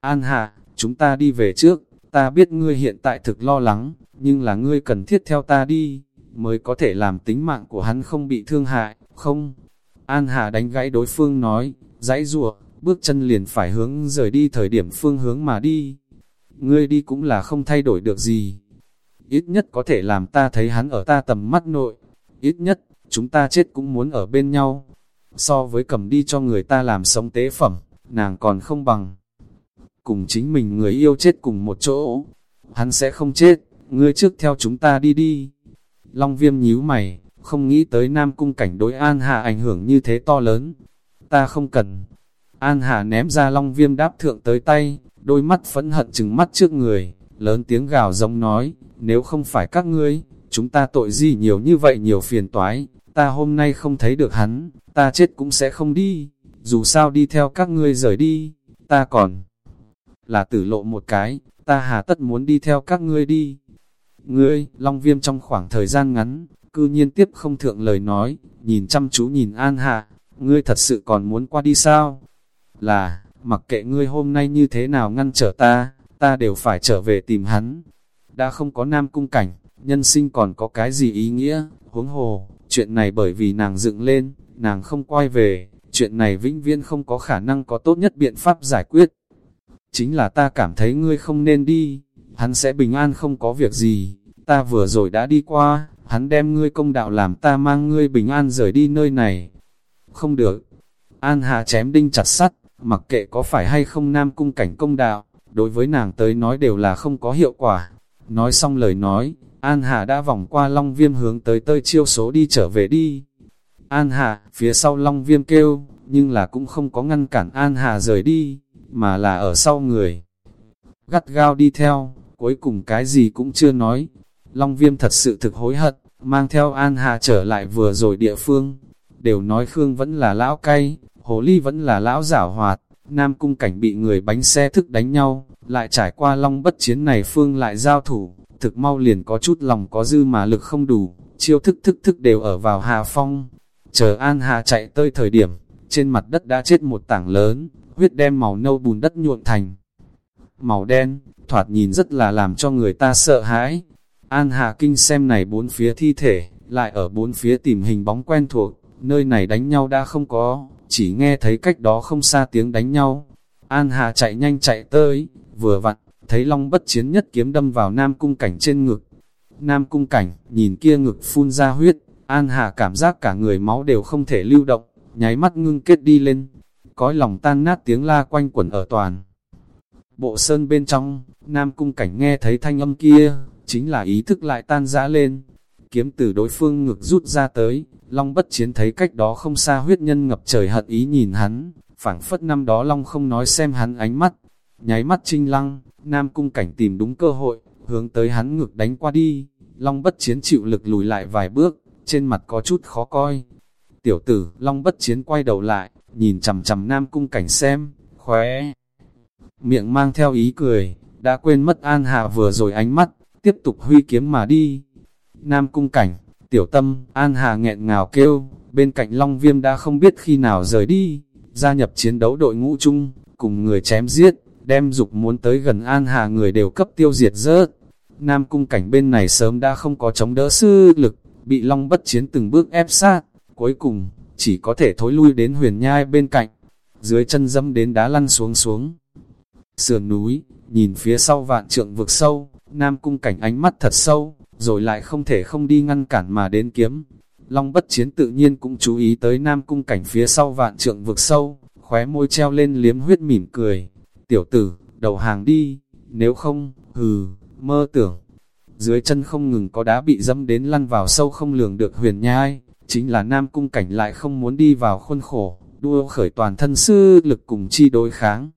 An Hạ, chúng ta đi về trước, ta biết ngươi hiện tại thực lo lắng, nhưng là ngươi cần thiết theo ta đi, mới có thể làm tính mạng của hắn không bị thương hại, không? An Hạ đánh gãy đối phương nói, dãy rùa, bước chân liền phải hướng rời đi thời điểm phương hướng mà đi. Ngươi đi cũng là không thay đổi được gì. Ít nhất có thể làm ta thấy hắn ở ta tầm mắt nội. Ít nhất, chúng ta chết cũng muốn ở bên nhau. So với cầm đi cho người ta làm sống tế phẩm, nàng còn không bằng. Cùng chính mình người yêu chết cùng một chỗ. Hắn sẽ không chết, ngươi trước theo chúng ta đi đi. Long viêm nhíu mày, không nghĩ tới Nam Cung cảnh đối An Hà ảnh hưởng như thế to lớn. Ta không cần. An Hà ném ra Long viêm đáp thượng tới tay, đôi mắt phẫn hận chừng mắt trước người, lớn tiếng gào giống nói, nếu không phải các ngươi, chúng ta tội gì nhiều như vậy nhiều phiền toái, ta hôm nay không thấy được hắn, ta chết cũng sẽ không đi, dù sao đi theo các ngươi rời đi, ta còn là tử lộ một cái, ta hà tất muốn đi theo các ngươi đi. Ngươi, Long Viêm trong khoảng thời gian ngắn, cư nhiên tiếp không thượng lời nói, nhìn chăm chú nhìn An Hạ, ngươi thật sự còn muốn qua đi sao? Là, mặc kệ ngươi hôm nay như thế nào ngăn trở ta, ta đều phải trở về tìm hắn. Đã không có nam cung cảnh, nhân sinh còn có cái gì ý nghĩa, huống hồ, chuyện này bởi vì nàng dựng lên, nàng không quay về, chuyện này vĩnh viễn không có khả năng có tốt nhất biện pháp giải quyết. Chính là ta cảm thấy ngươi không nên đi, hắn sẽ bình an không có việc gì, ta vừa rồi đã đi qua, hắn đem ngươi công đạo làm ta mang ngươi bình an rời đi nơi này. Không được, An Hà chém đinh chặt sắt, mặc kệ có phải hay không nam cung cảnh công đạo, đối với nàng tới nói đều là không có hiệu quả. Nói xong lời nói, An Hà đã vòng qua Long Viêm hướng tới tơi chiêu số đi trở về đi. An Hà, phía sau Long Viêm kêu, nhưng là cũng không có ngăn cản An Hà rời đi, mà là ở sau người. Gắt gao đi theo, cuối cùng cái gì cũng chưa nói. Long Viêm thật sự thực hối hận, mang theo An Hà trở lại vừa rồi địa phương. Đều nói Khương vẫn là lão cay, Hồ Ly vẫn là lão giả hoạt, Nam Cung Cảnh bị người bánh xe thức đánh nhau, lại trải qua long bất chiến này phương lại giao thủ, thực mau liền có chút lòng có dư mà lực không đủ, chiêu thức thức thức đều ở vào hà phong. Chờ An Hà chạy tới thời điểm, trên mặt đất đã chết một tảng lớn, huyết đem màu nâu bùn đất nhuộn thành. Màu đen, thoạt nhìn rất là làm cho người ta sợ hãi. An Hà Kinh xem này bốn phía thi thể, lại ở bốn phía tìm hình bóng quen thuộc, nơi này đánh nhau đã không có, chỉ nghe thấy cách đó không xa tiếng đánh nhau. An Hà chạy nhanh chạy tới, vừa vặn, thấy Long bất chiến nhất kiếm đâm vào Nam Cung Cảnh trên ngực. Nam Cung Cảnh, nhìn kia ngực phun ra huyết, An Hà cảm giác cả người máu đều không thể lưu động, nháy mắt ngưng kết đi lên. Cõi lòng tan nát tiếng la quanh quẩn ở toàn. Bộ sơn bên trong, Nam Cung Cảnh nghe thấy thanh âm kia, chính là ý thức lại tan rã lên. Kiếm từ đối phương ngực rút ra tới, Long bất chiến thấy cách đó không xa huyết nhân ngập trời hận ý nhìn hắn, phảng phất năm đó Long không nói xem hắn ánh mắt, nháy mắt trinh lăng, Nam Cung Cảnh tìm đúng cơ hội, hướng tới hắn ngực đánh qua đi, Long bất chiến chịu lực lùi lại vài bước, trên mặt có chút khó coi. Tiểu tử, Long bất chiến quay đầu lại, nhìn chằm chằm Nam Cung Cảnh xem, khóe. Miệng mang theo ý cười, đã quên mất An hà vừa rồi ánh mắt, tiếp tục huy kiếm mà đi. Nam Cung Cảnh, Tiểu Tâm, An Hà nghẹn ngào kêu, bên cạnh Long Viêm đã không biết khi nào rời đi, gia nhập chiến đấu đội ngũ chung, cùng người chém giết, đem dục muốn tới gần An Hà người đều cấp tiêu diệt rớt. Nam cung cảnh bên này sớm đã không có chống đỡ sư lực, bị Long bất chiến từng bước ép sát, cuối cùng, chỉ có thể thối lui đến huyền nhai bên cạnh, dưới chân dâm đến đá lăn xuống xuống. Sườn núi, nhìn phía sau vạn trượng vực sâu, Nam cung cảnh ánh mắt thật sâu, rồi lại không thể không đi ngăn cản mà đến kiếm. Long bất chiến tự nhiên cũng chú ý tới Nam cung cảnh phía sau vạn trượng vực sâu, khóe môi treo lên liếm huyết mỉm cười, tiểu tử, đầu hàng đi, nếu không, hừ, mơ tưởng. Dưới chân không ngừng có đá bị dâm đến lăn vào sâu không lường được huyền nhai, chính là nam cung cảnh lại không muốn đi vào khuôn khổ, đua khởi toàn thân sư lực cùng chi đối kháng.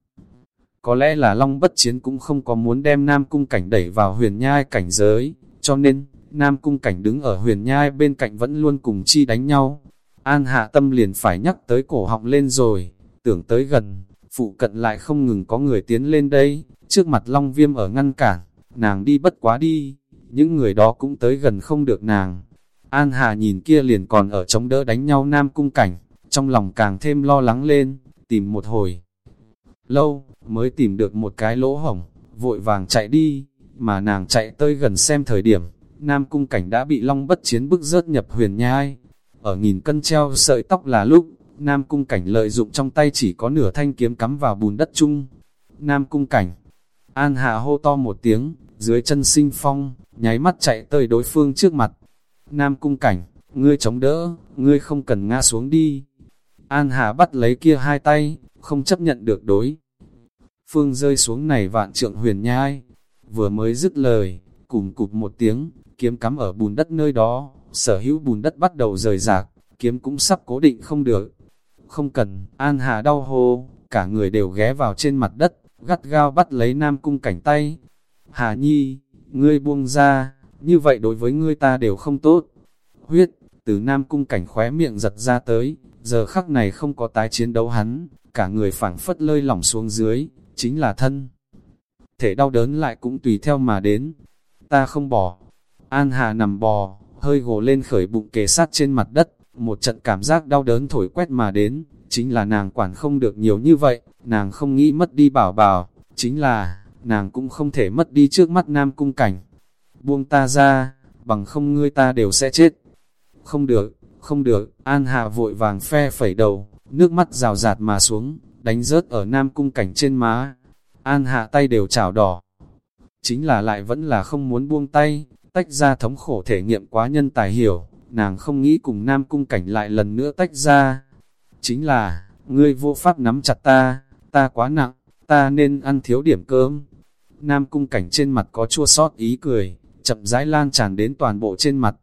Có lẽ là Long bất chiến cũng không có muốn đem Nam Cung Cảnh đẩy vào huyền nhai cảnh giới, cho nên, Nam Cung Cảnh đứng ở huyền nhai bên cạnh vẫn luôn cùng chi đánh nhau. An hạ tâm liền phải nhắc tới cổ họng lên rồi, tưởng tới gần, phụ cận lại không ngừng có người tiến lên đây, trước mặt Long Viêm ở ngăn cản, nàng đi bất quá đi, những người đó cũng tới gần không được nàng. An Hà nhìn kia liền còn ở chống đỡ đánh nhau Nam Cung Cảnh, trong lòng càng thêm lo lắng lên, tìm một hồi. lâu, mới tìm được một cái lỗ hổng, vội vàng chạy đi, mà nàng chạy tới gần xem thời điểm, Nam Cung Cảnh đã bị Long Bất Chiến bức rớt nhập huyền nhai. Ở nghìn cân treo sợi tóc là lúc, Nam Cung Cảnh lợi dụng trong tay chỉ có nửa thanh kiếm cắm vào bùn đất chung. Nam Cung Cảnh, An Hà hô to một tiếng, dưới chân sinh phong, nháy mắt chạy tới đối phương trước mặt. Nam Cung Cảnh, ngươi chống đỡ, ngươi không cần ngã xuống đi. An Hà bắt lấy kia hai tay, không chấp nhận được đối. Phương rơi xuống này vạn trượng huyền nhai, vừa mới dứt lời, cùm cụp một tiếng, kiếm cắm ở bùn đất nơi đó, sở hữu bùn đất bắt đầu rời rạc, kiếm cũng sắp cố định không được. Không cần, An Hà đau hô, cả người đều ghé vào trên mặt đất, gắt gao bắt lấy Nam Cung cảnh tay. Hà Nhi, ngươi buông ra, như vậy đối với ngươi ta đều không tốt. Huyết, từ Nam Cung cảnh khóe miệng giật ra tới, giờ khắc này không có tái chiến đấu hắn, cả người phảng phất lơi lỏng xuống dưới, chính là thân. Thể đau đớn lại cũng tùy theo mà đến. Ta không bỏ. An Hà nằm bò, hơi gồ lên khởi bụng kề sát trên mặt đất, một trận cảm giác đau đớn thổi quét mà đến, chính là nàng quản không được nhiều như vậy, nàng không nghĩ mất đi bảo bảo, chính là, nàng cũng không thể mất đi trước mắt nam cung cảnh. Buông ta ra, bằng không ngươi ta đều sẽ chết. Không được, không được, An Hà vội vàng phe phẩy đầu, nước mắt rào rạt mà xuống, đánh rớt ở nam cung cảnh trên má. An Hạ tay đều chảo đỏ. Chính là lại vẫn là không muốn buông tay, tách ra thống khổ thể nghiệm quá nhân tài hiểu, nàng không nghĩ cùng nam cung cảnh lại lần nữa tách ra. Chính là, ngươi vô pháp nắm chặt ta, ta quá nặng, ta nên ăn thiếu điểm cơm. Nam cung cảnh trên mặt có chua sót ý cười, chậm rãi lan tràn đến toàn bộ trên mặt.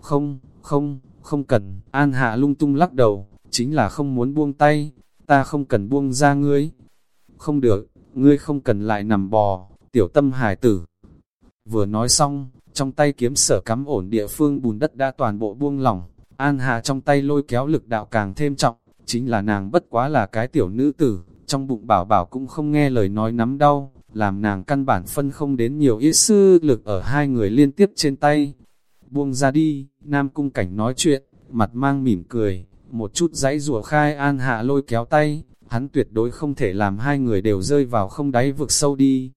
Không, không, không cần, An Hạ lung tung lắc đầu, chính là không muốn buông tay, ta không cần buông ra ngươi. Không được, ngươi không cần lại nằm bò, tiểu tâm hải tử. Vừa nói xong, trong tay kiếm sở cắm ổn địa phương bùn đất đã toàn bộ buông lỏng, An Hà trong tay lôi kéo lực đạo càng thêm trọng, chính là nàng bất quá là cái tiểu nữ tử, trong bụng bảo bảo cũng không nghe lời nói nắm đau, làm nàng căn bản phân không đến nhiều ít sư lực ở hai người liên tiếp trên tay. Buông ra đi, Nam Cung Cảnh nói chuyện, mặt mang mỉm cười, một chút giấy rùa khai An Hạ lôi kéo tay, hắn tuyệt đối không thể làm hai người đều rơi vào không đáy vực sâu đi.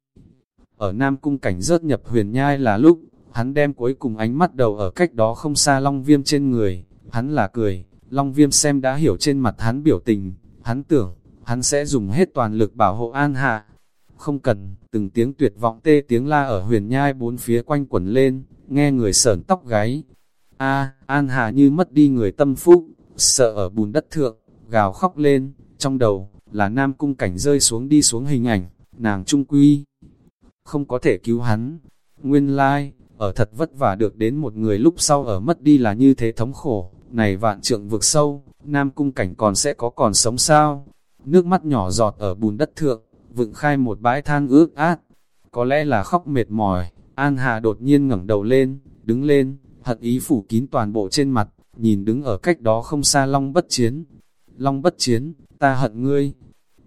Ở Nam Cung Cảnh rớt nhập huyền nhai là lúc, hắn đem cuối cùng ánh mắt đầu ở cách đó không xa Long Viêm trên người, hắn là cười, Long Viêm xem đã hiểu trên mặt hắn biểu tình, hắn tưởng, hắn sẽ dùng hết toàn lực bảo hộ An Hạ. Không cần, từng tiếng tuyệt vọng tê tiếng la ở huyền nhai bốn phía quanh quẩn lên, nghe người sởn tóc gáy. A, An hà như mất đi người tâm phúc, sợ ở bùn đất thượng, gào khóc lên, trong đầu, là nam cung cảnh rơi xuống đi xuống hình ảnh, nàng trung quy. Không có thể cứu hắn. Nguyên lai, like, ở thật vất vả được đến một người lúc sau ở mất đi là như thế thống khổ. Này vạn trượng vực sâu, nam cung cảnh còn sẽ có còn sống sao? Nước mắt nhỏ giọt ở bùn đất thượng, vựng khai một bãi than ướt át. Có lẽ là khóc mệt mỏi, An Hà đột nhiên ngẩng đầu lên, đứng lên, hận ý phủ kín toàn bộ trên mặt, nhìn đứng ở cách đó không xa Long Bất Chiến. Long Bất Chiến, ta hận ngươi.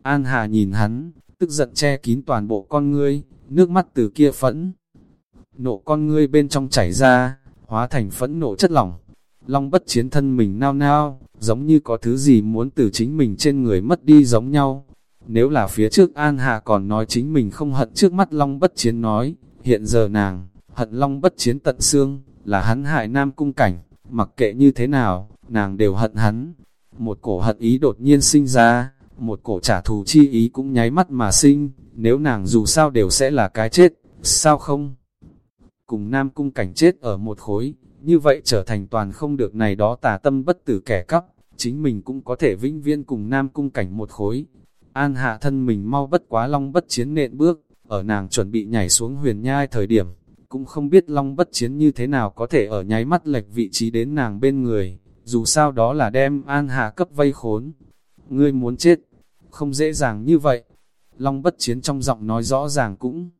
An Hà nhìn hắn, tức giận che kín toàn bộ con ngươi, nước mắt từ kia phẫn. Nộ con ngươi bên trong chảy ra, hóa thành phẫn nộ chất lỏng. Long bất chiến thân mình nao nao, giống như có thứ gì muốn từ chính mình trên người mất đi giống nhau. Nếu là phía trước An Hà còn nói chính mình không hận trước mắt Long bất chiến nói, hiện giờ nàng, hận Long bất chiến tận xương, là hắn hại nam cung cảnh, mặc kệ như thế nào, nàng đều hận hắn, một cổ hận ý đột nhiên sinh ra, một cổ trả thù chi ý cũng nháy mắt mà sinh, nếu nàng dù sao đều sẽ là cái chết, sao không? Cùng nam cung cảnh chết ở một khối, như vậy trở thành toàn không được này đó tà tâm bất tử kẻ cắp, chính mình cũng có thể vĩnh viễn cùng nam cung cảnh một khối. An hạ thân mình mau bất quá long bất chiến nện bước, ở nàng chuẩn bị nhảy xuống huyền nhai thời điểm, cũng không biết long bất chiến như thế nào có thể ở nháy mắt lệch vị trí đến nàng bên người dù sao đó là đem An Hạ cấp vây khốn. Ngươi muốn chết, không dễ dàng như vậy. Long bất chiến trong giọng nói rõ ràng cũng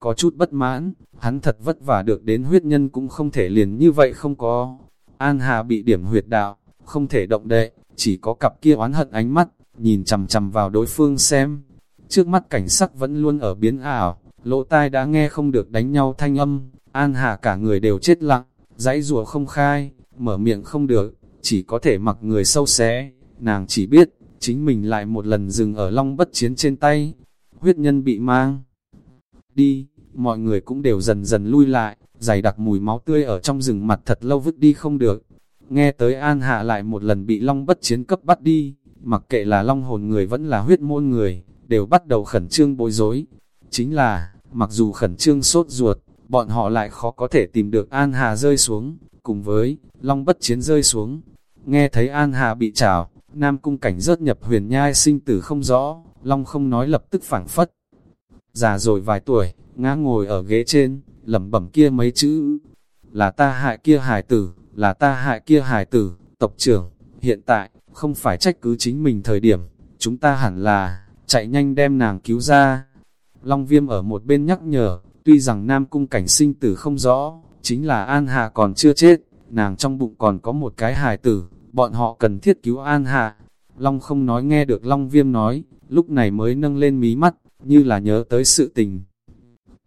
có chút bất mãn, hắn thật vất vả được đến huyết nhân cũng không thể liền như vậy không có. An Hà bị điểm huyệt đạo, không thể động đậy, chỉ có cặp kia oán hận ánh mắt, nhìn chầm chầm vào đối phương xem. Trước mắt cảnh sắc vẫn luôn ở biến ảo, lỗ tai đã nghe không được đánh nhau thanh âm, An Hà cả người đều chết lặng, dãy rùa không khai, mở miệng không được, chỉ có thể mặc người sâu xé, nàng chỉ biết, chính mình lại một lần dừng ở long bất chiến trên tay, huyết nhân bị mang. Đi, mọi người cũng đều dần dần lui lại, dày đặc mùi máu tươi ở trong rừng mặt thật lâu vứt đi không được. Nghe tới An Hạ lại một lần bị long bất chiến cấp bắt đi, mặc kệ là long hồn người vẫn là huyết môn người, đều bắt đầu khẩn trương bối rối. Chính là, mặc dù khẩn trương sốt ruột, bọn họ lại khó có thể tìm được An Hà rơi xuống, cùng với long bất chiến rơi xuống. Nghe thấy An Hà bị trào, Nam cung cảnh rớt nhập huyền nhai sinh tử không rõ, long không nói lập tức phản phất. Già rồi vài tuổi, ngã ngồi ở ghế trên, lẩm bẩm kia mấy chữ, là ta hại kia hài tử, là ta hại kia hài tử, tộc trưởng, hiện tại, không phải trách cứ chính mình thời điểm, chúng ta hẳn là, chạy nhanh đem nàng cứu ra. Long viêm ở một bên nhắc nhở, tuy rằng nam cung cảnh sinh tử không rõ, chính là An Hạ còn chưa chết, nàng trong bụng còn có một cái hài tử, bọn họ cần thiết cứu An Hạ. Long không nói nghe được Long viêm nói, lúc này mới nâng lên mí mắt, như là nhớ tới sự tình.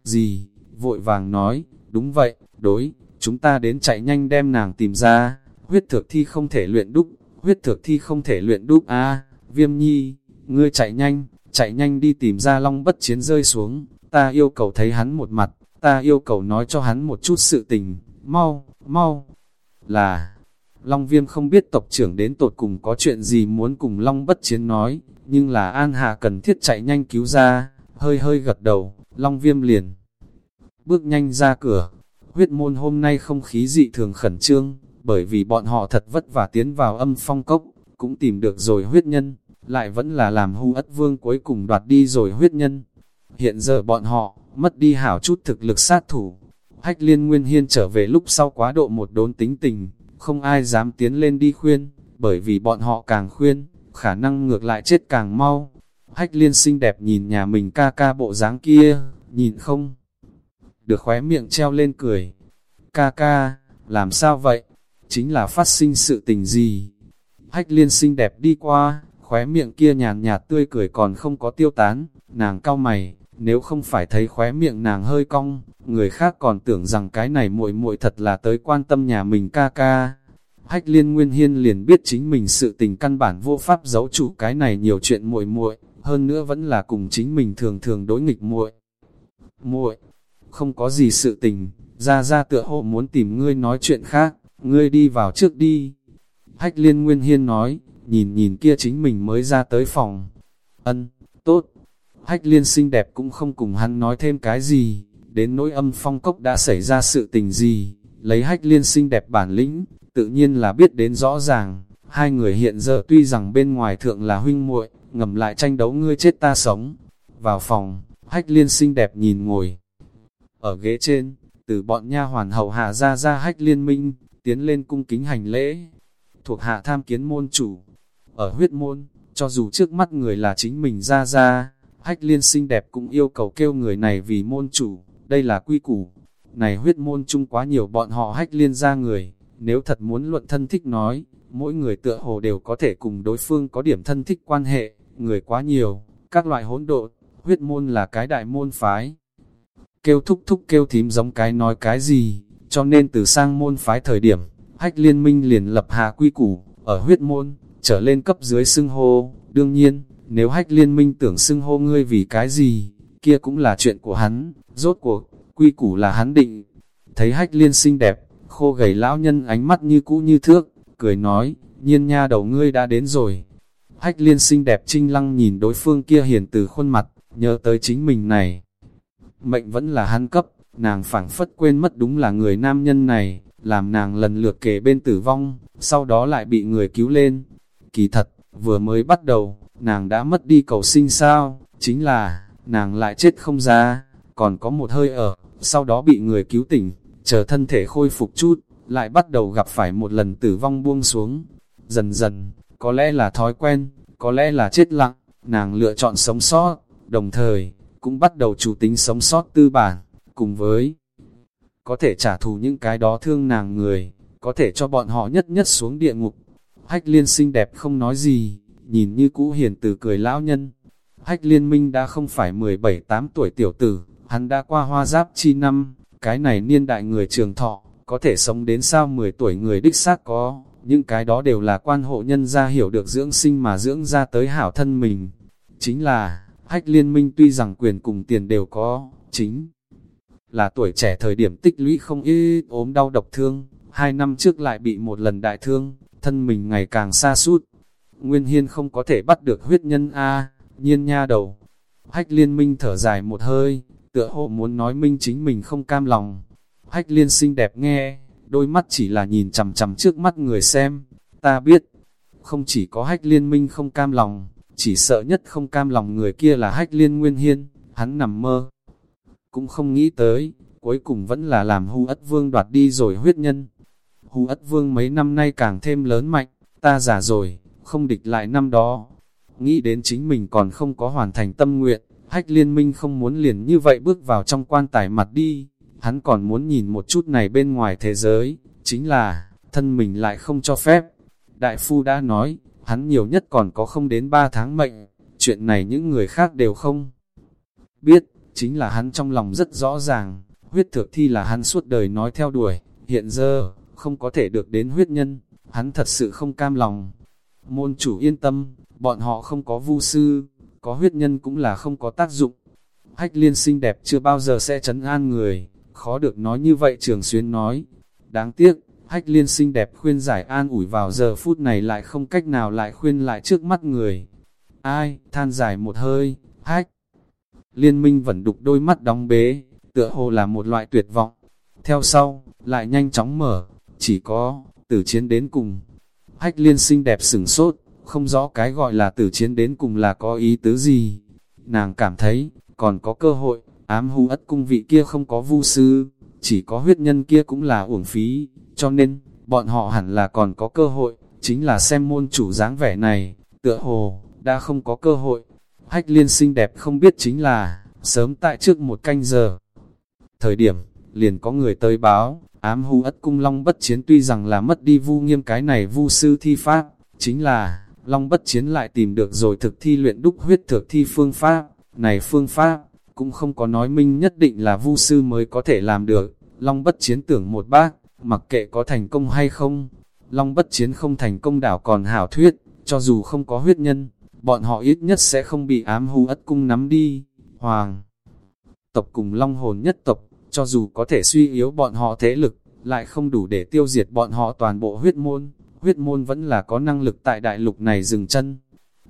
Gì? Vội vàng nói, đúng vậy, đối, chúng ta đến chạy nhanh đem nàng tìm ra, huyết thược thi không thể luyện đúc, huyết thực thi không thể luyện đúc a viêm nhi, ngươi chạy nhanh, chạy nhanh đi tìm ra long bất chiến rơi xuống, ta yêu cầu thấy hắn một mặt, ta yêu cầu nói cho hắn một chút sự tình, mau, mau, là... Long Viêm không biết tộc trưởng đến tột cùng có chuyện gì muốn cùng Long bất chiến nói, nhưng là An Hà cần thiết chạy nhanh cứu ra, hơi hơi gật đầu, Long Viêm liền. Bước nhanh ra cửa, huyết môn hôm nay không khí dị thường khẩn trương, bởi vì bọn họ thật vất vả tiến vào âm phong cốc, cũng tìm được rồi huyết nhân, lại vẫn là làm hưu ất vương cuối cùng đoạt đi rồi huyết nhân. Hiện giờ bọn họ, mất đi hảo chút thực lực sát thủ. Hách liên nguyên hiên trở về lúc sau quá độ một đốn tính tình, không ai dám tiến lên đi khuyên, bởi vì bọn họ càng khuyên, khả năng ngược lại chết càng mau. Hách liên xinh đẹp nhìn nhà mình ca ca bộ dáng kia, nhìn không? Được khóe miệng treo lên cười. Ca ca, làm sao vậy? Chính là phát sinh sự tình gì? Hách liên xinh đẹp đi qua, khóe miệng kia nhàn nhạt tươi cười còn không có tiêu tán, nàng cao mày, nếu không phải thấy khóe miệng nàng hơi cong, người khác còn tưởng rằng cái này muội muội thật là tới quan tâm nhà mình ca ca. Hách liên nguyên hiên liền biết chính mình sự tình căn bản vô pháp giấu chủ cái này nhiều chuyện muội muội, hơn nữa vẫn là cùng chính mình thường thường đối nghịch muội. Muội, không có gì sự tình, ra ra tựa hộ muốn tìm ngươi nói chuyện khác, ngươi đi vào trước đi. Hách liên nguyên hiên nói, nhìn nhìn kia chính mình mới ra tới phòng. Ân, tốt. Hách liên xinh đẹp cũng không cùng hắn nói thêm cái gì, đến nỗi âm phong cốc đã xảy ra sự tình gì, lấy hách liên xinh đẹp bản lĩnh, tự nhiên là biết đến rõ ràng. Hai người hiện giờ tuy rằng bên ngoài thượng là huynh muội, ngầm lại tranh đấu ngươi chết ta sống. Vào phòng, hách liên xinh đẹp nhìn ngồi. Ở ghế trên, từ bọn nha hoàn hậu hạ ra ra hách liên minh, tiến lên cung kính hành lễ. Thuộc hạ tham kiến môn chủ, ở huyết môn, cho dù trước mắt người là chính mình ra ra, hách liên xinh đẹp cũng yêu cầu kêu người này vì môn chủ, đây là quy củ. Này huyết môn chung quá nhiều bọn họ hách liên ra người, nếu thật muốn luận thân thích nói, mỗi người tựa hồ đều có thể cùng đối phương có điểm thân thích quan hệ, người quá nhiều, các loại hỗn độ, huyết môn là cái đại môn phái. Kêu thúc thúc kêu thím giống cái nói cái gì, cho nên từ sang môn phái thời điểm, hách liên minh liền lập hạ quy củ, ở huyết môn, trở lên cấp dưới xưng hô, đương nhiên, nếu hách liên minh tưởng xưng hô ngươi vì cái gì, kia cũng là chuyện của hắn, rốt cuộc, quy củ là hắn định. Thấy hách liên xinh đẹp, khô gầy lão nhân ánh mắt như cũ như thước, cười nói, nhiên nha đầu ngươi đã đến rồi. Hách liên xinh đẹp trinh lăng nhìn đối phương kia hiền từ khuôn mặt, nhớ tới chính mình này. Mệnh vẫn là hắn cấp, nàng phảng phất quên mất đúng là người nam nhân này, làm nàng lần lượt kể bên tử vong, sau đó lại bị người cứu lên. Kỳ thật, vừa mới bắt đầu, nàng đã mất đi cầu sinh sao, chính là, nàng lại chết không ra, còn có một hơi ở, sau đó bị người cứu tỉnh, chờ thân thể khôi phục chút, lại bắt đầu gặp phải một lần tử vong buông xuống. Dần dần, có lẽ là thói quen, có lẽ là chết lặng, nàng lựa chọn sống sót, đồng thời, cũng bắt đầu chủ tính sống sót tư bản, cùng với có thể trả thù những cái đó thương nàng người, có thể cho bọn họ nhất nhất xuống địa ngục. Hách liên xinh đẹp không nói gì, nhìn như cũ hiền từ cười lão nhân. Hách liên minh đã không phải 17-8 tuổi tiểu tử, hắn đã qua hoa giáp chi năm, cái này niên đại người trường thọ, có thể sống đến sao 10 tuổi người đích xác có, những cái đó đều là quan hộ nhân gia hiểu được dưỡng sinh mà dưỡng ra tới hảo thân mình. Chính là, hách liên minh tuy rằng quyền cùng tiền đều có, chính là tuổi trẻ thời điểm tích lũy không ít ốm đau độc thương, hai năm trước lại bị một lần đại thương, thân mình ngày càng xa sút Nguyên Hiên không có thể bắt được huyết nhân A, nhiên nha đầu. Hách liên minh thở dài một hơi, tựa hộ muốn nói minh chính mình không cam lòng. Hách liên xinh đẹp nghe, đôi mắt chỉ là nhìn chằm chằm trước mắt người xem. Ta biết, không chỉ có hách liên minh không cam lòng, chỉ sợ nhất không cam lòng người kia là hách liên nguyên hiên, hắn nằm mơ. Cũng không nghĩ tới, cuối cùng vẫn là làm hù ất vương đoạt đi rồi huyết nhân. Hù ất vương mấy năm nay càng thêm lớn mạnh, ta già rồi, không địch lại năm đó. Nghĩ đến chính mình còn không có hoàn thành tâm nguyện, hách liên minh không muốn liền như vậy bước vào trong quan tài mặt đi. Hắn còn muốn nhìn một chút này bên ngoài thế giới, chính là, thân mình lại không cho phép. Đại phu đã nói, hắn nhiều nhất còn có không đến 3 tháng mệnh, chuyện này những người khác đều không biết, chính là hắn trong lòng rất rõ ràng, huyết thực thi là hắn suốt đời nói theo đuổi, hiện giờ, không có thể được đến huyết nhân, hắn thật sự không cam lòng. Môn chủ yên tâm, bọn họ không có vu sư, có huyết nhân cũng là không có tác dụng. Hách liên xinh đẹp chưa bao giờ sẽ chấn an người, khó được nói như vậy trường xuyên nói. Đáng tiếc, hách liên xinh đẹp khuyên giải an ủi vào giờ phút này lại không cách nào lại khuyên lại trước mắt người. Ai, than giải một hơi, hách. Liên minh vẫn đục đôi mắt đóng bế, tựa hồ là một loại tuyệt vọng. Theo sau, lại nhanh chóng mở, chỉ có, tử chiến đến cùng. Hách liên xinh đẹp sửng sốt, không rõ cái gọi là tử chiến đến cùng là có ý tứ gì. Nàng cảm thấy, còn có cơ hội, ám hù ất cung vị kia không có vu sư, chỉ có huyết nhân kia cũng là uổng phí, cho nên, bọn họ hẳn là còn có cơ hội, chính là xem môn chủ dáng vẻ này, tựa hồ, đã không có cơ hội. Hách liên xinh đẹp không biết chính là, sớm tại trước một canh giờ. Thời điểm, liền có người tới báo, ám hù ất cung long bất chiến tuy rằng là mất đi vu nghiêm cái này vu sư thi pháp, chính là, long bất chiến lại tìm được rồi thực thi luyện đúc huyết thực thi phương pháp, này phương pháp, cũng không có nói minh nhất định là vu sư mới có thể làm được, long bất chiến tưởng một bác, mặc kệ có thành công hay không, long bất chiến không thành công đảo còn hảo thuyết, cho dù không có huyết nhân, bọn họ ít nhất sẽ không bị ám hù ất cung nắm đi, hoàng. Tộc cùng long hồn nhất tộc, cho dù có thể suy yếu bọn họ thế lực, lại không đủ để tiêu diệt bọn họ toàn bộ huyết môn, huyết môn vẫn là có năng lực tại đại lục này dừng chân.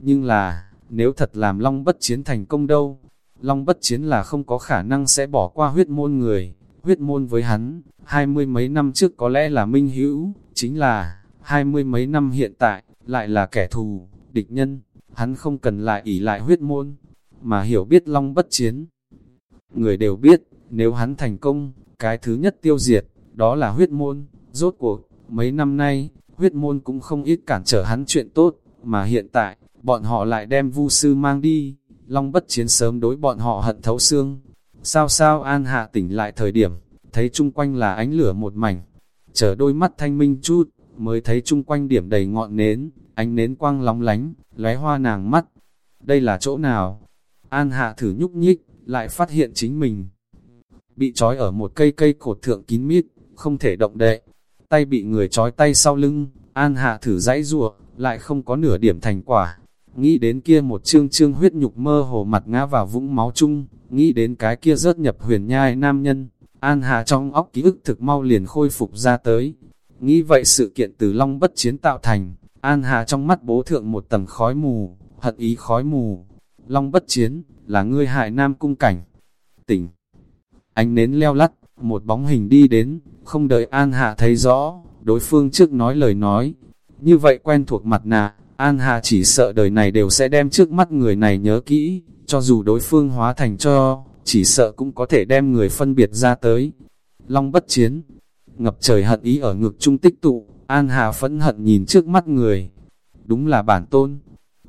Nhưng là, nếu thật làm long bất chiến thành công đâu, long bất chiến là không có khả năng sẽ bỏ qua huyết môn người, huyết môn với hắn, hai mươi mấy năm trước có lẽ là minh hữu, chính là, hai mươi mấy năm hiện tại, lại là kẻ thù, địch nhân, hắn không cần lại ỷ lại huyết môn, mà hiểu biết long bất chiến. Người đều biết, nếu hắn thành công, cái thứ nhất tiêu diệt, đó là huyết môn, rốt cuộc, mấy năm nay, huyết môn cũng không ít cản trở hắn chuyện tốt, mà hiện tại, bọn họ lại đem vu sư mang đi, long bất chiến sớm đối bọn họ hận thấu xương. Sao sao an hạ tỉnh lại thời điểm, thấy chung quanh là ánh lửa một mảnh, chờ đôi mắt thanh minh chút, mới thấy chung quanh điểm đầy ngọn nến, ánh nến quang lóng lánh, lóe hoa nàng mắt. Đây là chỗ nào? An hạ thử nhúc nhích, lại phát hiện chính mình. Bị trói ở một cây cây cột thượng kín mít, không thể động đậy. Tay bị người trói tay sau lưng, An hạ thử dãy rùa, lại không có nửa điểm thành quả. Nghĩ đến kia một chương chương huyết nhục mơ hồ mặt ngã vào vũng máu chung, nghĩ đến cái kia rớt nhập huyền nhai nam nhân. An hạ trong óc ký ức thực mau liền khôi phục ra tới. Nghĩ vậy sự kiện từ long bất chiến tạo thành, An hạ trong mắt bố thượng một tầng khói mù, hận ý khói mù. Long bất chiến, là ngươi hại nam cung cảnh. Tỉnh. Ánh nến leo lắt, một bóng hình đi đến, không đợi An Hạ thấy rõ, đối phương trước nói lời nói. Như vậy quen thuộc mặt nạ, An Hạ chỉ sợ đời này đều sẽ đem trước mắt người này nhớ kỹ, cho dù đối phương hóa thành cho, chỉ sợ cũng có thể đem người phân biệt ra tới. Long bất chiến, ngập trời hận ý ở ngực trung tích tụ, An Hà phẫn hận nhìn trước mắt người. Đúng là bản tôn.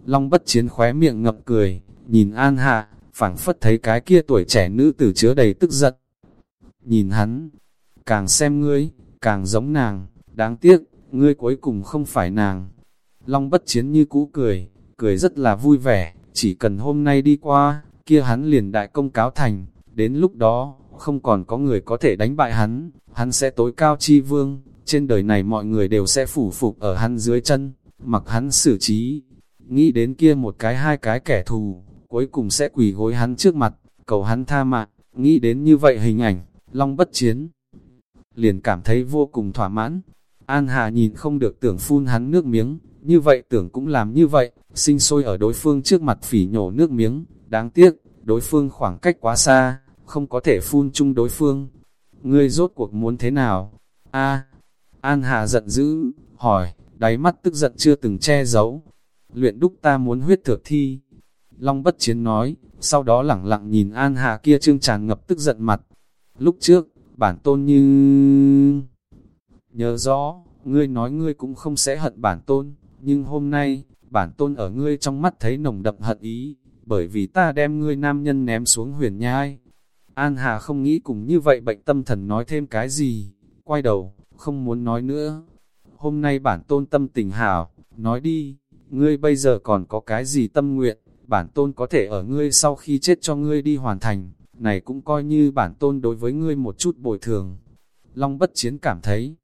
Long bất chiến khóe miệng ngập cười, nhìn An hà, phảng phất thấy cái kia tuổi trẻ nữ tử chứa đầy tức giận. Nhìn hắn, càng xem ngươi, càng giống nàng, đáng tiếc, ngươi cuối cùng không phải nàng. Long bất chiến như cũ cười, cười rất là vui vẻ, chỉ cần hôm nay đi qua, kia hắn liền đại công cáo thành, đến lúc đó, không còn có người có thể đánh bại hắn, hắn sẽ tối cao chi vương, trên đời này mọi người đều sẽ phủ phục ở hắn dưới chân, mặc hắn xử trí. Nghĩ đến kia một cái hai cái kẻ thù, cuối cùng sẽ quỳ gối hắn trước mặt, cầu hắn tha mạng, nghĩ đến như vậy hình ảnh, long bất chiến. Liền cảm thấy vô cùng thỏa mãn. An Hà nhìn không được tưởng phun hắn nước miếng, như vậy tưởng cũng làm như vậy, sinh sôi ở đối phương trước mặt phỉ nhổ nước miếng, đáng tiếc, đối phương khoảng cách quá xa, không có thể phun chung đối phương. Ngươi rốt cuộc muốn thế nào? A, An Hà giận dữ, hỏi, đáy mắt tức giận chưa từng che giấu. Luyện đúc ta muốn huyết thược thi. Long bất chiến nói, sau đó lẳng lặng nhìn An Hà kia trương tràn ngập tức giận mặt. Lúc trước, bản tôn như... Nhớ rõ, ngươi nói ngươi cũng không sẽ hận bản tôn, nhưng hôm nay, bản tôn ở ngươi trong mắt thấy nồng đậm hận ý, bởi vì ta đem ngươi nam nhân ném xuống huyền nhai. An Hà không nghĩ cùng như vậy bệnh tâm thần nói thêm cái gì, quay đầu, không muốn nói nữa. Hôm nay bản tôn tâm tình hảo, nói đi, ngươi bây giờ còn có cái gì tâm nguyện, bản tôn có thể ở ngươi sau khi chết cho ngươi đi hoàn thành, này cũng coi như bản tôn đối với ngươi một chút bồi thường. Long bất chiến cảm thấy,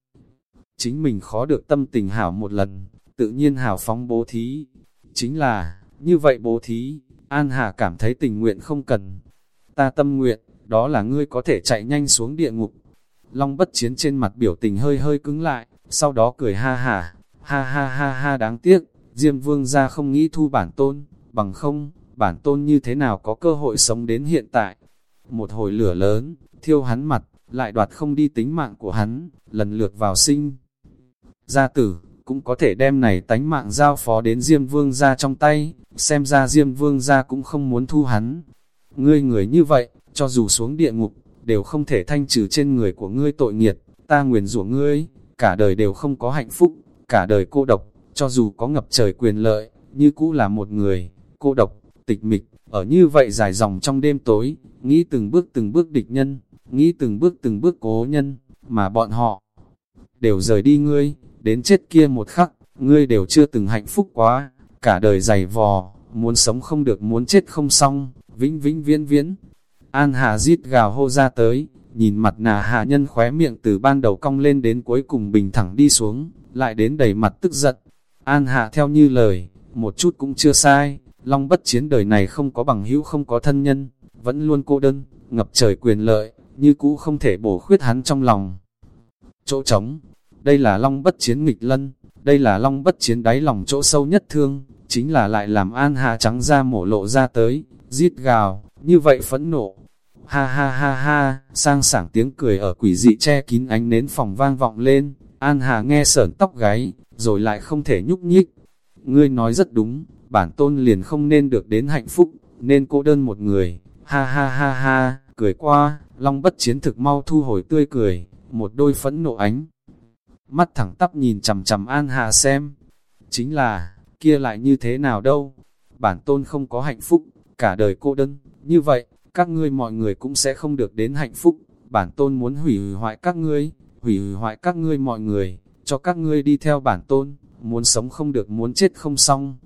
chính mình khó được tâm tình hảo một lần, tự nhiên hảo phóng bố thí. Chính là, như vậy bố thí, An Hà cảm thấy tình nguyện không cần. Ta tâm nguyện, đó là ngươi có thể chạy nhanh xuống địa ngục. Long bất chiến trên mặt biểu tình hơi hơi cứng lại, sau đó cười ha ha, ha ha ha ha đáng tiếc, Diêm Vương ra không nghĩ thu bản tôn, bằng không, bản tôn như thế nào có cơ hội sống đến hiện tại. Một hồi lửa lớn, thiêu hắn mặt, lại đoạt không đi tính mạng của hắn, lần lượt vào sinh. Gia tử, cũng có thể đem này tánh mạng giao phó đến Diêm Vương ra trong tay, xem ra Diêm Vương ra cũng không muốn thu hắn. Ngươi người như vậy, cho dù xuống địa ngục, đều không thể thanh trừ trên người của ngươi tội nghiệt, ta nguyền rủa ngươi, cả đời đều không có hạnh phúc, cả đời cô độc, cho dù có ngập trời quyền lợi, như cũ là một người, cô độc, tịch mịch, ở như vậy dài dòng trong đêm tối, nghĩ từng bước từng bước địch nhân, nghĩ từng bước từng bước cố nhân, mà bọn họ đều rời đi ngươi, đến chết kia một khắc, ngươi đều chưa từng hạnh phúc quá, cả đời dày vò, muốn sống không được muốn chết không xong, vĩnh vĩnh viễn viễn. An Hà rít gào hô ra tới, nhìn mặt nà hạ nhân khóe miệng từ ban đầu cong lên đến cuối cùng bình thẳng đi xuống, lại đến đầy mặt tức giận. An Hạ theo như lời, một chút cũng chưa sai, Long bất chiến đời này không có bằng hữu không có thân nhân, vẫn luôn cô đơn, ngập trời quyền lợi, như cũ không thể bổ khuyết hắn trong lòng. Chỗ trống, đây là Long bất chiến nghịch lân, đây là Long bất chiến đáy lòng chỗ sâu nhất thương, chính là lại làm An Hạ trắng ra mổ lộ ra tới, giết gào, như vậy phẫn nộ. Ha ha ha ha, sang sảng tiếng cười ở quỷ dị che kín ánh nến phòng vang vọng lên, An Hà nghe sởn tóc gáy, rồi lại không thể nhúc nhích. Ngươi nói rất đúng, bản tôn liền không nên được đến hạnh phúc, nên cô đơn một người. Ha ha ha ha, cười qua, Long bất chiến thực mau thu hồi tươi cười, một đôi phẫn nộ ánh. Mắt thẳng tắp nhìn chầm chầm An Hà xem. Chính là, kia lại như thế nào đâu. Bản tôn không có hạnh phúc, cả đời cô đơn. Như vậy, các ngươi mọi người cũng sẽ không được đến hạnh phúc. Bản tôn muốn hủy hoại các ngươi, hủy hoại các ngươi mọi người, cho các ngươi đi theo bản tôn, muốn sống không được muốn chết không xong.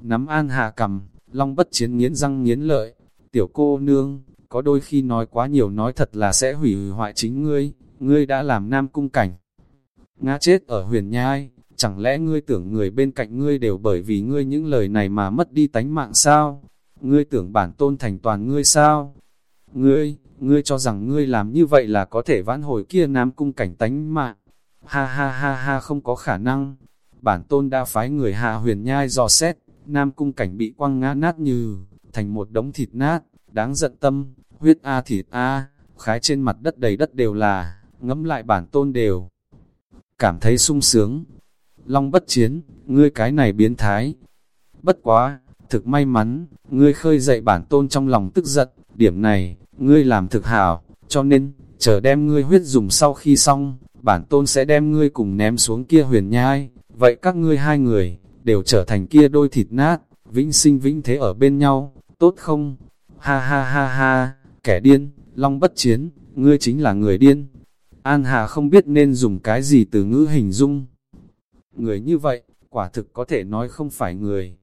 Nắm an hà cầm, long bất chiến nghiến răng nghiến lợi, tiểu cô nương, có đôi khi nói quá nhiều nói thật là sẽ hủy hoại chính ngươi, ngươi đã làm nam cung cảnh. Ngã chết ở huyền nhai, chẳng lẽ ngươi tưởng người bên cạnh ngươi đều bởi vì ngươi những lời này mà mất đi tánh mạng sao? Ngươi tưởng bản tôn thành toàn ngươi sao? Ngươi, ngươi cho rằng ngươi làm như vậy là có thể vãn hồi kia nam cung cảnh tánh mạng. Ha ha ha ha không có khả năng. Bản tôn đã phái người hạ huyền nhai dò xét, nam cung cảnh bị quăng ngã nát như, thành một đống thịt nát, đáng giận tâm, huyết a thịt a, khái trên mặt đất đầy đất đều là, ngấm lại bản tôn đều. Cảm thấy sung sướng. Long bất chiến, ngươi cái này biến thái. Bất quá, thực may mắn, ngươi khơi dậy bản tôn trong lòng tức giận, điểm này, ngươi làm thực hảo, cho nên, chờ đem ngươi huyết dùng sau khi xong, bản tôn sẽ đem ngươi cùng ném xuống kia huyền nhai, vậy các ngươi hai người, đều trở thành kia đôi thịt nát, vĩnh sinh vĩnh thế ở bên nhau, tốt không? Ha ha ha ha, kẻ điên, long bất chiến, ngươi chính là người điên. An Hà không biết nên dùng cái gì từ ngữ hình dung. Người như vậy, quả thực có thể nói không phải người.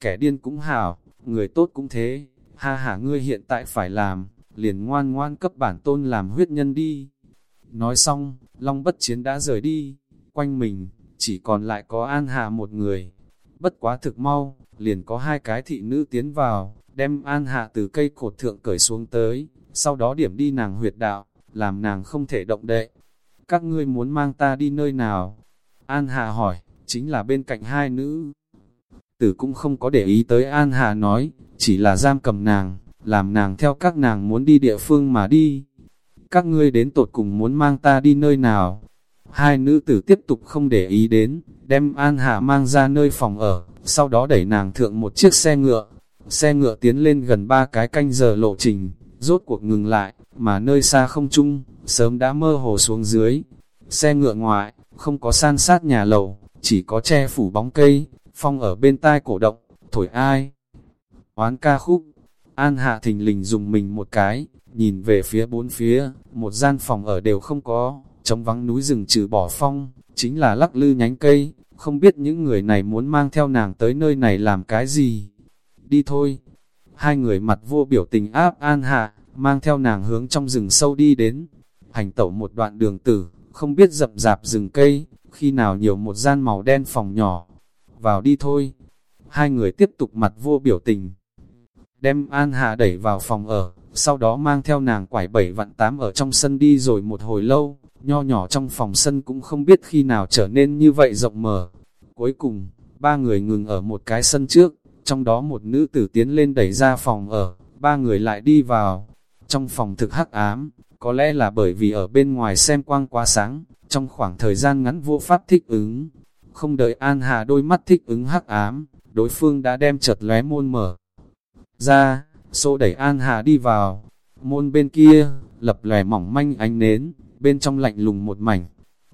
Kẻ điên cũng hảo, người tốt cũng thế. Ha ha ngươi hiện tại phải làm, liền ngoan ngoan cấp bản tôn làm huyết nhân đi. Nói xong, Long bất chiến đã rời đi, quanh mình, chỉ còn lại có An Hà một người. Bất quá thực mau, liền có hai cái thị nữ tiến vào, đem An Hạ từ cây cột thượng cởi xuống tới, sau đó điểm đi nàng huyệt đạo, làm nàng không thể động đậy. Các ngươi muốn mang ta đi nơi nào? An Hạ hỏi, chính là bên cạnh hai nữ. Tử cũng không có để ý tới An Hạ nói, chỉ là giam cầm nàng, làm nàng theo các nàng muốn đi địa phương mà đi. Các ngươi đến tột cùng muốn mang ta đi nơi nào? Hai nữ tử tiếp tục không để ý đến, đem An Hạ mang ra nơi phòng ở, sau đó đẩy nàng thượng một chiếc xe ngựa. Xe ngựa tiến lên gần ba cái canh giờ lộ trình, rốt cuộc ngừng lại, mà nơi xa không chung, sớm đã mơ hồ xuống dưới. Xe ngựa ngoại, không có san sát nhà lầu, chỉ có che phủ bóng cây, phong ở bên tai cổ động, thổi ai. Oán ca khúc, An Hạ thình lình dùng mình một cái, nhìn về phía bốn phía, một gian phòng ở đều không có, trống vắng núi rừng trừ bỏ phong, chính là lắc lư nhánh cây, không biết những người này muốn mang theo nàng tới nơi này làm cái gì. Đi thôi. Hai người mặt vô biểu tình áp An Hạ, mang theo nàng hướng trong rừng sâu đi đến. Hành tẩu một đoạn đường tử, không biết rậm rạp rừng cây, khi nào nhiều một gian màu đen phòng nhỏ. Vào đi thôi. Hai người tiếp tục mặt vô biểu tình. Đem An Hạ đẩy vào phòng ở, sau đó mang theo nàng quải bảy vạn tám ở trong sân đi rồi một hồi lâu, nho nhỏ trong phòng sân cũng không biết khi nào trở nên như vậy rộng mở. Cuối cùng, ba người ngừng ở một cái sân trước, trong đó một nữ tử tiến lên đẩy ra phòng ở, ba người lại đi vào. Trong phòng thực hắc ám, có lẽ là bởi vì ở bên ngoài xem quang quá sáng, trong khoảng thời gian ngắn vô pháp thích ứng. Không đợi An Hà đôi mắt thích ứng hắc ám, đối phương đã đem chật lóe môn mở. Ra, xô đẩy An Hà đi vào, môn bên kia, lập lòe mỏng manh ánh nến, bên trong lạnh lùng một mảnh.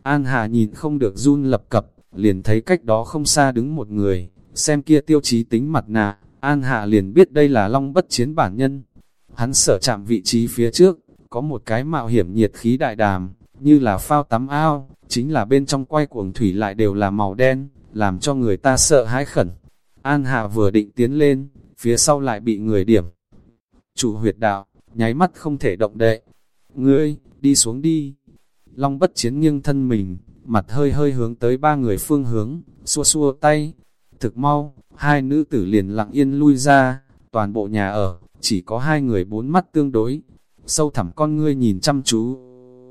An Hà nhìn không được run lập cập, liền thấy cách đó không xa đứng một người, xem kia tiêu chí tính mặt nạ, An Hà liền biết đây là long bất chiến bản nhân. Hắn sở chạm vị trí phía trước, có một cái mạo hiểm nhiệt khí đại đàm, như là phao tắm ao, chính là bên trong quay cuồng thủy lại đều là màu đen, làm cho người ta sợ hãi khẩn. An Hà vừa định tiến lên, phía sau lại bị người điểm. Chủ huyệt đạo, nháy mắt không thể động đậy. Ngươi, đi xuống đi. Long bất chiến nghiêng thân mình, mặt hơi hơi hướng tới ba người phương hướng, xua xua tay. Thực mau, hai nữ tử liền lặng yên lui ra, toàn bộ nhà ở, chỉ có hai người bốn mắt tương đối. Sâu thẳm con ngươi nhìn chăm chú.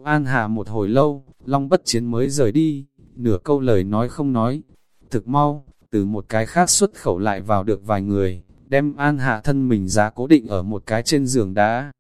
An hạ một hồi lâu, Long bất chiến mới rời đi, nửa câu lời nói không nói. Thực mau, từ một cái khác xuất khẩu lại vào được vài người, đem An Hạ thân mình giá cố định ở một cái trên giường đá.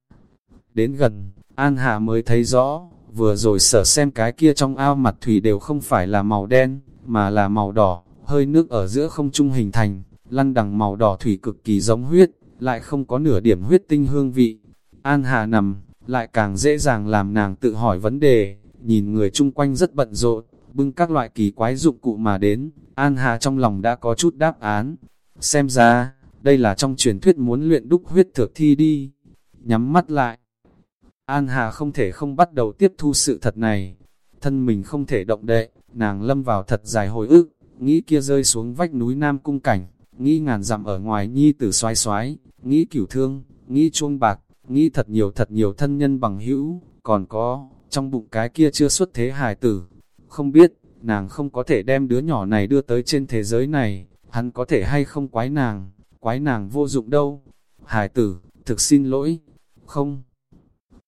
Đến gần, An Hạ mới thấy rõ, vừa rồi sở xem cái kia trong ao mặt thủy đều không phải là màu đen, mà là màu đỏ, hơi nước ở giữa không trung hình thành, lăn đằng màu đỏ thủy cực kỳ giống huyết, lại không có nửa điểm huyết tinh hương vị. An Hà nằm, lại càng dễ dàng làm nàng tự hỏi vấn đề, nhìn người chung quanh rất bận rộn, bưng các loại kỳ quái dụng cụ mà đến, An Hà trong lòng đã có chút đáp án. Xem ra, đây là trong truyền thuyết muốn luyện đúc huyết thược thi đi. Nhắm mắt lại. An Hà không thể không bắt đầu tiếp thu sự thật này. Thân mình không thể động đậy, nàng lâm vào thật dài hồi ức, nghĩ kia rơi xuống vách núi Nam Cung Cảnh, nghĩ ngàn dặm ở ngoài nhi tử xoái xoái, nghĩ cửu thương, nghĩ chuông bạc, nghĩ thật nhiều thật nhiều thân nhân bằng hữu, còn có, trong bụng cái kia chưa xuất thế hài tử. Không biết, nàng không có thể đem đứa nhỏ này đưa tới trên thế giới này, hắn có thể hay không quái nàng quái nàng vô dụng đâu. hài tử, thực xin lỗi, không.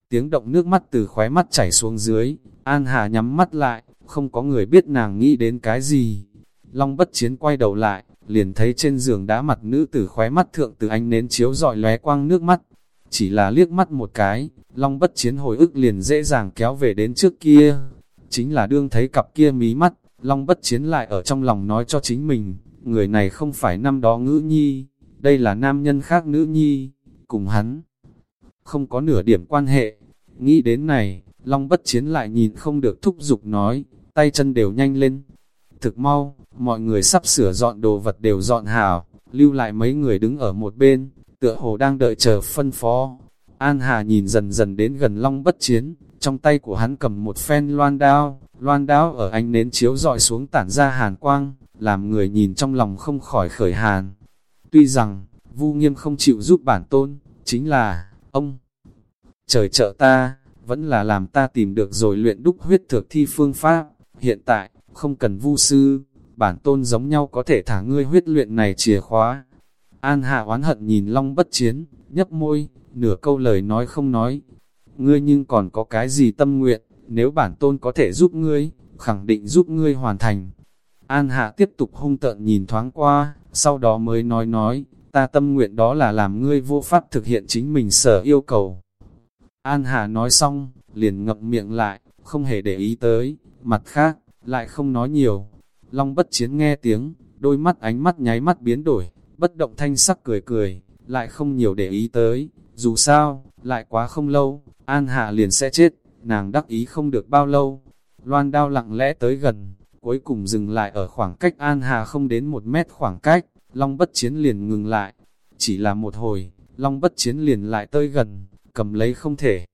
Tiếng động nước mắt từ khóe mắt chảy xuống dưới, An Hà nhắm mắt lại, không có người biết nàng nghĩ đến cái gì. Long bất chiến quay đầu lại, liền thấy trên giường đá mặt nữ tử khóe mắt thượng từ ánh nến chiếu dọi lóe quang nước mắt. Chỉ là liếc mắt một cái, Long bất chiến hồi ức liền dễ dàng kéo về đến trước kia. Chính là đương thấy cặp kia mí mắt, Long bất chiến lại ở trong lòng nói cho chính mình, người này không phải năm đó ngữ nhi, đây là nam nhân khác nữ nhi, cùng hắn. Không có nửa điểm quan hệ, nghĩ đến này, Long bất chiến lại nhìn không được thúc giục nói, tay chân đều nhanh lên. Thực mau, mọi người sắp sửa dọn đồ vật đều dọn hào, lưu lại mấy người đứng ở một bên, tựa hồ đang đợi chờ phân phó. An Hà nhìn dần dần đến gần Long bất chiến, trong tay của hắn cầm một phen loan đao, loan đao ở ánh nến chiếu dọi xuống tản ra hàn quang, làm người nhìn trong lòng không khỏi khởi hàn. Tuy rằng, Vu Nghiêm không chịu giúp bản tôn, chính là, ông, trời trợ ta, vẫn là làm ta tìm được rồi luyện đúc huyết thược thi phương pháp. Hiện tại, không cần vu sư, bản tôn giống nhau có thể thả ngươi huyết luyện này chìa khóa. An Hạ oán hận nhìn Long bất chiến, nhấp môi, nửa câu lời nói không nói. Ngươi nhưng còn có cái gì tâm nguyện, nếu bản tôn có thể giúp ngươi, khẳng định giúp ngươi hoàn thành. An Hạ tiếp tục hung tợn nhìn thoáng qua, sau đó mới nói nói, ta tâm nguyện đó là làm ngươi vô pháp thực hiện chính mình sở yêu cầu. An Hạ nói xong, liền ngậm miệng lại, không hề để ý tới, mặt khác, lại không nói nhiều. Long bất chiến nghe tiếng, đôi mắt ánh mắt nháy mắt biến đổi, bất động thanh sắc cười cười, lại không nhiều để ý tới, dù sao, lại quá không lâu, An Hạ liền sẽ chết, nàng đắc ý không được bao lâu. Loan đao lặng lẽ tới gần, cuối cùng dừng lại ở khoảng cách An Hà không đến một mét khoảng cách, Long bất chiến liền ngừng lại. Chỉ là một hồi, Long bất chiến liền lại tới gần, cầm lấy không thể.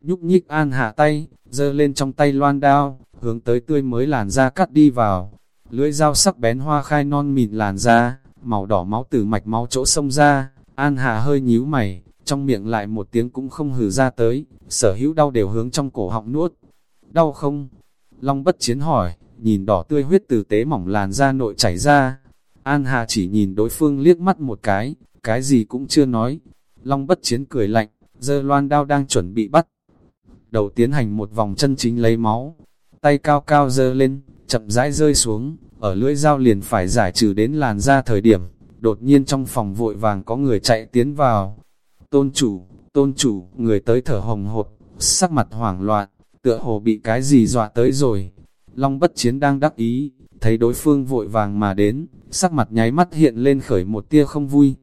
Nhúc nhích An Hà tay, giơ lên trong tay loan đao, hướng tới tươi mới làn da cắt đi vào. Lưỡi dao sắc bén hoa khai non mịn làn da, màu đỏ máu từ mạch máu chỗ sông ra, An Hà hơi nhíu mày, trong miệng lại một tiếng cũng không hừ ra tới, sở hữu đau đều hướng trong cổ họng nuốt. Đau không? Long bất chiến hỏi, nhìn đỏ tươi huyết từ tế mỏng làn da nội chảy ra. An Hà chỉ nhìn đối phương liếc mắt một cái, cái gì cũng chưa nói. Long bất chiến cười lạnh, giơ loan đao đang chuẩn bị bắt. Đầu tiến hành một vòng chân chính lấy máu, tay cao cao giơ lên, chậm rãi rơi xuống, ở lưỡi dao liền phải giải trừ đến làn da thời điểm. Đột nhiên trong phòng vội vàng có người chạy tiến vào. Tôn chủ, tôn chủ, người tới thở hồng hột, sắc mặt hoảng loạn, tựa hồ bị cái gì dọa tới rồi. Long bất chiến đang đắc ý, thấy đối phương vội vàng mà đến, sắc mặt nháy mắt hiện lên khởi một tia không vui.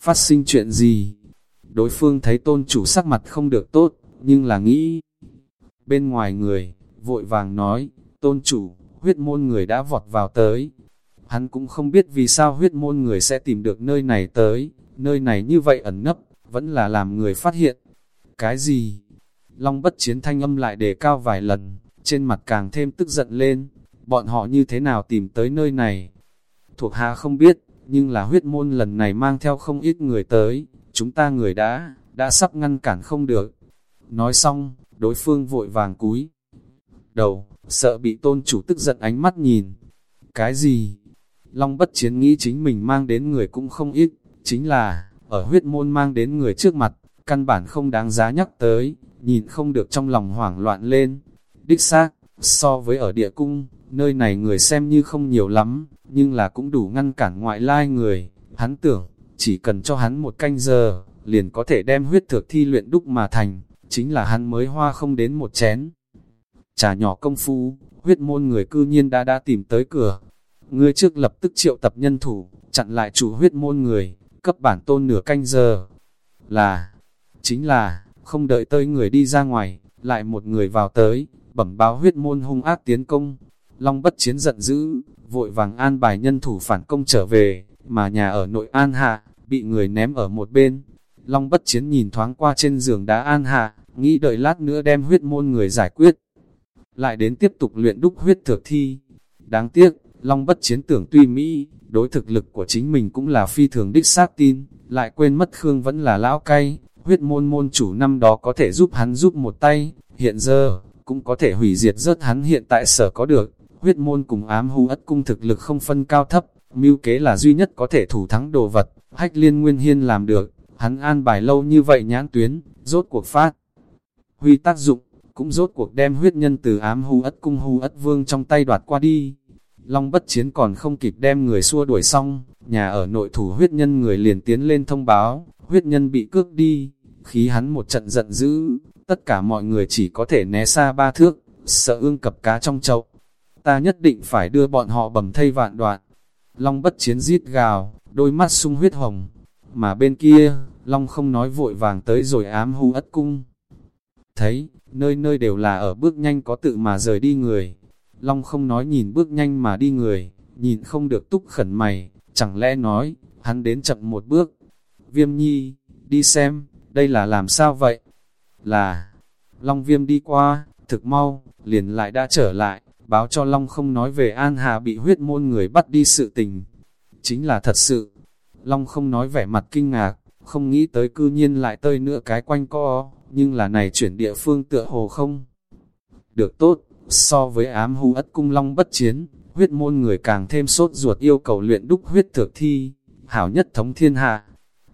Phát sinh chuyện gì? Đối phương thấy tôn chủ sắc mặt không được tốt, nhưng là nghĩ. Bên ngoài người, vội vàng nói, tôn chủ, huyết môn người đã vọt vào tới. Hắn cũng không biết vì sao huyết môn người sẽ tìm được nơi này tới, nơi này như vậy ẩn nấp, vẫn là làm người phát hiện. Cái gì? Long bất chiến thanh âm lại đề cao vài lần, trên mặt càng thêm tức giận lên, bọn họ như thế nào tìm tới nơi này. Thuộc hạ không biết, nhưng là huyết môn lần này mang theo không ít người tới, chúng ta người đã, đã sắp ngăn cản không được. Nói xong, đối phương vội vàng cúi. Đầu, sợ bị tôn chủ tức giận ánh mắt nhìn. Cái gì? Long bất chiến nghĩ chính mình mang đến người cũng không ít, chính là, ở huyết môn mang đến người trước mặt, căn bản không đáng giá nhắc tới, nhìn không được trong lòng hoảng loạn lên. Đích xác, so với ở địa cung, nơi này người xem như không nhiều lắm, nhưng là cũng đủ ngăn cản ngoại lai người. Hắn tưởng, chỉ cần cho hắn một canh giờ, liền có thể đem huyết thực thi luyện đúc mà thành, chính là hắn mới hoa không đến một chén. Trà nhỏ công phu, huyết môn người cư nhiên đã đã tìm tới cửa. Ngươi trước lập tức triệu tập nhân thủ, chặn lại chủ huyết môn người, cấp bản tôn nửa canh giờ. Là, chính là, không đợi tới người đi ra ngoài, lại một người vào tới, bẩm báo huyết môn hung ác tiến công. Long bất chiến giận dữ, vội vàng an bài nhân thủ phản công trở về, mà nhà ở nội an hạ, bị người ném ở một bên. Long bất chiến nhìn thoáng qua trên giường đá an hạ, nghĩ đợi lát nữa đem huyết môn người giải quyết. Lại đến tiếp tục luyện đúc huyết thực thi. Đáng tiếc, Long bất chiến tưởng tuy Mỹ, đối thực lực của chính mình cũng là phi thường đích xác tin, lại quên mất Khương vẫn là lão cay, huyết môn môn chủ năm đó có thể giúp hắn giúp một tay, hiện giờ, cũng có thể hủy diệt rớt hắn hiện tại sở có được. Huyết môn cùng ám hung ất cung thực lực không phân cao thấp, mưu kế là duy nhất có thể thủ thắng đồ vật, hách liên nguyên hiên làm được, hắn an bài lâu như vậy nhãn tuyến, rốt cuộc phát. Huy tác dụng, cũng rốt cuộc đem huyết nhân từ ám hung ất cung hung ất vương trong tay đoạt qua đi. Long bất chiến còn không kịp đem người xua đuổi xong, nhà ở nội thủ huyết nhân người liền tiến lên thông báo, huyết nhân bị cướp đi, khí hắn một trận giận dữ, tất cả mọi người chỉ có thể né xa ba thước, sợ ương cập cá trong chậu. Ta nhất định phải đưa bọn họ bầm thây vạn đoạn. Long bất chiến giết gào, đôi mắt sung huyết hồng. Mà bên kia, Long không nói vội vàng tới rồi ám hu ất cung. Thấy, nơi nơi đều là ở bước nhanh có tự mà rời đi người. Long không nói nhìn bước nhanh mà đi người, nhìn không được túc khẩn mày, chẳng lẽ nói, hắn đến chậm một bước. Viêm nhi, đi xem, đây là làm sao vậy? Là, Long viêm đi qua, thực mau, liền lại đã trở lại, báo cho Long không nói về An Hà bị huyết môn người bắt đi sự tình. Chính là thật sự, Long không nói vẻ mặt kinh ngạc, không nghĩ tới cư nhiên lại tơi nữa cái quanh co, nhưng là này chuyển địa phương tựa hồ không. Được tốt, So với ám hù ất cung long bất chiến, huyết môn người càng thêm sốt ruột yêu cầu luyện đúc huyết thực thi, hảo nhất thống thiên hạ.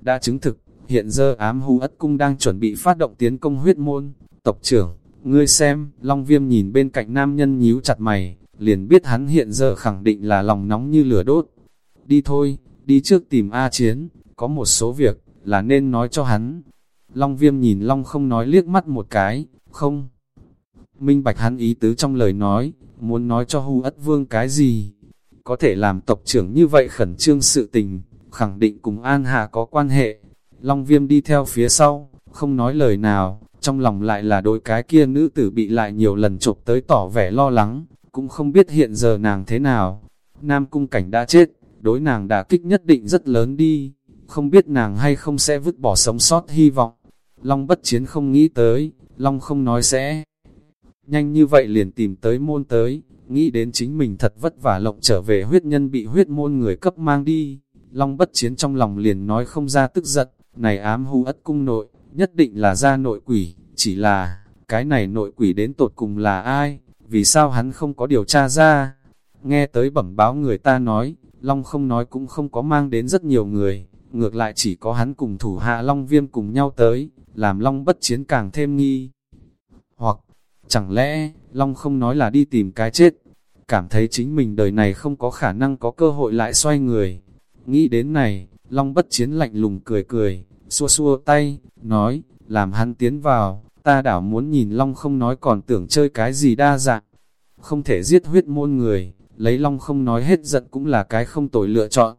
Đã chứng thực, hiện giờ ám hù ất cung đang chuẩn bị phát động tiến công huyết môn, tộc trưởng, ngươi xem, Long Viêm nhìn bên cạnh nam nhân nhíu chặt mày, liền biết hắn hiện giờ khẳng định là lòng nóng như lửa đốt. Đi thôi, đi trước tìm A Chiến, có một số việc, là nên nói cho hắn. Long Viêm nhìn Long không nói liếc mắt một cái, không. Minh Bạch hắn ý tứ trong lời nói, muốn nói cho Hu Ất Vương cái gì? Có thể làm tộc trưởng như vậy khẩn trương sự tình, khẳng định cùng An Hà có quan hệ. Long Viêm đi theo phía sau, không nói lời nào, trong lòng lại là đôi cái kia nữ tử bị lại nhiều lần chụp tới tỏ vẻ lo lắng, cũng không biết hiện giờ nàng thế nào. Nam cung cảnh đã chết, đối nàng đã kích nhất định rất lớn đi, không biết nàng hay không sẽ vứt bỏ sống sót hy vọng. Long bất chiến không nghĩ tới, Long không nói sẽ. Nhanh như vậy liền tìm tới môn tới, nghĩ đến chính mình thật vất vả lộng trở về huyết nhân bị huyết môn người cấp mang đi. Long bất chiến trong lòng liền nói không ra tức giận, này ám hưu ất cung nội, nhất định là ra nội quỷ, chỉ là, cái này nội quỷ đến tột cùng là ai, vì sao hắn không có điều tra ra. Nghe tới bẩm báo người ta nói, Long không nói cũng không có mang đến rất nhiều người, ngược lại chỉ có hắn cùng thủ hạ Long viêm cùng nhau tới, làm Long bất chiến càng thêm nghi. Hoặc, chẳng lẽ, Long không nói là đi tìm cái chết, cảm thấy chính mình đời này không có khả năng có cơ hội lại xoay người. Nghĩ đến này, Long bất chiến lạnh lùng cười cười, xua xua tay, nói, làm hắn tiến vào, ta đảo muốn nhìn Long không nói còn tưởng chơi cái gì đa dạng. Không thể giết huyết môn người, lấy Long không nói hết giận cũng là cái không tội lựa chọn.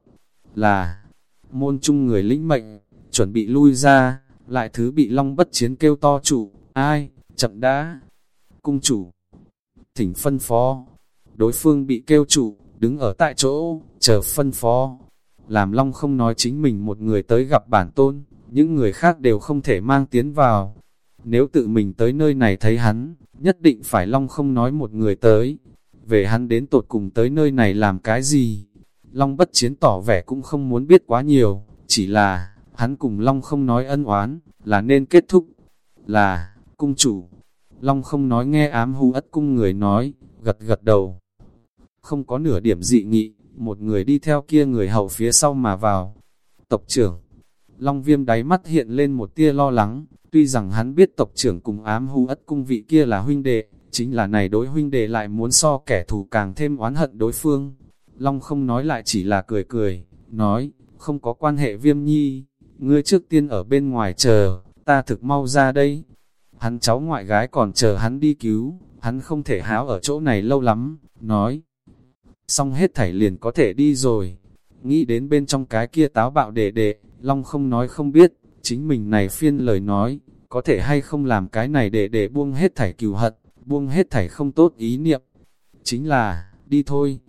Là, môn chung người lĩnh mệnh, chuẩn bị lui ra, lại thứ bị Long bất chiến kêu to chủ, ai, chậm đã, cung chủ, thỉnh phân phó, đối phương bị kêu chủ, đứng ở tại chỗ, chờ phân phó, làm Long không nói chính mình một người tới gặp bản tôn, những người khác đều không thể mang tiến vào. Nếu tự mình tới nơi này thấy hắn, nhất định phải Long không nói một người tới. Về hắn đến tột cùng tới nơi này làm cái gì? Long bất chiến tỏ vẻ cũng không muốn biết quá nhiều, chỉ là, hắn cùng Long không nói ân oán, là nên kết thúc. Là, cung chủ. Long không nói nghe ám hù ất cung người nói, gật gật đầu. Không có nửa điểm dị nghị, một người đi theo kia người hậu phía sau mà vào. Tộc trưởng, Long viêm đáy mắt hiện lên một tia lo lắng, tuy rằng hắn biết tộc trưởng cùng ám hù ất cung vị kia là huynh đệ, chính là này đối huynh đệ lại muốn so kẻ thù càng thêm oán hận đối phương. Long không nói lại chỉ là cười cười, nói, không có quan hệ viêm nhi, ngươi trước tiên ở bên ngoài chờ, ta thực mau ra đây. Hắn cháu ngoại gái còn chờ hắn đi cứu, hắn không thể háo ở chỗ này lâu lắm, nói. Xong hết thảy liền có thể đi rồi, nghĩ đến bên trong cái kia táo bạo đệ đệ, Long không nói không biết, chính mình này phiên lời nói, có thể hay không làm cái này để để buông hết thảy cừu hận, buông hết thảy không tốt ý niệm. Chính là, đi thôi.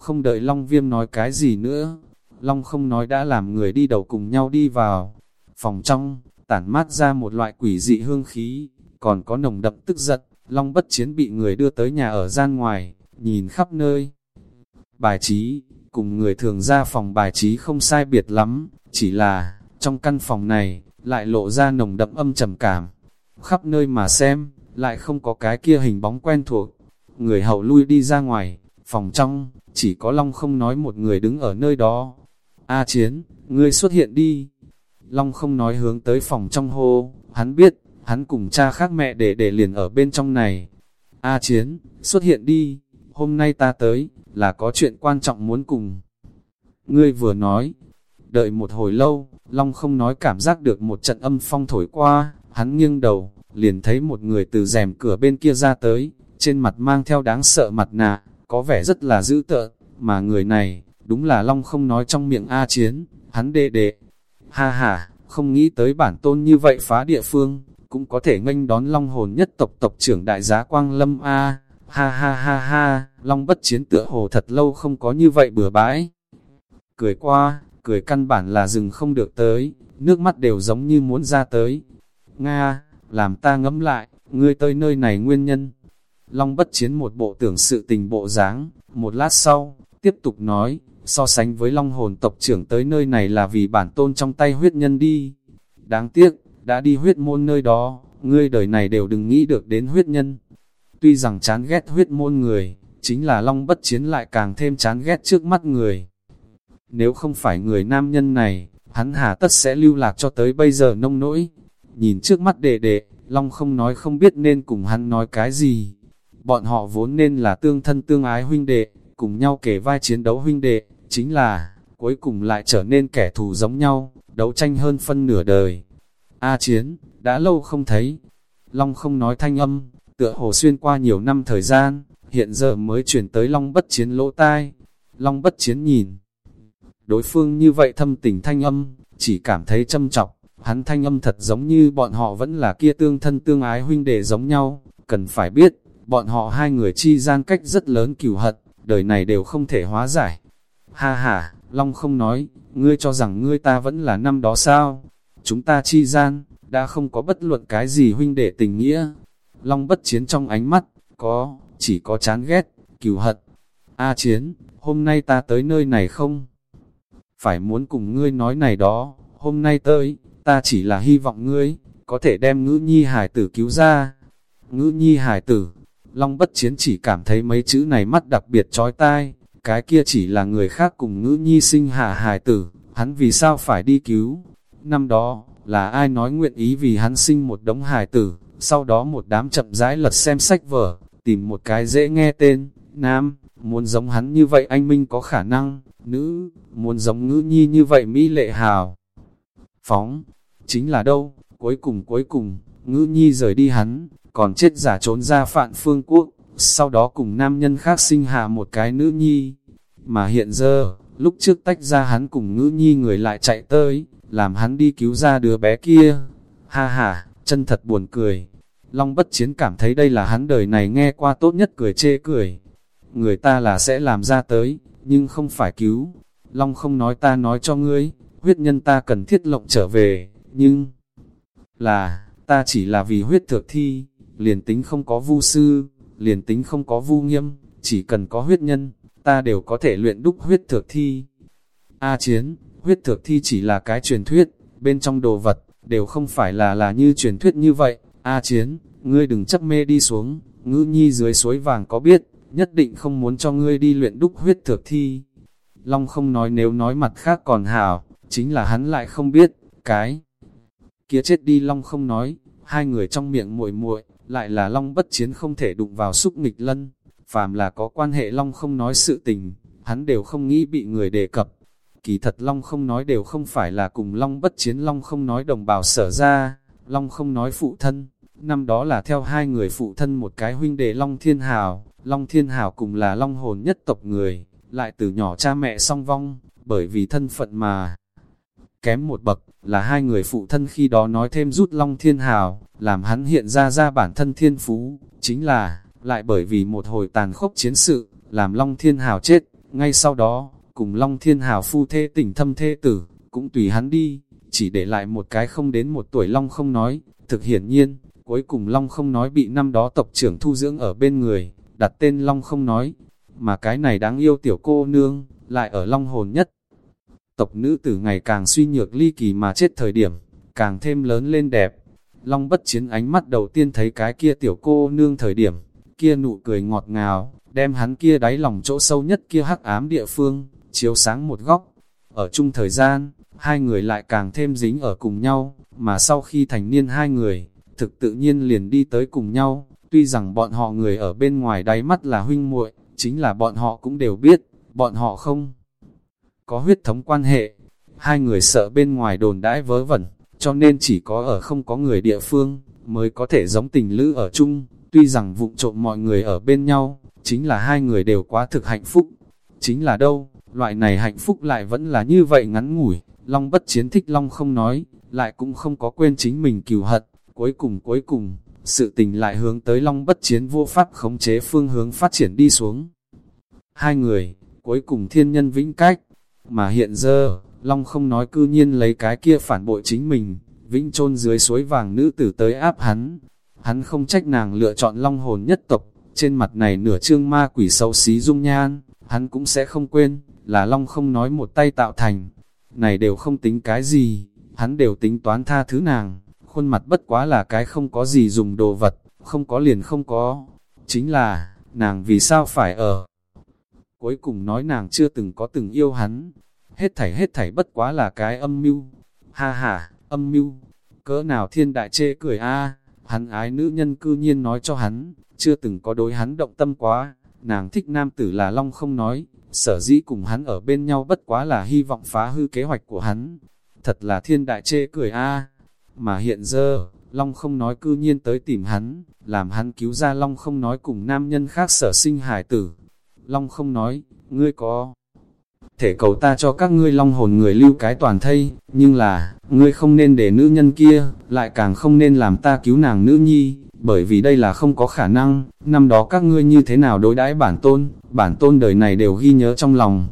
Không đợi Long viêm nói cái gì nữa, Long không nói đã làm người đi đầu cùng nhau đi vào. Phòng trong, tản mát ra một loại quỷ dị hương khí, còn có nồng đậm tức giận, Long bất chiến bị người đưa tới nhà ở gian ngoài, nhìn khắp nơi. Bài trí, cùng người thường ra phòng bài trí không sai biệt lắm, chỉ là, trong căn phòng này, lại lộ ra nồng đậm âm trầm cảm. Khắp nơi mà xem, lại không có cái kia hình bóng quen thuộc. Người hậu lui đi ra ngoài, phòng trong, chỉ có Long không nói một người đứng ở nơi đó. A Chiến, ngươi xuất hiện đi. Long không nói hướng tới phòng trong hô, hắn biết, hắn cùng cha khác mẹ để để liền ở bên trong này. A Chiến, xuất hiện đi, hôm nay ta tới, là có chuyện quan trọng muốn cùng. Ngươi vừa nói, đợi một hồi lâu, Long không nói cảm giác được một trận âm phong thổi qua, hắn nghiêng đầu, liền thấy một người từ rèm cửa bên kia ra tới, trên mặt mang theo đáng sợ mặt nạ, có vẻ rất là dữ tợn, mà người này, đúng là Long không nói trong miệng A Chiến, hắn đệ đệ. Ha ha, không nghĩ tới bản tôn như vậy phá địa phương, cũng có thể nghênh đón Long hồn nhất tộc tộc trưởng đại giá Quang Lâm A. Ha ha ha ha, Long bất chiến tựa hồ thật lâu không có như vậy bừa bãi. Cười qua, cười căn bản là dừng không được tới, nước mắt đều giống như muốn ra tới. Nga, làm ta ngẫm lại, ngươi tới nơi này nguyên nhân. Long bất chiến một bộ tưởng sự tình bộ dáng, một lát sau, tiếp tục nói, so sánh với long hồn tộc trưởng tới nơi này là vì bản tôn trong tay huyết nhân đi. Đáng tiếc, đã đi huyết môn nơi đó, ngươi đời này đều đừng nghĩ được đến huyết nhân. tuy rằng chán ghét huyết môn người, chính là long bất chiến lại càng thêm chán ghét trước mắt người. Nếu không phải người nam nhân này, hắn hà tất sẽ lưu lạc cho tới bây giờ nông nỗi. Nhìn trước mắt đệ đệ, Long không nói không biết nên cùng hắn nói cái gì. Bọn họ vốn nên là tương thân tương ái huynh đệ, cùng nhau kể vai chiến đấu huynh đệ, chính là, cuối cùng lại trở nên kẻ thù giống nhau, đấu tranh hơn phân nửa đời. A chiến, đã lâu không thấy. Long không nói thanh âm, tựa hồ xuyên qua nhiều năm thời gian, hiện giờ mới chuyển tới Long bất chiến lỗ tai. Long bất chiến nhìn. Đối phương như vậy thâm tình thanh âm, chỉ cảm thấy châm trọng, hắn thanh âm thật giống như bọn họ vẫn là kia tương thân tương ái huynh đệ giống nhau, cần phải biết, bọn họ hai người chi gian cách rất lớn cửu hận, đời này đều không thể hóa giải. Ha ha, Long không nói, ngươi cho rằng ngươi ta vẫn là năm đó sao? Chúng ta chi gian, đã không có bất luận cái gì huynh đệ tình nghĩa. Long bất chiến trong ánh mắt, có, chỉ có chán ghét, cửu hận. A chiến, hôm nay ta tới nơi này không? Phải muốn cùng ngươi nói này đó, hôm nay tới, ta chỉ là hy vọng ngươi, có thể đem ngữ nhi hải tử cứu ra. Ngữ nhi hải tử, Long bất chiến chỉ cảm thấy mấy chữ này mắt đặc biệt trói tai, cái kia chỉ là người khác cùng ngữ nhi sinh hạ hài tử, hắn vì sao phải đi cứu. Năm đó, là ai nói nguyện ý vì hắn sinh một đống hài tử, sau đó một đám chậm rãi lật xem sách vở, tìm một cái dễ nghe tên, nam, muốn giống hắn như vậy anh Minh có khả năng, nữ, muốn giống ngữ nhi như vậy Mỹ lệ hào. Phóng, chính là đâu, cuối cùng cuối cùng, ngữ nhi rời đi hắn, còn chết giả trốn ra phạn phương quốc, sau đó cùng nam nhân khác sinh hạ một cái nữ nhi. Mà hiện giờ, lúc trước tách ra hắn cùng ngữ nhi người lại chạy tới, làm hắn đi cứu ra đứa bé kia. Ha ha, chân thật buồn cười. Long bất chiến cảm thấy đây là hắn đời này nghe qua tốt nhất cười chê cười. Người ta là sẽ làm ra tới, nhưng không phải cứu. Long không nói ta nói cho ngươi, huyết nhân ta cần thiết lộng trở về, nhưng là, ta chỉ là vì huyết thượng thi, liền tính không có vu sư, liền tính không có vu nghiêm, chỉ cần có huyết nhân, ta đều có thể luyện đúc huyết thược thi. A chiến, huyết thược thi chỉ là cái truyền thuyết, bên trong đồ vật, đều không phải là là như truyền thuyết như vậy. A chiến, ngươi đừng chấp mê đi xuống, ngữ nhi dưới suối vàng có biết, nhất định không muốn cho ngươi đi luyện đúc huyết thược thi. Long không nói nếu nói mặt khác còn hảo, chính là hắn lại không biết, cái kia chết đi Long không nói, hai người trong miệng muội muội lại là Long bất chiến không thể đụng vào xúc nghịch lân, phàm là có quan hệ Long không nói sự tình, hắn đều không nghĩ bị người đề cập. Kỳ thật Long không nói đều không phải là cùng Long bất chiến Long không nói đồng bào sở ra, Long không nói phụ thân, năm đó là theo hai người phụ thân một cái huynh đệ Long Thiên Hào, Long Thiên Hào cùng là Long hồn nhất tộc người, lại từ nhỏ cha mẹ song vong, bởi vì thân phận mà kém một bậc, là hai người phụ thân khi đó nói thêm rút Long Thiên Hào, làm hắn hiện ra ra bản thân thiên phú, chính là, lại bởi vì một hồi tàn khốc chiến sự, làm Long Thiên Hào chết, ngay sau đó, cùng Long Thiên Hào phu thê tình thâm thê tử, cũng tùy hắn đi, chỉ để lại một cái không đến một tuổi Long không nói, thực hiển nhiên, cuối cùng Long không nói bị năm đó tộc trưởng thu dưỡng ở bên người, đặt tên Long không nói, mà cái này đáng yêu tiểu cô nương, lại ở Long hồn nhất tộc nữ tử ngày càng suy nhược ly kỳ mà chết thời điểm, càng thêm lớn lên đẹp. Long bất chiến ánh mắt đầu tiên thấy cái kia tiểu cô nương thời điểm, kia nụ cười ngọt ngào, đem hắn kia đáy lòng chỗ sâu nhất kia hắc ám địa phương, chiếu sáng một góc. Ở chung thời gian, hai người lại càng thêm dính ở cùng nhau, mà sau khi thành niên hai người, thực tự nhiên liền đi tới cùng nhau. Tuy rằng bọn họ người ở bên ngoài đáy mắt là huynh muội, chính là bọn họ cũng đều biết, bọn họ không có huyết thống quan hệ. Hai người sợ bên ngoài đồn đãi vớ vẩn, cho nên chỉ có ở không có người địa phương, mới có thể giống tình lữ ở chung. Tuy rằng vụng trộm mọi người ở bên nhau, chính là hai người đều quá thực hạnh phúc. Chính là đâu, loại này hạnh phúc lại vẫn là như vậy ngắn ngủi. Long bất chiến thích Long không nói, lại cũng không có quên chính mình cừu hận. Cuối cùng cuối cùng, sự tình lại hướng tới Long bất chiến vô pháp khống chế phương hướng phát triển đi xuống. Hai người, cuối cùng thiên nhân vĩnh cách, mà hiện giờ, Long không nói cư nhiên lấy cái kia phản bội chính mình, vĩnh chôn dưới suối vàng nữ tử tới áp hắn. Hắn không trách nàng lựa chọn Long hồn nhất tộc, trên mặt này nửa trương ma quỷ xấu xí dung nhan, hắn cũng sẽ không quên, là Long không nói một tay tạo thành. Này đều không tính cái gì, hắn đều tính toán tha thứ nàng, khuôn mặt bất quá là cái không có gì dùng đồ vật, không có liền không có. Chính là, nàng vì sao phải ở? Cuối cùng nói nàng chưa từng có từng yêu hắn. Hết thảy hết thảy bất quá là cái âm mưu. Ha ha, âm mưu. Cỡ nào thiên đại chê cười a hắn ái nữ nhân cư nhiên nói cho hắn, chưa từng có đối hắn động tâm quá. Nàng thích nam tử là long không nói, sở dĩ cùng hắn ở bên nhau bất quá là hy vọng phá hư kế hoạch của hắn. Thật là thiên đại chê cười a Mà hiện giờ, Long không nói cư nhiên tới tìm hắn, làm hắn cứu ra Long không nói cùng nam nhân khác sở sinh hải tử. Long không nói, ngươi có thể cầu ta cho các ngươi long hồn người lưu cái toàn thây, nhưng là, ngươi không nên để nữ nhân kia, lại càng không nên làm ta cứu nàng nữ nhi, bởi vì đây là không có khả năng, năm đó các ngươi như thế nào đối đãi bản tôn, bản tôn đời này đều ghi nhớ trong lòng.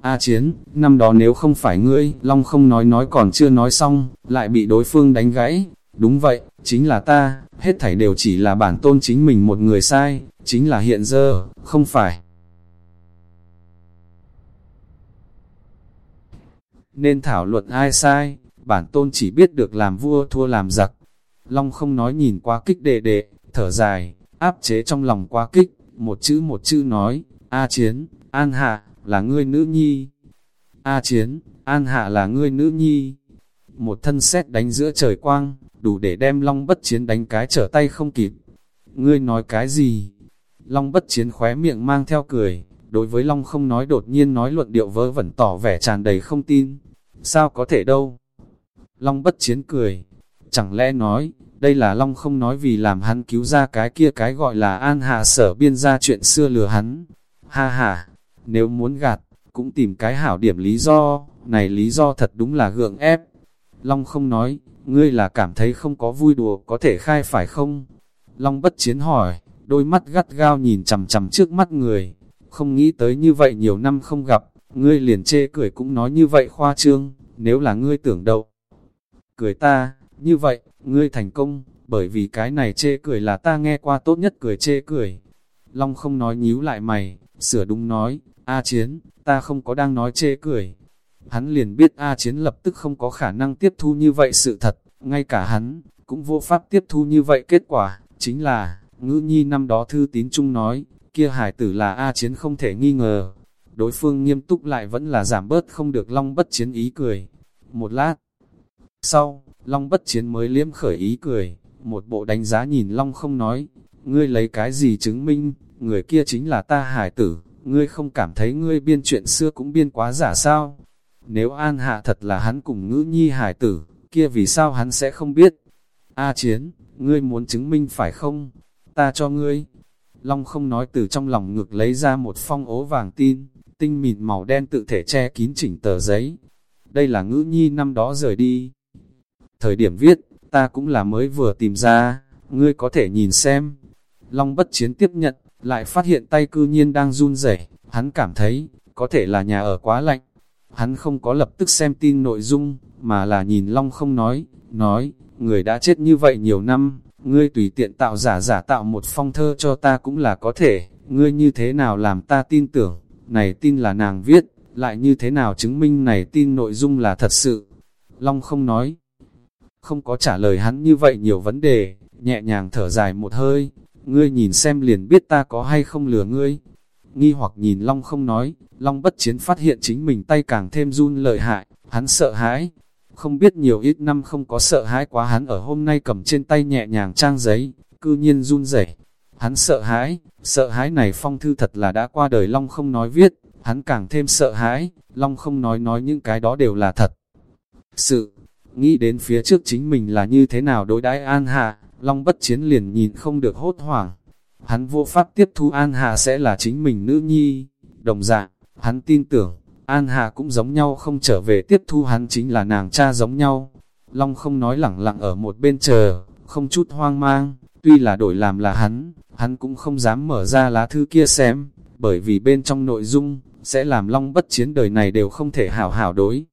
A chiến, năm đó nếu không phải ngươi, Long không nói nói còn chưa nói xong, lại bị đối phương đánh gãy. Đúng vậy, chính là ta, hết thảy đều chỉ là bản tôn chính mình một người sai, chính là hiện giờ, không phải. Nên thảo luận ai sai, bản tôn chỉ biết được làm vua thua làm giặc. Long không nói nhìn quá kích đệ đệ, thở dài, áp chế trong lòng quá kích, một chữ một chữ nói, A Chiến, An Hạ, là ngươi nữ nhi. A Chiến, An Hạ là ngươi nữ nhi. Một thân xét đánh giữa trời quang, đủ để đem Long bất chiến đánh cái trở tay không kịp. Ngươi nói cái gì? Long bất chiến khóe miệng mang theo cười, đối với Long không nói đột nhiên nói luận điệu vớ vẩn tỏ vẻ tràn đầy không tin. Sao có thể đâu? Long bất chiến cười, chẳng lẽ nói, đây là Long không nói vì làm hắn cứu ra cái kia cái gọi là an hạ sở biên ra chuyện xưa lừa hắn. Ha ha, nếu muốn gạt, cũng tìm cái hảo điểm lý do, này lý do thật đúng là gượng ép. Long không nói, ngươi là cảm thấy không có vui đùa có thể khai phải không? Long bất chiến hỏi, đôi mắt gắt gao nhìn chằm chằm trước mắt người, không nghĩ tới như vậy nhiều năm không gặp, ngươi liền chê cười cũng nói như vậy khoa trương, nếu là ngươi tưởng đậu. Cười ta, như vậy, ngươi thành công, bởi vì cái này chê cười là ta nghe qua tốt nhất cười chê cười. Long không nói nhíu lại mày, sửa đúng nói, A Chiến, ta không có đang nói chê cười. Hắn liền biết A Chiến lập tức không có khả năng tiếp thu như vậy sự thật, ngay cả hắn, cũng vô pháp tiếp thu như vậy kết quả, chính là, ngữ nhi năm đó thư tín trung nói, kia hải tử là A Chiến không thể nghi ngờ. Đối phương nghiêm túc lại vẫn là giảm bớt không được Long bất chiến ý cười. Một lát, sau, Long bất chiến mới liếm khởi ý cười, một bộ đánh giá nhìn Long không nói, ngươi lấy cái gì chứng minh, người kia chính là ta hải tử, ngươi không cảm thấy ngươi biên chuyện xưa cũng biên quá giả sao? Nếu An Hạ thật là hắn cùng ngữ nhi hải tử, kia vì sao hắn sẽ không biết? A Chiến, ngươi muốn chứng minh phải không? Ta cho ngươi. Long không nói từ trong lòng ngực lấy ra một phong ố vàng tin, tinh mịn màu đen tự thể che kín chỉnh tờ giấy. Đây là ngữ nhi năm đó rời đi. Thời điểm viết, ta cũng là mới vừa tìm ra, ngươi có thể nhìn xem. Long bất chiến tiếp nhận, lại phát hiện tay cư nhiên đang run rẩy hắn cảm thấy, có thể là nhà ở quá lạnh. Hắn không có lập tức xem tin nội dung, mà là nhìn Long không nói, nói, người đã chết như vậy nhiều năm, ngươi tùy tiện tạo giả giả tạo một phong thơ cho ta cũng là có thể, ngươi như thế nào làm ta tin tưởng, này tin là nàng viết, lại như thế nào chứng minh này tin nội dung là thật sự. Long không nói, không có trả lời hắn như vậy nhiều vấn đề, nhẹ nhàng thở dài một hơi, ngươi nhìn xem liền biết ta có hay không lừa ngươi. Nghi hoặc nhìn Long không nói, Long bất chiến phát hiện chính mình tay càng thêm run lợi hại, hắn sợ hãi. Không biết nhiều ít năm không có sợ hãi quá hắn ở hôm nay cầm trên tay nhẹ nhàng trang giấy, cư nhiên run rẩy. Hắn sợ hãi, sợ hãi này phong thư thật là đã qua đời Long không nói viết, hắn càng thêm sợ hãi, Long không nói nói những cái đó đều là thật. Sự, nghĩ đến phía trước chính mình là như thế nào đối đãi An Hạ, Long bất chiến liền nhìn không được hốt hoảng. Hắn vô pháp tiếp thu An Hạ sẽ là chính mình nữ nhi, đồng dạng, hắn tin tưởng, An Hạ cũng giống nhau không trở về tiếp thu hắn chính là nàng cha giống nhau. Long không nói lẳng lặng ở một bên chờ, không chút hoang mang, tuy là đổi làm là hắn, hắn cũng không dám mở ra lá thư kia xem, bởi vì bên trong nội dung, sẽ làm Long bất chiến đời này đều không thể hảo hảo đối.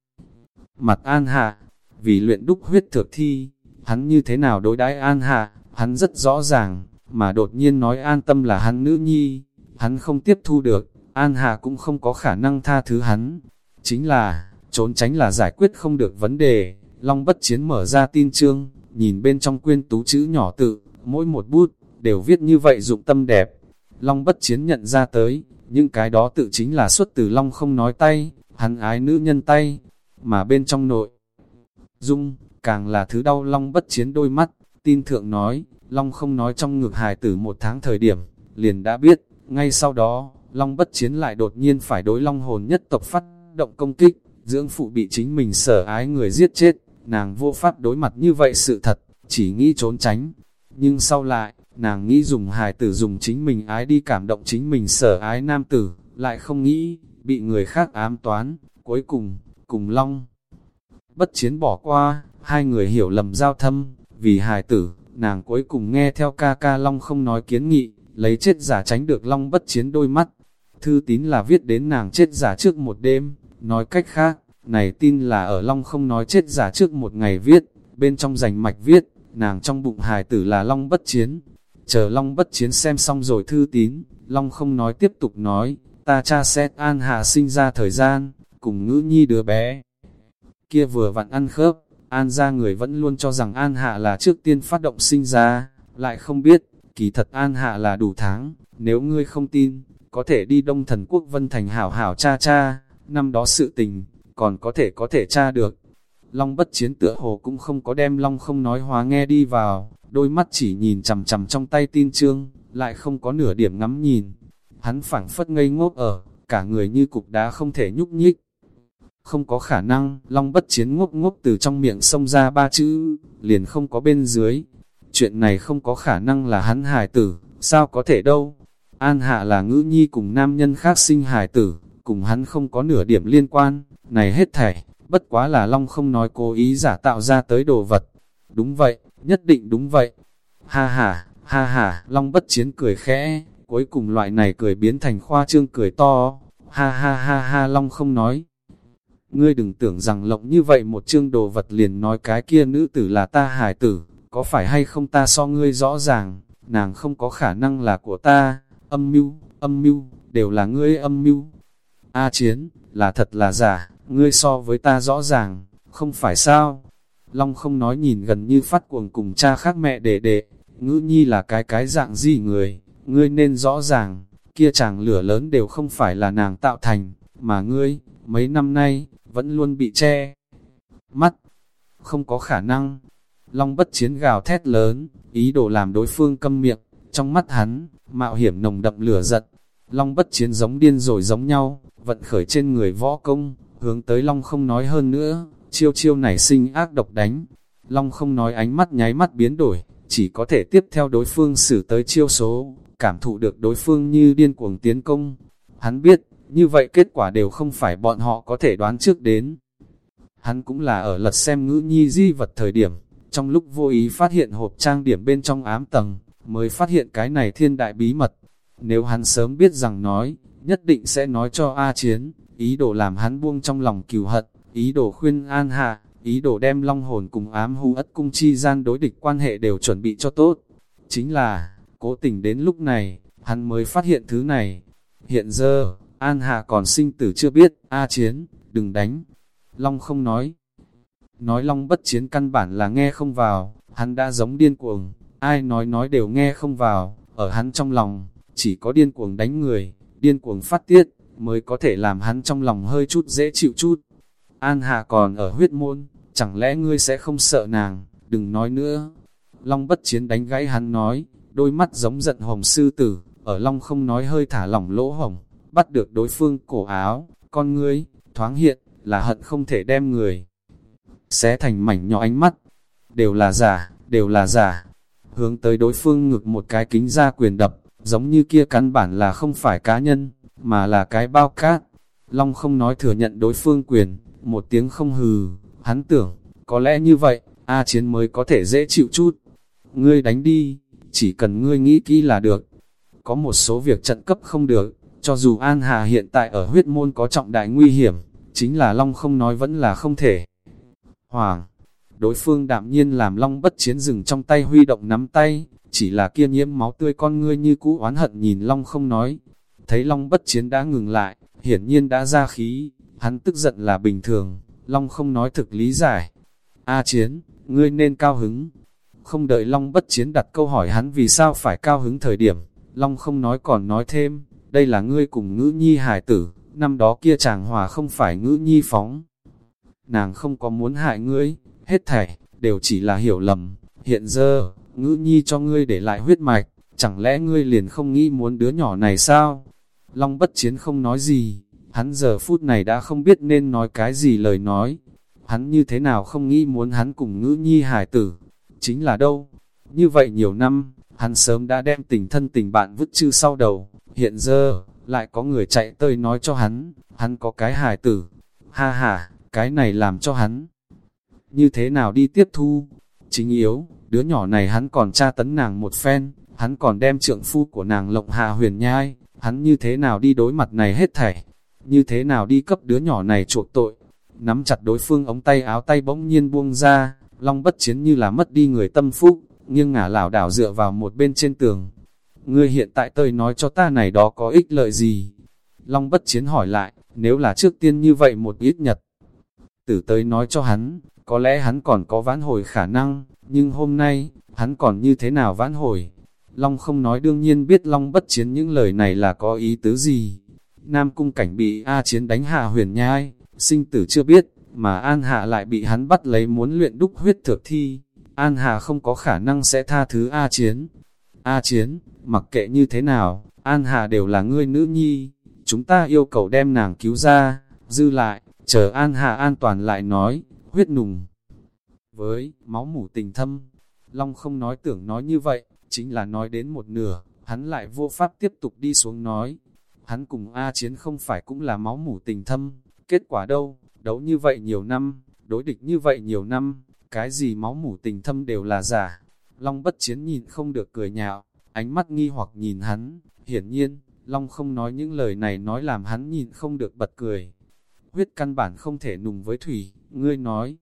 Mặt An Hạ, vì luyện đúc huyết thực thi, hắn như thế nào đối đãi An Hạ, hắn rất rõ ràng, mà đột nhiên nói an tâm là hắn nữ nhi, hắn không tiếp thu được, An Hạ cũng không có khả năng tha thứ hắn. Chính là, trốn tránh là giải quyết không được vấn đề, Long bất chiến mở ra tin chương, nhìn bên trong quyên tú chữ nhỏ tự, mỗi một bút, đều viết như vậy dụng tâm đẹp, Long bất chiến nhận ra tới, những cái đó tự chính là xuất từ Long không nói tay, hắn ái nữ nhân tay, mà bên trong nội. Dung, càng là thứ đau Long bất chiến đôi mắt, tin thượng nói, Long không nói trong ngược hài tử một tháng thời điểm, liền đã biết, ngay sau đó, Long bất chiến lại đột nhiên phải đối Long hồn nhất tộc phát động công kích, dưỡng phụ bị chính mình sở ái người giết chết, nàng vô pháp đối mặt như vậy sự thật, chỉ nghĩ trốn tránh. Nhưng sau lại, nàng nghĩ dùng hài tử dùng chính mình ái đi cảm động chính mình sở ái nam tử, lại không nghĩ, bị người khác ám toán, cuối cùng, cùng Long. Bất chiến bỏ qua, hai người hiểu lầm giao thâm, vì hài tử, nàng cuối cùng nghe theo ca ca Long không nói kiến nghị, lấy chết giả tránh được Long bất chiến đôi mắt. Thư tín là viết đến nàng chết giả trước một đêm, nói cách khác, này tin là ở Long không nói chết giả trước một ngày viết, bên trong rành mạch viết, nàng trong bụng hài tử là Long bất chiến. Chờ Long bất chiến xem xong rồi thư tín, Long không nói tiếp tục nói, ta cha xét an hạ sinh ra thời gian, cùng ngữ nhi đứa bé. Kia vừa vặn ăn khớp, an ra người vẫn luôn cho rằng an hạ là trước tiên phát động sinh ra, lại không biết, kỳ thật an hạ là đủ tháng, nếu ngươi không tin, có thể đi đông thần quốc vân thành hảo hảo cha cha, năm đó sự tình, còn có thể có thể tra được. Long bất chiến tựa hồ cũng không có đem Long không nói hóa nghe đi vào, đôi mắt chỉ nhìn chằm chằm trong tay tin chương, lại không có nửa điểm ngắm nhìn. Hắn phảng phất ngây ngốc ở, cả người như cục đá không thể nhúc nhích. Không có khả năng, Long bất chiến ngốc ngốc từ trong miệng xông ra ba chữ, liền không có bên dưới. Chuyện này không có khả năng là hắn hài tử, sao có thể đâu. An hạ là ngữ nhi cùng nam nhân khác sinh hài tử, cùng hắn không có nửa điểm liên quan, này hết thảy, bất quá là Long không nói cố ý giả tạo ra tới đồ vật. Đúng vậy, nhất định đúng vậy. Ha ha, ha ha, Long bất chiến cười khẽ, cuối cùng loại này cười biến thành khoa trương cười to. Ha ha ha ha Long không nói. Ngươi đừng tưởng rằng lộng như vậy một chương đồ vật liền nói cái kia nữ tử là ta hải tử, có phải hay không ta so ngươi rõ ràng, nàng không có khả năng là của ta, âm mưu, âm mưu, đều là ngươi âm mưu. A chiến, là thật là giả, ngươi so với ta rõ ràng, không phải sao? Long không nói nhìn gần như phát cuồng cùng cha khác mẹ đệ đệ, ngữ nhi là cái cái dạng gì người, ngươi nên rõ ràng, kia chàng lửa lớn đều không phải là nàng tạo thành, mà ngươi, mấy năm nay, vẫn luôn bị che. Mắt, không có khả năng. Long bất chiến gào thét lớn, ý đồ làm đối phương câm miệng, trong mắt hắn, mạo hiểm nồng đậm lửa giận. Long bất chiến giống điên rồi giống nhau, vận khởi trên người võ công, hướng tới Long không nói hơn nữa, chiêu chiêu nảy sinh ác độc đánh. Long không nói ánh mắt nháy mắt biến đổi, chỉ có thể tiếp theo đối phương xử tới chiêu số, cảm thụ được đối phương như điên cuồng tiến công. Hắn biết, như vậy kết quả đều không phải bọn họ có thể đoán trước đến. Hắn cũng là ở lật xem ngữ nhi di vật thời điểm, trong lúc vô ý phát hiện hộp trang điểm bên trong ám tầng, mới phát hiện cái này thiên đại bí mật. Nếu hắn sớm biết rằng nói, nhất định sẽ nói cho A Chiến, ý đồ làm hắn buông trong lòng cừu hận, ý đồ khuyên an hạ, ý đồ đem long hồn cùng ám hưu ất cung chi gian đối địch quan hệ đều chuẩn bị cho tốt. Chính là, cố tình đến lúc này, hắn mới phát hiện thứ này. Hiện giờ, An Hạ còn sinh tử chưa biết, A Chiến, đừng đánh. Long không nói. Nói Long bất chiến căn bản là nghe không vào, hắn đã giống điên cuồng, ai nói nói đều nghe không vào, ở hắn trong lòng, chỉ có điên cuồng đánh người, điên cuồng phát tiết, mới có thể làm hắn trong lòng hơi chút dễ chịu chút. An Hạ còn ở huyết môn, chẳng lẽ ngươi sẽ không sợ nàng, đừng nói nữa. Long bất chiến đánh gãy hắn nói, đôi mắt giống giận hồng sư tử, ở Long không nói hơi thả lỏng lỗ hồng, bắt được đối phương cổ áo, con ngươi, thoáng hiện, là hận không thể đem người. Xé thành mảnh nhỏ ánh mắt, đều là giả, đều là giả. Hướng tới đối phương ngực một cái kính ra quyền đập, giống như kia căn bản là không phải cá nhân, mà là cái bao cát. Long không nói thừa nhận đối phương quyền, một tiếng không hừ, hắn tưởng, có lẽ như vậy, A Chiến mới có thể dễ chịu chút. Ngươi đánh đi, chỉ cần ngươi nghĩ kỹ là được. Có một số việc trận cấp không được, cho dù An Hà hiện tại ở huyết môn có trọng đại nguy hiểm, chính là Long không nói vẫn là không thể. Hoàng, đối phương đạm nhiên làm Long bất chiến dừng trong tay huy động nắm tay, chỉ là kia nhiễm máu tươi con ngươi như cũ oán hận nhìn Long không nói. Thấy Long bất chiến đã ngừng lại, hiển nhiên đã ra khí, hắn tức giận là bình thường, Long không nói thực lý giải. A chiến, ngươi nên cao hứng. Không đợi Long bất chiến đặt câu hỏi hắn vì sao phải cao hứng thời điểm, Long không nói còn nói thêm, đây là ngươi cùng ngữ nhi hải tử, năm đó kia chàng hòa không phải ngữ nhi phóng. Nàng không có muốn hại ngươi, hết thảy, đều chỉ là hiểu lầm, hiện giờ, ngữ nhi cho ngươi để lại huyết mạch, chẳng lẽ ngươi liền không nghĩ muốn đứa nhỏ này sao? Long bất chiến không nói gì, hắn giờ phút này đã không biết nên nói cái gì lời nói. Hắn như thế nào không nghĩ muốn hắn cùng ngữ nhi hải tử, chính là đâu? Như vậy nhiều năm, hắn sớm đã đem tình thân tình bạn vứt chư sau đầu, hiện giờ, lại có người chạy tới nói cho hắn, hắn có cái hài tử. Ha ha, cái này làm cho hắn. Như thế nào đi tiếp thu? Chính yếu, đứa nhỏ này hắn còn tra tấn nàng một phen, hắn còn đem trượng phu của nàng lộng hạ huyền nhai, hắn như thế nào đi đối mặt này hết thảy, như thế nào đi cấp đứa nhỏ này chuộc tội. Nắm chặt đối phương ống tay áo tay bỗng nhiên buông ra, long bất chiến như là mất đi người tâm phúc, nghiêng ngả lảo đảo dựa vào một bên trên tường. Ngươi hiện tại tơi nói cho ta này đó có ích lợi gì? Long bất chiến hỏi lại, nếu là trước tiên như vậy một ít nhật. Tử tới nói cho hắn, có lẽ hắn còn có vãn hồi khả năng, nhưng hôm nay, hắn còn như thế nào vãn hồi? Long không nói đương nhiên biết Long bất chiến những lời này là có ý tứ gì. Nam cung cảnh bị A chiến đánh hạ huyền nhai, sinh tử chưa biết, mà An Hạ lại bị hắn bắt lấy muốn luyện đúc huyết thực thi. An Hạ không có khả năng sẽ tha thứ A chiến. A chiến, mặc kệ như thế nào, An Hạ đều là ngươi nữ nhi, chúng ta yêu cầu đem nàng cứu ra, dư lại, chờ An Hạ an toàn lại nói, huyết nùng. Với, máu mủ tình thâm, Long không nói tưởng nói như vậy, chính là nói đến một nửa, hắn lại vô pháp tiếp tục đi xuống nói. Hắn cùng A Chiến không phải cũng là máu mủ tình thâm, kết quả đâu, đấu như vậy nhiều năm, đối địch như vậy nhiều năm, cái gì máu mủ tình thâm đều là giả. Long bất chiến nhìn không được cười nhạo, ánh mắt nghi hoặc nhìn hắn, hiển nhiên, Long không nói những lời này nói làm hắn nhìn không được bật cười. Huyết căn bản không thể nùng với thủy, ngươi nói.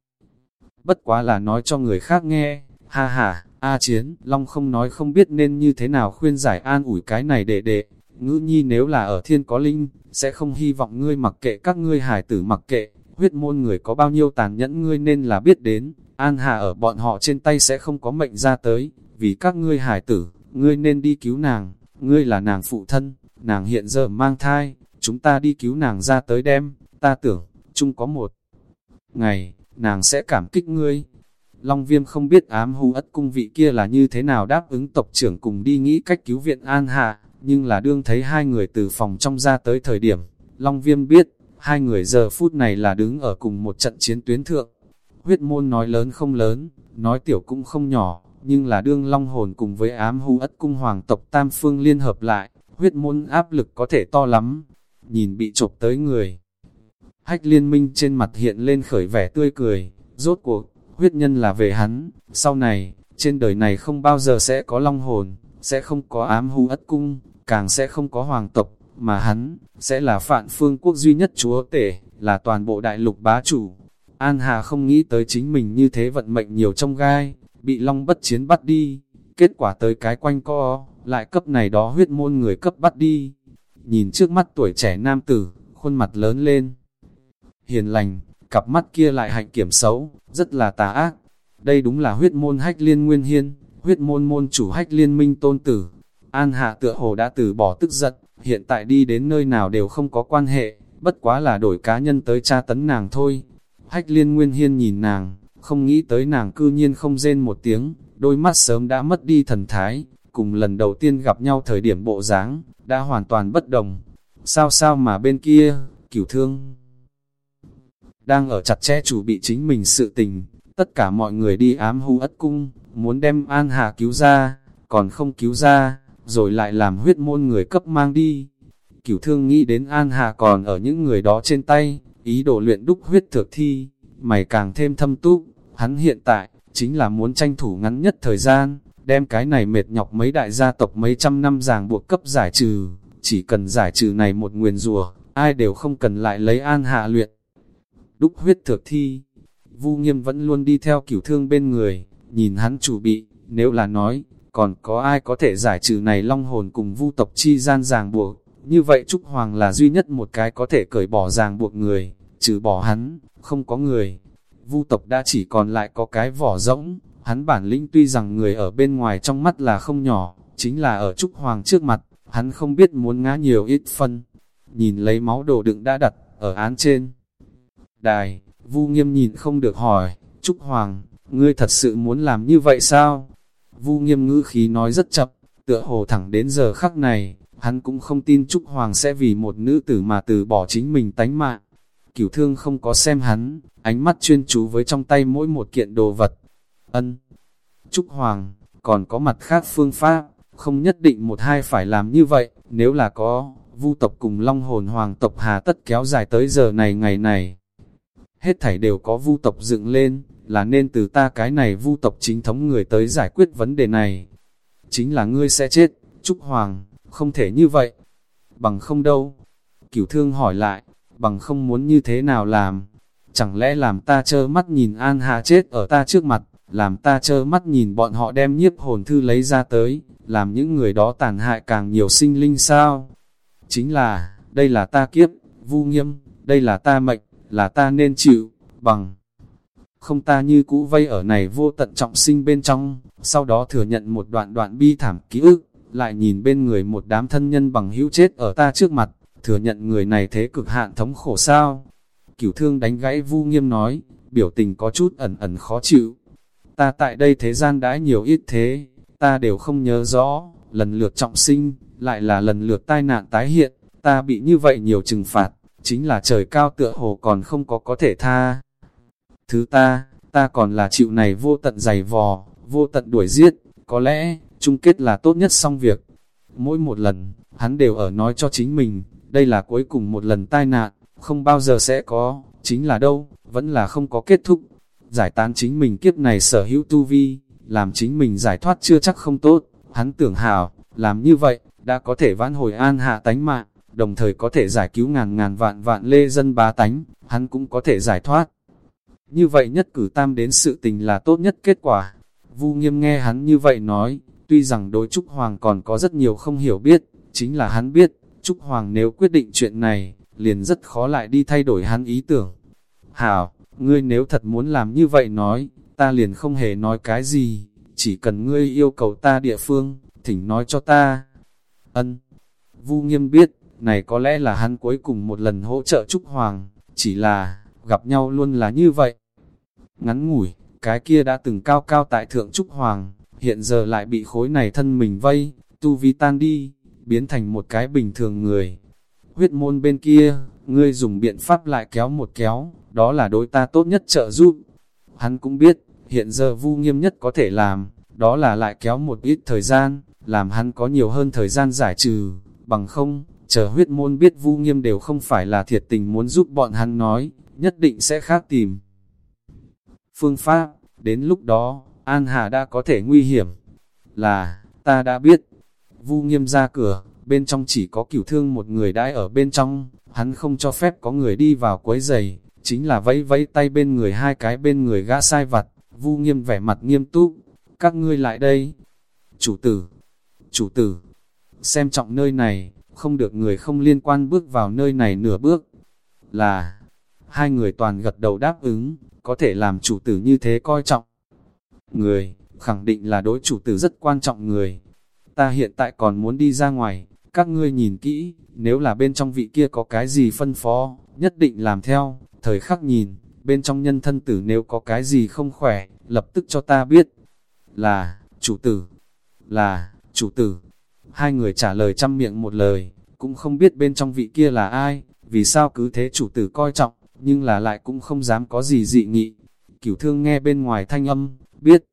Bất quá là nói cho người khác nghe, ha ha, A Chiến, Long không nói không biết nên như thế nào khuyên giải an ủi cái này đệ đệ. Ngữ nhi nếu là ở thiên có linh, sẽ không hy vọng ngươi mặc kệ các ngươi hải tử mặc kệ, huyết môn người có bao nhiêu tàn nhẫn ngươi nên là biết đến, an hà ở bọn họ trên tay sẽ không có mệnh ra tới, vì các ngươi hải tử, ngươi nên đi cứu nàng, ngươi là nàng phụ thân, nàng hiện giờ mang thai, chúng ta đi cứu nàng ra tới đem, ta tưởng, chung có một ngày, nàng sẽ cảm kích ngươi, Long Viêm không biết ám hù ất cung vị kia là như thế nào đáp ứng tộc trưởng cùng đi nghĩ cách cứu viện An Hạ, nhưng là đương thấy hai người từ phòng trong ra tới thời điểm, Long Viêm biết, hai người giờ phút này là đứng ở cùng một trận chiến tuyến thượng. Huyết môn nói lớn không lớn, nói tiểu cũng không nhỏ, nhưng là đương Long hồn cùng với ám hù ất cung hoàng tộc Tam Phương liên hợp lại, huyết môn áp lực có thể to lắm. Nhìn bị chộp tới người. Hách liên minh trên mặt hiện lên khởi vẻ tươi cười, rốt cuộc, huyết nhân là về hắn, sau này, trên đời này không bao giờ sẽ có long hồn, sẽ không có ám hú ất cung, càng sẽ không có hoàng tộc, mà hắn, sẽ là phạn phương quốc duy nhất chúa tể, là toàn bộ đại lục bá chủ. An Hà không nghĩ tới chính mình như thế vận mệnh nhiều trong gai, bị long bất chiến bắt đi, kết quả tới cái quanh co, lại cấp này đó huyết môn người cấp bắt đi. Nhìn trước mắt tuổi trẻ nam tử, khuôn mặt lớn lên. Hiền lành, cặp mắt kia lại hạnh kiểm xấu, rất là tà ác. Đây đúng là huyết môn hách liên nguyên hiên, huyết môn môn chủ hách liên minh tôn tử. An hạ tựa hồ đã từ bỏ tức giận, hiện tại đi đến nơi nào đều không có quan hệ, bất quá là đổi cá nhân tới tra tấn nàng thôi. Hách liên nguyên hiên nhìn nàng, không nghĩ tới nàng cư nhiên không rên một tiếng, đôi mắt sớm đã mất đi thần thái, cùng lần đầu tiên gặp nhau thời điểm bộ dáng đã hoàn toàn bất đồng. Sao sao mà bên kia, cửu thương đang ở chặt chẽ chủ bị chính mình sự tình, tất cả mọi người đi ám hưu ất cung, muốn đem An Hà cứu ra, còn không cứu ra, rồi lại làm huyết môn người cấp mang đi. Cửu thương nghĩ đến An Hà còn ở những người đó trên tay, ý đồ luyện đúc huyết thực thi, mày càng thêm thâm túc, hắn hiện tại, chính là muốn tranh thủ ngắn nhất thời gian, đem cái này mệt nhọc mấy đại gia tộc mấy trăm năm ràng buộc cấp giải trừ, chỉ cần giải trừ này một nguyền rùa, ai đều không cần lại lấy An Hạ luyện đúc huyết thực thi. Vu nghiêm vẫn luôn đi theo cửu thương bên người, nhìn hắn chủ bị, nếu là nói, còn có ai có thể giải trừ này long hồn cùng vu tộc chi gian ràng buộc, như vậy Trúc Hoàng là duy nhất một cái có thể cởi bỏ ràng buộc người, trừ bỏ hắn, không có người. Vu tộc đã chỉ còn lại có cái vỏ rỗng, hắn bản lĩnh tuy rằng người ở bên ngoài trong mắt là không nhỏ, chính là ở Trúc Hoàng trước mặt, hắn không biết muốn ngã nhiều ít phân. Nhìn lấy máu đồ đựng đã đặt, ở án trên. Đài, Vu Nghiêm nhìn không được hỏi, Trúc Hoàng, ngươi thật sự muốn làm như vậy sao? Vu Nghiêm ngữ khí nói rất chậm, tựa hồ thẳng đến giờ khắc này, hắn cũng không tin Trúc Hoàng sẽ vì một nữ tử mà từ bỏ chính mình tánh mạng. Cửu thương không có xem hắn, ánh mắt chuyên chú với trong tay mỗi một kiện đồ vật. Ân, Trúc Hoàng, còn có mặt khác phương pháp, không nhất định một hai phải làm như vậy, nếu là có, vu tộc cùng long hồn hoàng tộc hà tất kéo dài tới giờ này ngày này. Hết thảy đều có vu tộc dựng lên, là nên từ ta cái này vu tộc chính thống người tới giải quyết vấn đề này. Chính là ngươi sẽ chết, Trúc Hoàng, không thể như vậy. Bằng không đâu. Cửu thương hỏi lại, bằng không muốn như thế nào làm. Chẳng lẽ làm ta trơ mắt nhìn An Hà chết ở ta trước mặt, làm ta trơ mắt nhìn bọn họ đem nhiếp hồn thư lấy ra tới, làm những người đó tàn hại càng nhiều sinh linh sao? Chính là, đây là ta kiếp, vu nghiêm, đây là ta mệnh, là ta nên chịu, bằng. Không ta như cũ vây ở này vô tận trọng sinh bên trong, sau đó thừa nhận một đoạn đoạn bi thảm ký ức, lại nhìn bên người một đám thân nhân bằng hữu chết ở ta trước mặt, thừa nhận người này thế cực hạn thống khổ sao. Cửu thương đánh gãy vu nghiêm nói, biểu tình có chút ẩn ẩn khó chịu. Ta tại đây thế gian đã nhiều ít thế, ta đều không nhớ rõ, lần lượt trọng sinh, lại là lần lượt tai nạn tái hiện, ta bị như vậy nhiều trừng phạt, chính là trời cao tựa hồ còn không có có thể tha. Thứ ta, ta còn là chịu này vô tận dày vò, vô tận đuổi giết, có lẽ, chung kết là tốt nhất xong việc. Mỗi một lần, hắn đều ở nói cho chính mình, đây là cuối cùng một lần tai nạn, không bao giờ sẽ có, chính là đâu, vẫn là không có kết thúc. Giải tán chính mình kiếp này sở hữu tu vi, làm chính mình giải thoát chưa chắc không tốt, hắn tưởng hào, làm như vậy, đã có thể vãn hồi an hạ tánh mạng, đồng thời có thể giải cứu ngàn ngàn vạn vạn lê dân bá tánh, hắn cũng có thể giải thoát. Như vậy nhất cử tam đến sự tình là tốt nhất kết quả. Vu nghiêm nghe hắn như vậy nói, tuy rằng đối Trúc Hoàng còn có rất nhiều không hiểu biết, chính là hắn biết, Trúc Hoàng nếu quyết định chuyện này, liền rất khó lại đi thay đổi hắn ý tưởng. Hảo, ngươi nếu thật muốn làm như vậy nói, ta liền không hề nói cái gì, chỉ cần ngươi yêu cầu ta địa phương, thỉnh nói cho ta. Ân. Vu Nghiêm biết, này có lẽ là hắn cuối cùng một lần hỗ trợ Trúc Hoàng, chỉ là, gặp nhau luôn là như vậy. Ngắn ngủi, cái kia đã từng cao cao tại thượng Trúc Hoàng, hiện giờ lại bị khối này thân mình vây, tu vi tan đi, biến thành một cái bình thường người. Huyết môn bên kia, ngươi dùng biện pháp lại kéo một kéo, đó là đối ta tốt nhất trợ giúp. Hắn cũng biết, hiện giờ vu nghiêm nhất có thể làm, đó là lại kéo một ít thời gian, làm hắn có nhiều hơn thời gian giải trừ, bằng không, chờ huyết môn biết vu nghiêm đều không phải là thiệt tình muốn giúp bọn hắn nói, nhất định sẽ khác tìm. Phương pháp, đến lúc đó, An Hà đã có thể nguy hiểm, là, ta đã biết, vu nghiêm ra cửa, bên trong chỉ có cửu thương một người đãi ở bên trong, hắn không cho phép có người đi vào quấy giày, chính là vẫy vẫy tay bên người hai cái bên người gã sai vặt, vu nghiêm vẻ mặt nghiêm túc, các ngươi lại đây. Chủ tử, chủ tử, xem trọng nơi này, không được người không liên quan bước vào nơi này nửa bước. Là, hai người toàn gật đầu đáp ứng, có thể làm chủ tử như thế coi trọng. Người, khẳng định là đối chủ tử rất quan trọng người. Ta hiện tại còn muốn đi ra ngoài, các ngươi nhìn kỹ, nếu là bên trong vị kia có cái gì phân phó, nhất định làm theo, thời khắc nhìn, bên trong nhân thân tử nếu có cái gì không khỏe, lập tức cho ta biết. Là, chủ tử, là, chủ tử. Hai người trả lời trăm miệng một lời, cũng không biết bên trong vị kia là ai, vì sao cứ thế chủ tử coi trọng, nhưng là lại cũng không dám có gì dị nghị. Cửu thương nghe bên ngoài thanh âm, biết.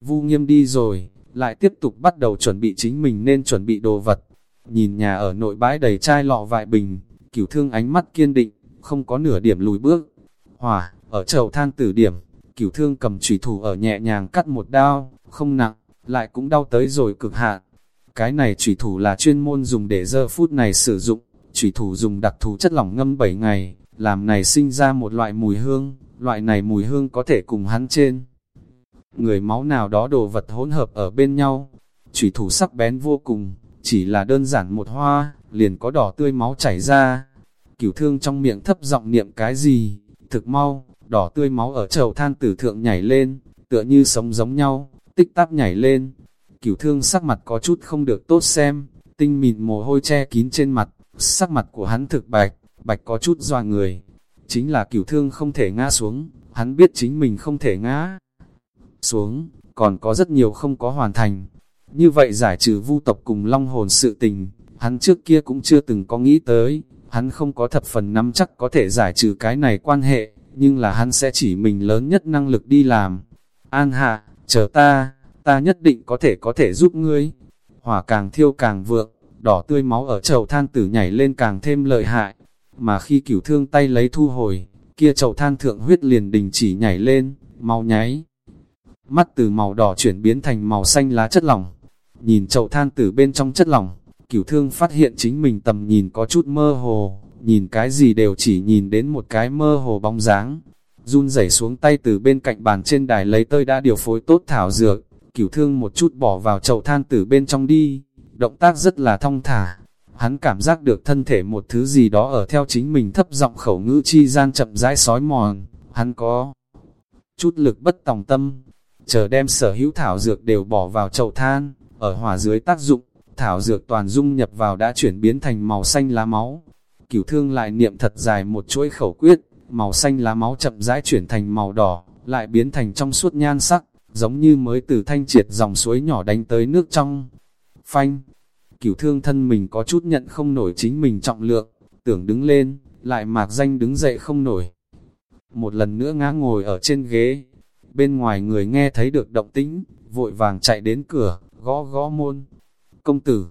Vu nghiêm đi rồi, lại tiếp tục bắt đầu chuẩn bị chính mình nên chuẩn bị đồ vật. Nhìn nhà ở nội bãi đầy chai lọ vại bình, cửu thương ánh mắt kiên định, không có nửa điểm lùi bước. Hỏa, ở chầu than tử điểm, cửu thương cầm chủy thủ ở nhẹ nhàng cắt một đao, không nặng, lại cũng đau tới rồi cực hạn. Cái này chủy thủ là chuyên môn dùng để giờ phút này sử dụng, chủy thủ dùng đặc thù chất lỏng ngâm 7 ngày, làm này sinh ra một loại mùi hương, loại này mùi hương có thể cùng hắn trên. Người máu nào đó đồ vật hỗn hợp ở bên nhau, chủy thủ sắc bén vô cùng, chỉ là đơn giản một hoa, liền có đỏ tươi máu chảy ra. Cửu thương trong miệng thấp giọng niệm cái gì, thực mau, đỏ tươi máu ở chầu than tử thượng nhảy lên, tựa như sống giống nhau, tích tắc nhảy lên. Cửu thương sắc mặt có chút không được tốt xem, tinh mịn mồ hôi che kín trên mặt, sắc mặt của hắn thực bạch, bạch có chút doa người. Chính là cửu thương không thể ngã xuống, hắn biết chính mình không thể ngã xuống, còn có rất nhiều không có hoàn thành. Như vậy giải trừ vu tộc cùng long hồn sự tình, hắn trước kia cũng chưa từng có nghĩ tới, hắn không có thập phần nắm chắc có thể giải trừ cái này quan hệ, nhưng là hắn sẽ chỉ mình lớn nhất năng lực đi làm. An hạ, chờ ta, ta nhất định có thể có thể giúp ngươi. Hỏa càng thiêu càng vượng, đỏ tươi máu ở chậu than tử nhảy lên càng thêm lợi hại. Mà khi cửu thương tay lấy thu hồi, kia chậu than thượng huyết liền đình chỉ nhảy lên, mau nháy. Mắt từ màu đỏ chuyển biến thành màu xanh lá chất lỏng. Nhìn chậu than tử bên trong chất lỏng, cửu thương phát hiện chính mình tầm nhìn có chút mơ hồ, nhìn cái gì đều chỉ nhìn đến một cái mơ hồ bóng dáng. Run rẩy xuống tay từ bên cạnh bàn trên đài lấy tơi đã điều phối tốt thảo dược, cửu thương một chút bỏ vào chậu than tử bên trong đi, động tác rất là thong thả. Hắn cảm giác được thân thể một thứ gì đó ở theo chính mình thấp giọng khẩu ngữ chi gian chậm rãi sói mòn, hắn có chút lực bất tòng tâm, chờ đem sở hữu thảo dược đều bỏ vào chậu than, ở hỏa dưới tác dụng, thảo dược toàn dung nhập vào đã chuyển biến thành màu xanh lá máu. Cửu thương lại niệm thật dài một chuỗi khẩu quyết, màu xanh lá máu chậm rãi chuyển thành màu đỏ, lại biến thành trong suốt nhan sắc, giống như mới từ thanh triệt dòng suối nhỏ đánh tới nước trong. Phanh, cửu thương thân mình có chút nhận không nổi chính mình trọng lượng, tưởng đứng lên, lại mạc danh đứng dậy không nổi. Một lần nữa ngã ngồi ở trên ghế, bên ngoài người nghe thấy được động tĩnh, vội vàng chạy đến cửa, gõ gõ môn. Công tử,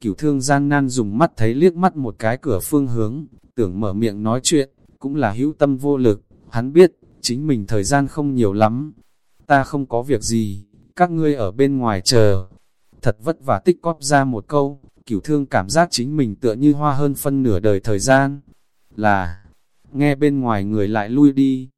cửu thương gian nan dùng mắt thấy liếc mắt một cái cửa phương hướng, tưởng mở miệng nói chuyện, cũng là hữu tâm vô lực, hắn biết, chính mình thời gian không nhiều lắm. Ta không có việc gì, các ngươi ở bên ngoài chờ. Thật vất vả tích cóp ra một câu, cửu thương cảm giác chính mình tựa như hoa hơn phân nửa đời thời gian. Là, nghe bên ngoài người lại lui đi.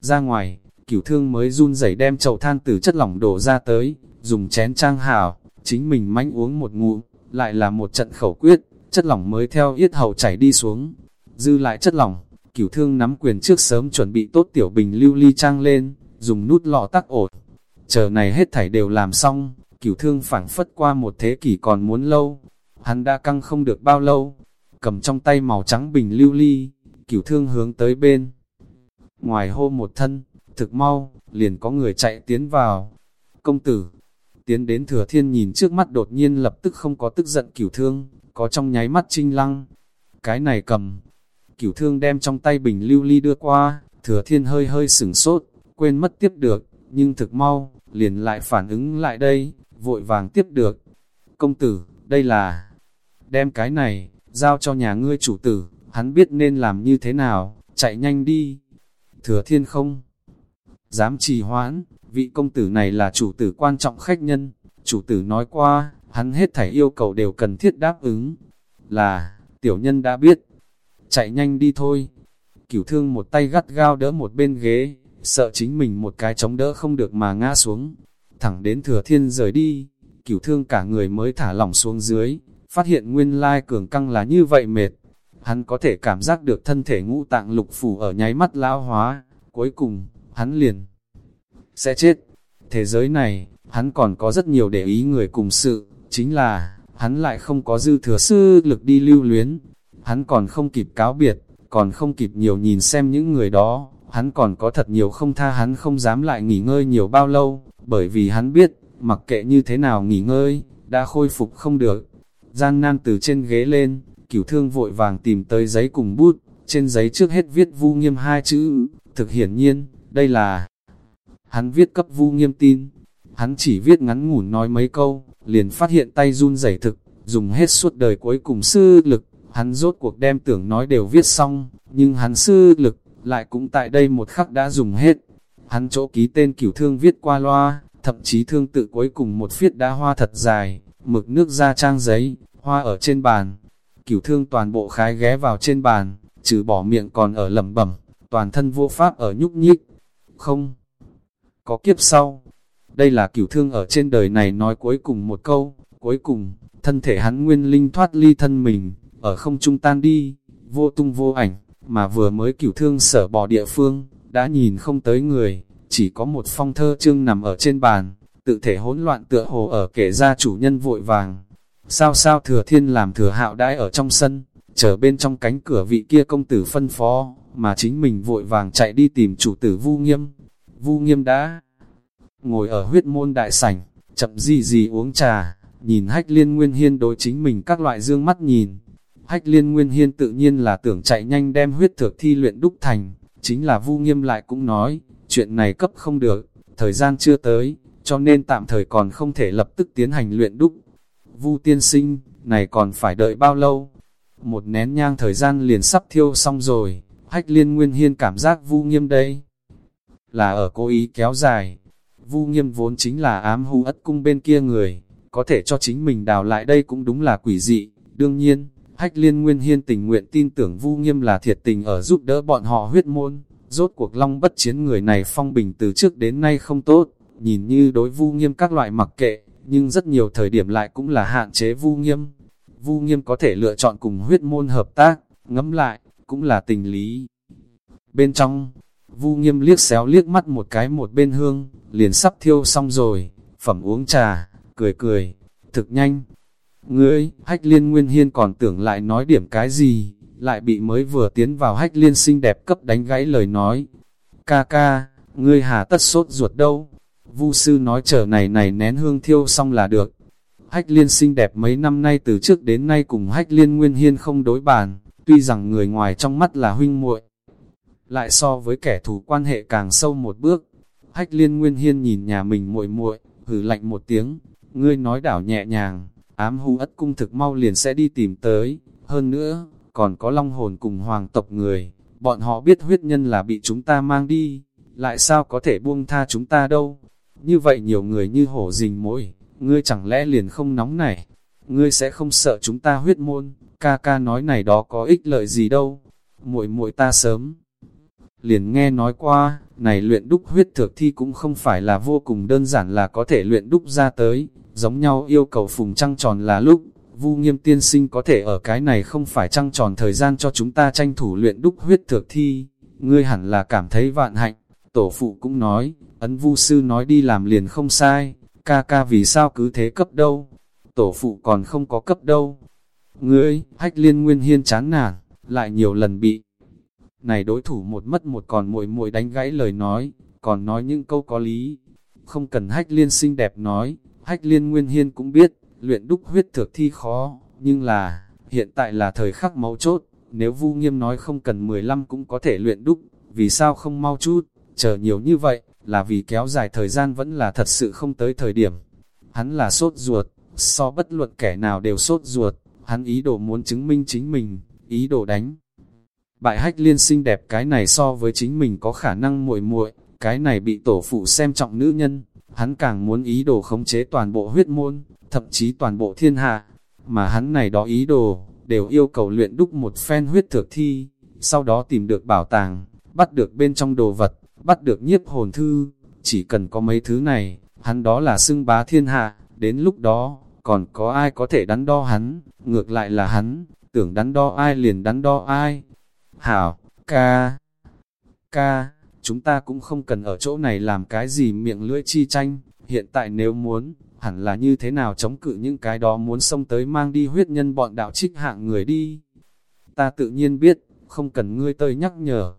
Ra ngoài, cửu thương mới run rẩy đem chậu than từ chất lỏng đổ ra tới, dùng chén trang hảo, chính mình manh uống một ngụm, lại là một trận khẩu quyết, chất lỏng mới theo yết hầu chảy đi xuống. Dư lại chất lỏng, cửu thương nắm quyền trước sớm chuẩn bị tốt tiểu bình lưu ly trang lên, dùng nút lọ tắc ổ. Chờ này hết thảy đều làm xong, cửu thương phảng phất qua một thế kỷ còn muốn lâu. Hắn đã căng không được bao lâu, cầm trong tay màu trắng bình lưu ly, cửu thương hướng tới bên. Ngoài hô một thân, thực mau, liền có người chạy tiến vào. Công tử, tiến đến thừa thiên nhìn trước mắt đột nhiên lập tức không có tức giận cửu thương, có trong nháy mắt trinh lăng. Cái này cầm, cửu thương đem trong tay bình lưu ly đưa qua, thừa thiên hơi hơi sửng sốt, quên mất tiếp được, nhưng thực mau, liền lại phản ứng lại đây, vội vàng tiếp được. Công tử, đây là, đem cái này, giao cho nhà ngươi chủ tử, hắn biết nên làm như thế nào, chạy nhanh đi. Thừa thiên không, dám trì hoãn, vị công tử này là chủ tử quan trọng khách nhân, chủ tử nói qua, hắn hết thảy yêu cầu đều cần thiết đáp ứng, là, tiểu nhân đã biết, chạy nhanh đi thôi. Cửu thương một tay gắt gao đỡ một bên ghế, sợ chính mình một cái chống đỡ không được mà ngã xuống, thẳng đến thừa thiên rời đi, cửu thương cả người mới thả lỏng xuống dưới, phát hiện nguyên lai cường căng là như vậy mệt, hắn có thể cảm giác được thân thể ngũ tạng lục phủ ở nháy mắt lão hóa, cuối cùng, hắn liền sẽ chết. Thế giới này, hắn còn có rất nhiều để ý người cùng sự, chính là, hắn lại không có dư thừa sư lực đi lưu luyến. Hắn còn không kịp cáo biệt, còn không kịp nhiều nhìn xem những người đó, hắn còn có thật nhiều không tha hắn không dám lại nghỉ ngơi nhiều bao lâu, bởi vì hắn biết, mặc kệ như thế nào nghỉ ngơi, đã khôi phục không được. Gian nan từ trên ghế lên, cửu thương vội vàng tìm tới giấy cùng bút, trên giấy trước hết viết vu nghiêm hai chữ, thực hiển nhiên, đây là Hắn viết cấp vu nghiêm tin, hắn chỉ viết ngắn ngủn nói mấy câu, liền phát hiện tay run rẩy thực, dùng hết suốt đời cuối cùng sư lực, hắn rốt cuộc đem tưởng nói đều viết xong, nhưng hắn sư lực, lại cũng tại đây một khắc đã dùng hết. Hắn chỗ ký tên cửu thương viết qua loa, thậm chí thương tự cuối cùng một phiết đã hoa thật dài, mực nước ra trang giấy, hoa ở trên bàn. Cửu thương toàn bộ khái ghé vào trên bàn, trừ bỏ miệng còn ở lẩm bẩm, toàn thân vô pháp ở nhúc nhích. Không có kiếp sau. Đây là cửu thương ở trên đời này nói cuối cùng một câu, cuối cùng, thân thể hắn nguyên linh thoát ly thân mình, ở không trung tan đi, vô tung vô ảnh, mà vừa mới cửu thương sở bỏ địa phương, đã nhìn không tới người, chỉ có một phong thơ chương nằm ở trên bàn, tự thể hỗn loạn tựa hồ ở kể ra chủ nhân vội vàng. Sao sao thừa thiên làm thừa hạo đãi ở trong sân, chờ bên trong cánh cửa vị kia công tử phân phó, mà chính mình vội vàng chạy đi tìm chủ tử Vu Nghiêm. Vu Nghiêm đã ngồi ở huyết môn đại sảnh, chậm gì gì uống trà, nhìn hách liên nguyên hiên đối chính mình các loại dương mắt nhìn. Hách liên nguyên hiên tự nhiên là tưởng chạy nhanh đem huyết thược thi luyện đúc thành, chính là Vu Nghiêm lại cũng nói, chuyện này cấp không được, thời gian chưa tới, cho nên tạm thời còn không thể lập tức tiến hành luyện đúc. Vu tiên sinh, này còn phải đợi bao lâu? Một nén nhang thời gian liền sắp thiêu xong rồi, hách liên nguyên hiên cảm giác vu nghiêm đây. Là ở cố ý kéo dài, vu nghiêm vốn chính là ám hưu ất cung bên kia người, có thể cho chính mình đào lại đây cũng đúng là quỷ dị. Đương nhiên, hách liên nguyên hiên tình nguyện tin tưởng vu nghiêm là thiệt tình ở giúp đỡ bọn họ huyết môn. Rốt cuộc long bất chiến người này phong bình từ trước đến nay không tốt, nhìn như đối vu nghiêm các loại mặc kệ, nhưng rất nhiều thời điểm lại cũng là hạn chế vu nghiêm. Vu nghiêm có thể lựa chọn cùng huyết môn hợp tác, ngẫm lại, cũng là tình lý. Bên trong, vu nghiêm liếc xéo liếc mắt một cái một bên hương, liền sắp thiêu xong rồi, phẩm uống trà, cười cười, thực nhanh. Ngươi, hách liên nguyên hiên còn tưởng lại nói điểm cái gì, lại bị mới vừa tiến vào hách liên xinh đẹp cấp đánh gãy lời nói. Ca ca, ngươi hà tất sốt ruột đâu, Vu sư nói chờ này này nén hương thiêu xong là được. Hách liên xinh đẹp mấy năm nay từ trước đến nay cùng hách liên nguyên hiên không đối bàn, tuy rằng người ngoài trong mắt là huynh muội lại so với kẻ thù quan hệ càng sâu một bước. Hách liên nguyên hiên nhìn nhà mình muội muội hử lạnh một tiếng, ngươi nói đảo nhẹ nhàng, ám hung ất cung thực mau liền sẽ đi tìm tới, hơn nữa, còn có long hồn cùng hoàng tộc người, bọn họ biết huyết nhân là bị chúng ta mang đi, lại sao có thể buông tha chúng ta đâu, như vậy nhiều người như hổ rình mỗi, ngươi chẳng lẽ liền không nóng này? Ngươi sẽ không sợ chúng ta huyết môn, ca ca nói này đó có ích lợi gì đâu. muội muội ta sớm. Liền nghe nói qua, này luyện đúc huyết thực thi cũng không phải là vô cùng đơn giản là có thể luyện đúc ra tới, giống nhau yêu cầu phùng trăng tròn là lúc, Vu nghiêm tiên sinh có thể ở cái này không phải trăng tròn thời gian cho chúng ta tranh thủ luyện đúc huyết thược thi, ngươi hẳn là cảm thấy vạn hạnh. Tổ phụ cũng nói, ấn vu sư nói đi làm liền không sai, ca ca vì sao cứ thế cấp đâu, tổ phụ còn không có cấp đâu. Ngươi, hách liên nguyên hiên chán nản, lại nhiều lần bị. Này đối thủ một mất một còn muội muội đánh gãy lời nói, còn nói những câu có lý. Không cần hách liên xinh đẹp nói, hách liên nguyên hiên cũng biết, luyện đúc huyết thực thi khó, nhưng là, hiện tại là thời khắc máu chốt, nếu vu nghiêm nói không cần 15 cũng có thể luyện đúc, vì sao không mau chút chờ nhiều như vậy, là vì kéo dài thời gian vẫn là thật sự không tới thời điểm. Hắn là sốt ruột, so bất luận kẻ nào đều sốt ruột, hắn ý đồ muốn chứng minh chính mình, ý đồ đánh. Bại hách liên xinh đẹp cái này so với chính mình có khả năng muội muội cái này bị tổ phụ xem trọng nữ nhân, hắn càng muốn ý đồ khống chế toàn bộ huyết môn, thậm chí toàn bộ thiên hạ, mà hắn này đó ý đồ, đều yêu cầu luyện đúc một phen huyết thực thi, sau đó tìm được bảo tàng, bắt được bên trong đồ vật, bắt được nhiếp hồn thư, chỉ cần có mấy thứ này, hắn đó là xưng bá thiên hạ, đến lúc đó, còn có ai có thể đắn đo hắn, ngược lại là hắn, tưởng đắn đo ai liền đắn đo ai. Hảo, ca, ca, chúng ta cũng không cần ở chỗ này làm cái gì miệng lưỡi chi tranh, hiện tại nếu muốn, hẳn là như thế nào chống cự những cái đó muốn xông tới mang đi huyết nhân bọn đạo trích hạng người đi. Ta tự nhiên biết, không cần ngươi tơi nhắc nhở.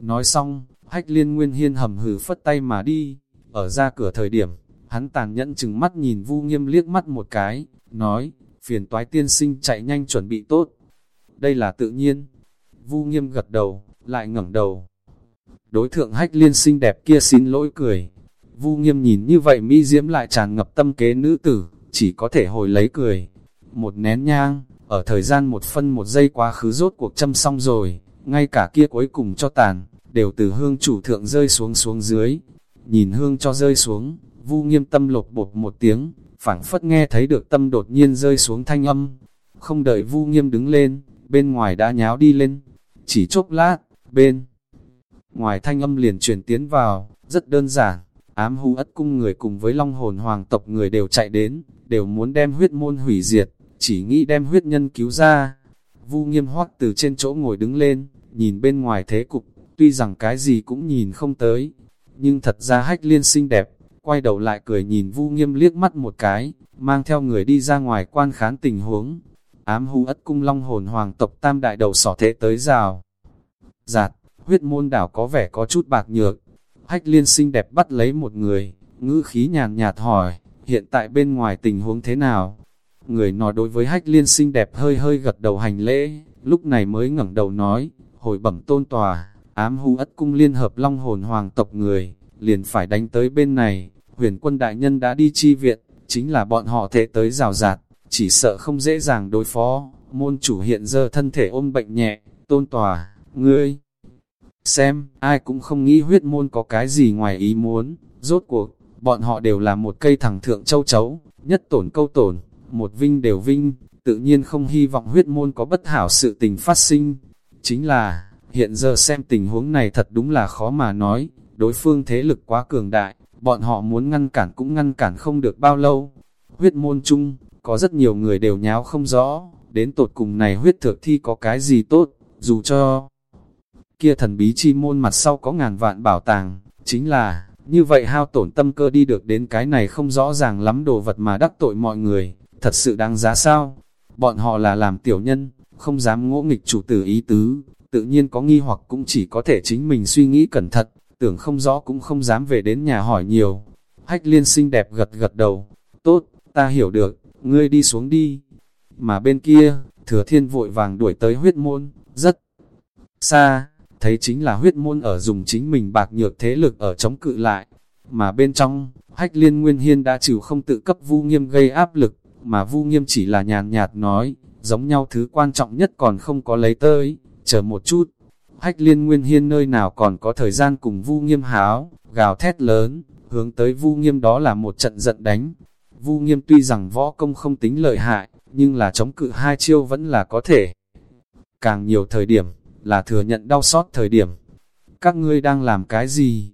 Nói xong, Hách liên nguyên hiên hầm hừ phất tay mà đi, ở ra cửa thời điểm, hắn tàn nhẫn chừng mắt nhìn vu nghiêm liếc mắt một cái, nói, phiền toái tiên sinh chạy nhanh chuẩn bị tốt. Đây là tự nhiên. Vu nghiêm gật đầu, lại ngẩng đầu. Đối thượng hách liên xinh đẹp kia xin lỗi cười. Vu nghiêm nhìn như vậy mi diễm lại tràn ngập tâm kế nữ tử, chỉ có thể hồi lấy cười. Một nén nhang, ở thời gian một phân một giây quá khứ rốt cuộc châm xong rồi, ngay cả kia cuối cùng cho tàn, đều từ hương chủ thượng rơi xuống xuống dưới. Nhìn hương cho rơi xuống, vu nghiêm tâm lột bột một tiếng, phảng phất nghe thấy được tâm đột nhiên rơi xuống thanh âm. Không đợi vu nghiêm đứng lên, bên ngoài đã nháo đi lên. Chỉ chốc lát, bên ngoài thanh âm liền truyền tiến vào, rất đơn giản. Ám hung ất cung người cùng với long hồn hoàng tộc người đều chạy đến, đều muốn đem huyết môn hủy diệt, chỉ nghĩ đem huyết nhân cứu ra. Vu nghiêm hoắc từ trên chỗ ngồi đứng lên, nhìn bên ngoài thế cục, tuy rằng cái gì cũng nhìn không tới, nhưng thật ra hách liên xinh đẹp, quay đầu lại cười nhìn Vu Nghiêm liếc mắt một cái, mang theo người đi ra ngoài quan khán tình huống. Ám hú ất cung long hồn hoàng tộc tam đại đầu sỏ thế tới rào. Giạt, huyết môn đảo có vẻ có chút bạc nhược. Hách liên xinh đẹp bắt lấy một người, ngữ khí nhàn nhạt hỏi, hiện tại bên ngoài tình huống thế nào? Người nói đối với hách liên xinh đẹp hơi hơi gật đầu hành lễ, lúc này mới ngẩng đầu nói, hồi bẩm tôn tòa, ám hưu ất cung liên hợp long hồn hoàng tộc người, liền phải đánh tới bên này, huyền quân đại nhân đã đi chi viện, chính là bọn họ thể tới rào rạt, chỉ sợ không dễ dàng đối phó, môn chủ hiện giờ thân thể ôm bệnh nhẹ, tôn tòa, ngươi. Xem, ai cũng không nghĩ huyết môn có cái gì ngoài ý muốn, rốt cuộc, bọn họ đều là một cây thẳng thượng châu chấu, nhất tổn câu tổn, một vinh đều vinh, tự nhiên không hy vọng huyết môn có bất hảo sự tình phát sinh. Chính là, hiện giờ xem tình huống này thật đúng là khó mà nói, đối phương thế lực quá cường đại, bọn họ muốn ngăn cản cũng ngăn cản không được bao lâu. Huyết môn chung, có rất nhiều người đều nháo không rõ, đến tột cùng này huyết thượng thi có cái gì tốt, dù cho kia thần bí chi môn mặt sau có ngàn vạn bảo tàng, chính là, như vậy hao tổn tâm cơ đi được đến cái này không rõ ràng lắm đồ vật mà đắc tội mọi người, thật sự đáng giá sao? Bọn họ là làm tiểu nhân, không dám ngỗ nghịch chủ tử ý tứ, tự nhiên có nghi hoặc cũng chỉ có thể chính mình suy nghĩ cẩn thận, tưởng không rõ cũng không dám về đến nhà hỏi nhiều. Hách liên xinh đẹp gật gật đầu, tốt, ta hiểu được, ngươi đi xuống đi. Mà bên kia, thừa thiên vội vàng đuổi tới huyết môn, rất xa, thấy chính là huyết môn ở dùng chính mình bạc nhược thế lực ở chống cự lại. Mà bên trong, hách liên nguyên hiên đã chịu không tự cấp vu nghiêm gây áp lực, mà vu nghiêm chỉ là nhàn nhạt nói, giống nhau thứ quan trọng nhất còn không có lấy tới, chờ một chút. Hách liên nguyên hiên nơi nào còn có thời gian cùng vu nghiêm háo, gào thét lớn, hướng tới vu nghiêm đó là một trận giận đánh. Vu nghiêm tuy rằng võ công không tính lợi hại, nhưng là chống cự hai chiêu vẫn là có thể. Càng nhiều thời điểm, là thừa nhận đau xót thời điểm. Các ngươi đang làm cái gì?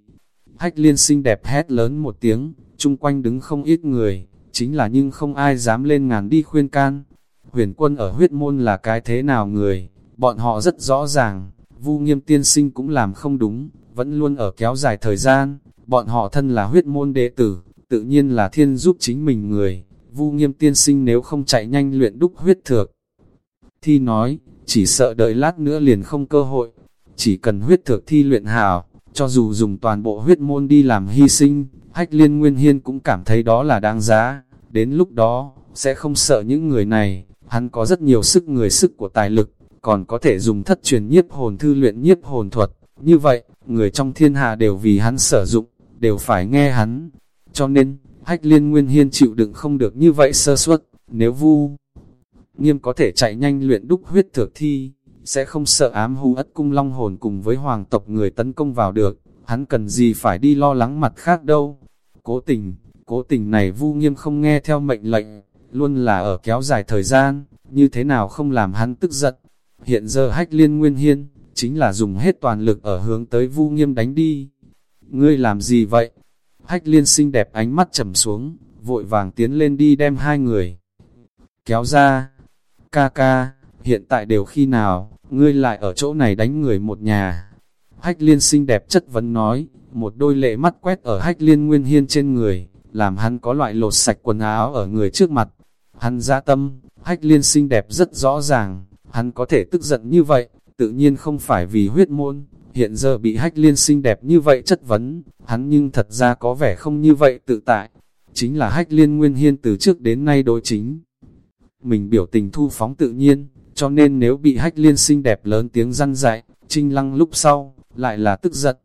Hách liên xinh đẹp hét lớn một tiếng, chung quanh đứng không ít người, chính là nhưng không ai dám lên ngàn đi khuyên can. Huyền quân ở huyết môn là cái thế nào người, bọn họ rất rõ ràng, vu nghiêm tiên sinh cũng làm không đúng, vẫn luôn ở kéo dài thời gian, bọn họ thân là huyết môn đệ tử, tự nhiên là thiên giúp chính mình người, vu nghiêm tiên sinh nếu không chạy nhanh luyện đúc huyết thược. Thi nói, chỉ sợ đợi lát nữa liền không cơ hội, chỉ cần huyết thực thi luyện hảo, cho dù dùng toàn bộ huyết môn đi làm hy sinh, hách liên nguyên hiên cũng cảm thấy đó là đáng giá, đến lúc đó, sẽ không sợ những người này, hắn có rất nhiều sức người sức của tài lực, còn có thể dùng thất truyền nhiếp hồn thư luyện nhiếp hồn thuật, như vậy, người trong thiên hạ đều vì hắn sử dụng, đều phải nghe hắn, cho nên, hách liên nguyên hiên chịu đựng không được như vậy sơ suất, nếu vu nghiêm có thể chạy nhanh luyện đúc huyết thược thi, sẽ không sợ ám hú ất cung long hồn cùng với hoàng tộc người tấn công vào được, hắn cần gì phải đi lo lắng mặt khác đâu. Cố tình, cố tình này vu nghiêm không nghe theo mệnh lệnh, luôn là ở kéo dài thời gian, như thế nào không làm hắn tức giận. Hiện giờ hách liên nguyên hiên, chính là dùng hết toàn lực ở hướng tới vu nghiêm đánh đi. Ngươi làm gì vậy? Hách liên xinh đẹp ánh mắt trầm xuống, vội vàng tiến lên đi đem hai người. Kéo ra, ca ca, hiện tại đều khi nào, ngươi lại ở chỗ này đánh người một nhà. Hách liên xinh đẹp chất vấn nói, một đôi lệ mắt quét ở hách liên nguyên hiên trên người, làm hắn có loại lột sạch quần áo ở người trước mặt. Hắn ra tâm, hách liên xinh đẹp rất rõ ràng, hắn có thể tức giận như vậy, tự nhiên không phải vì huyết môn, hiện giờ bị hách liên xinh đẹp như vậy chất vấn, hắn nhưng thật ra có vẻ không như vậy tự tại. Chính là hách liên nguyên hiên từ trước đến nay đối chính mình biểu tình thu phóng tự nhiên, cho nên nếu bị hách liên xinh đẹp lớn tiếng răn dạy, trinh lăng lúc sau, lại là tức giận.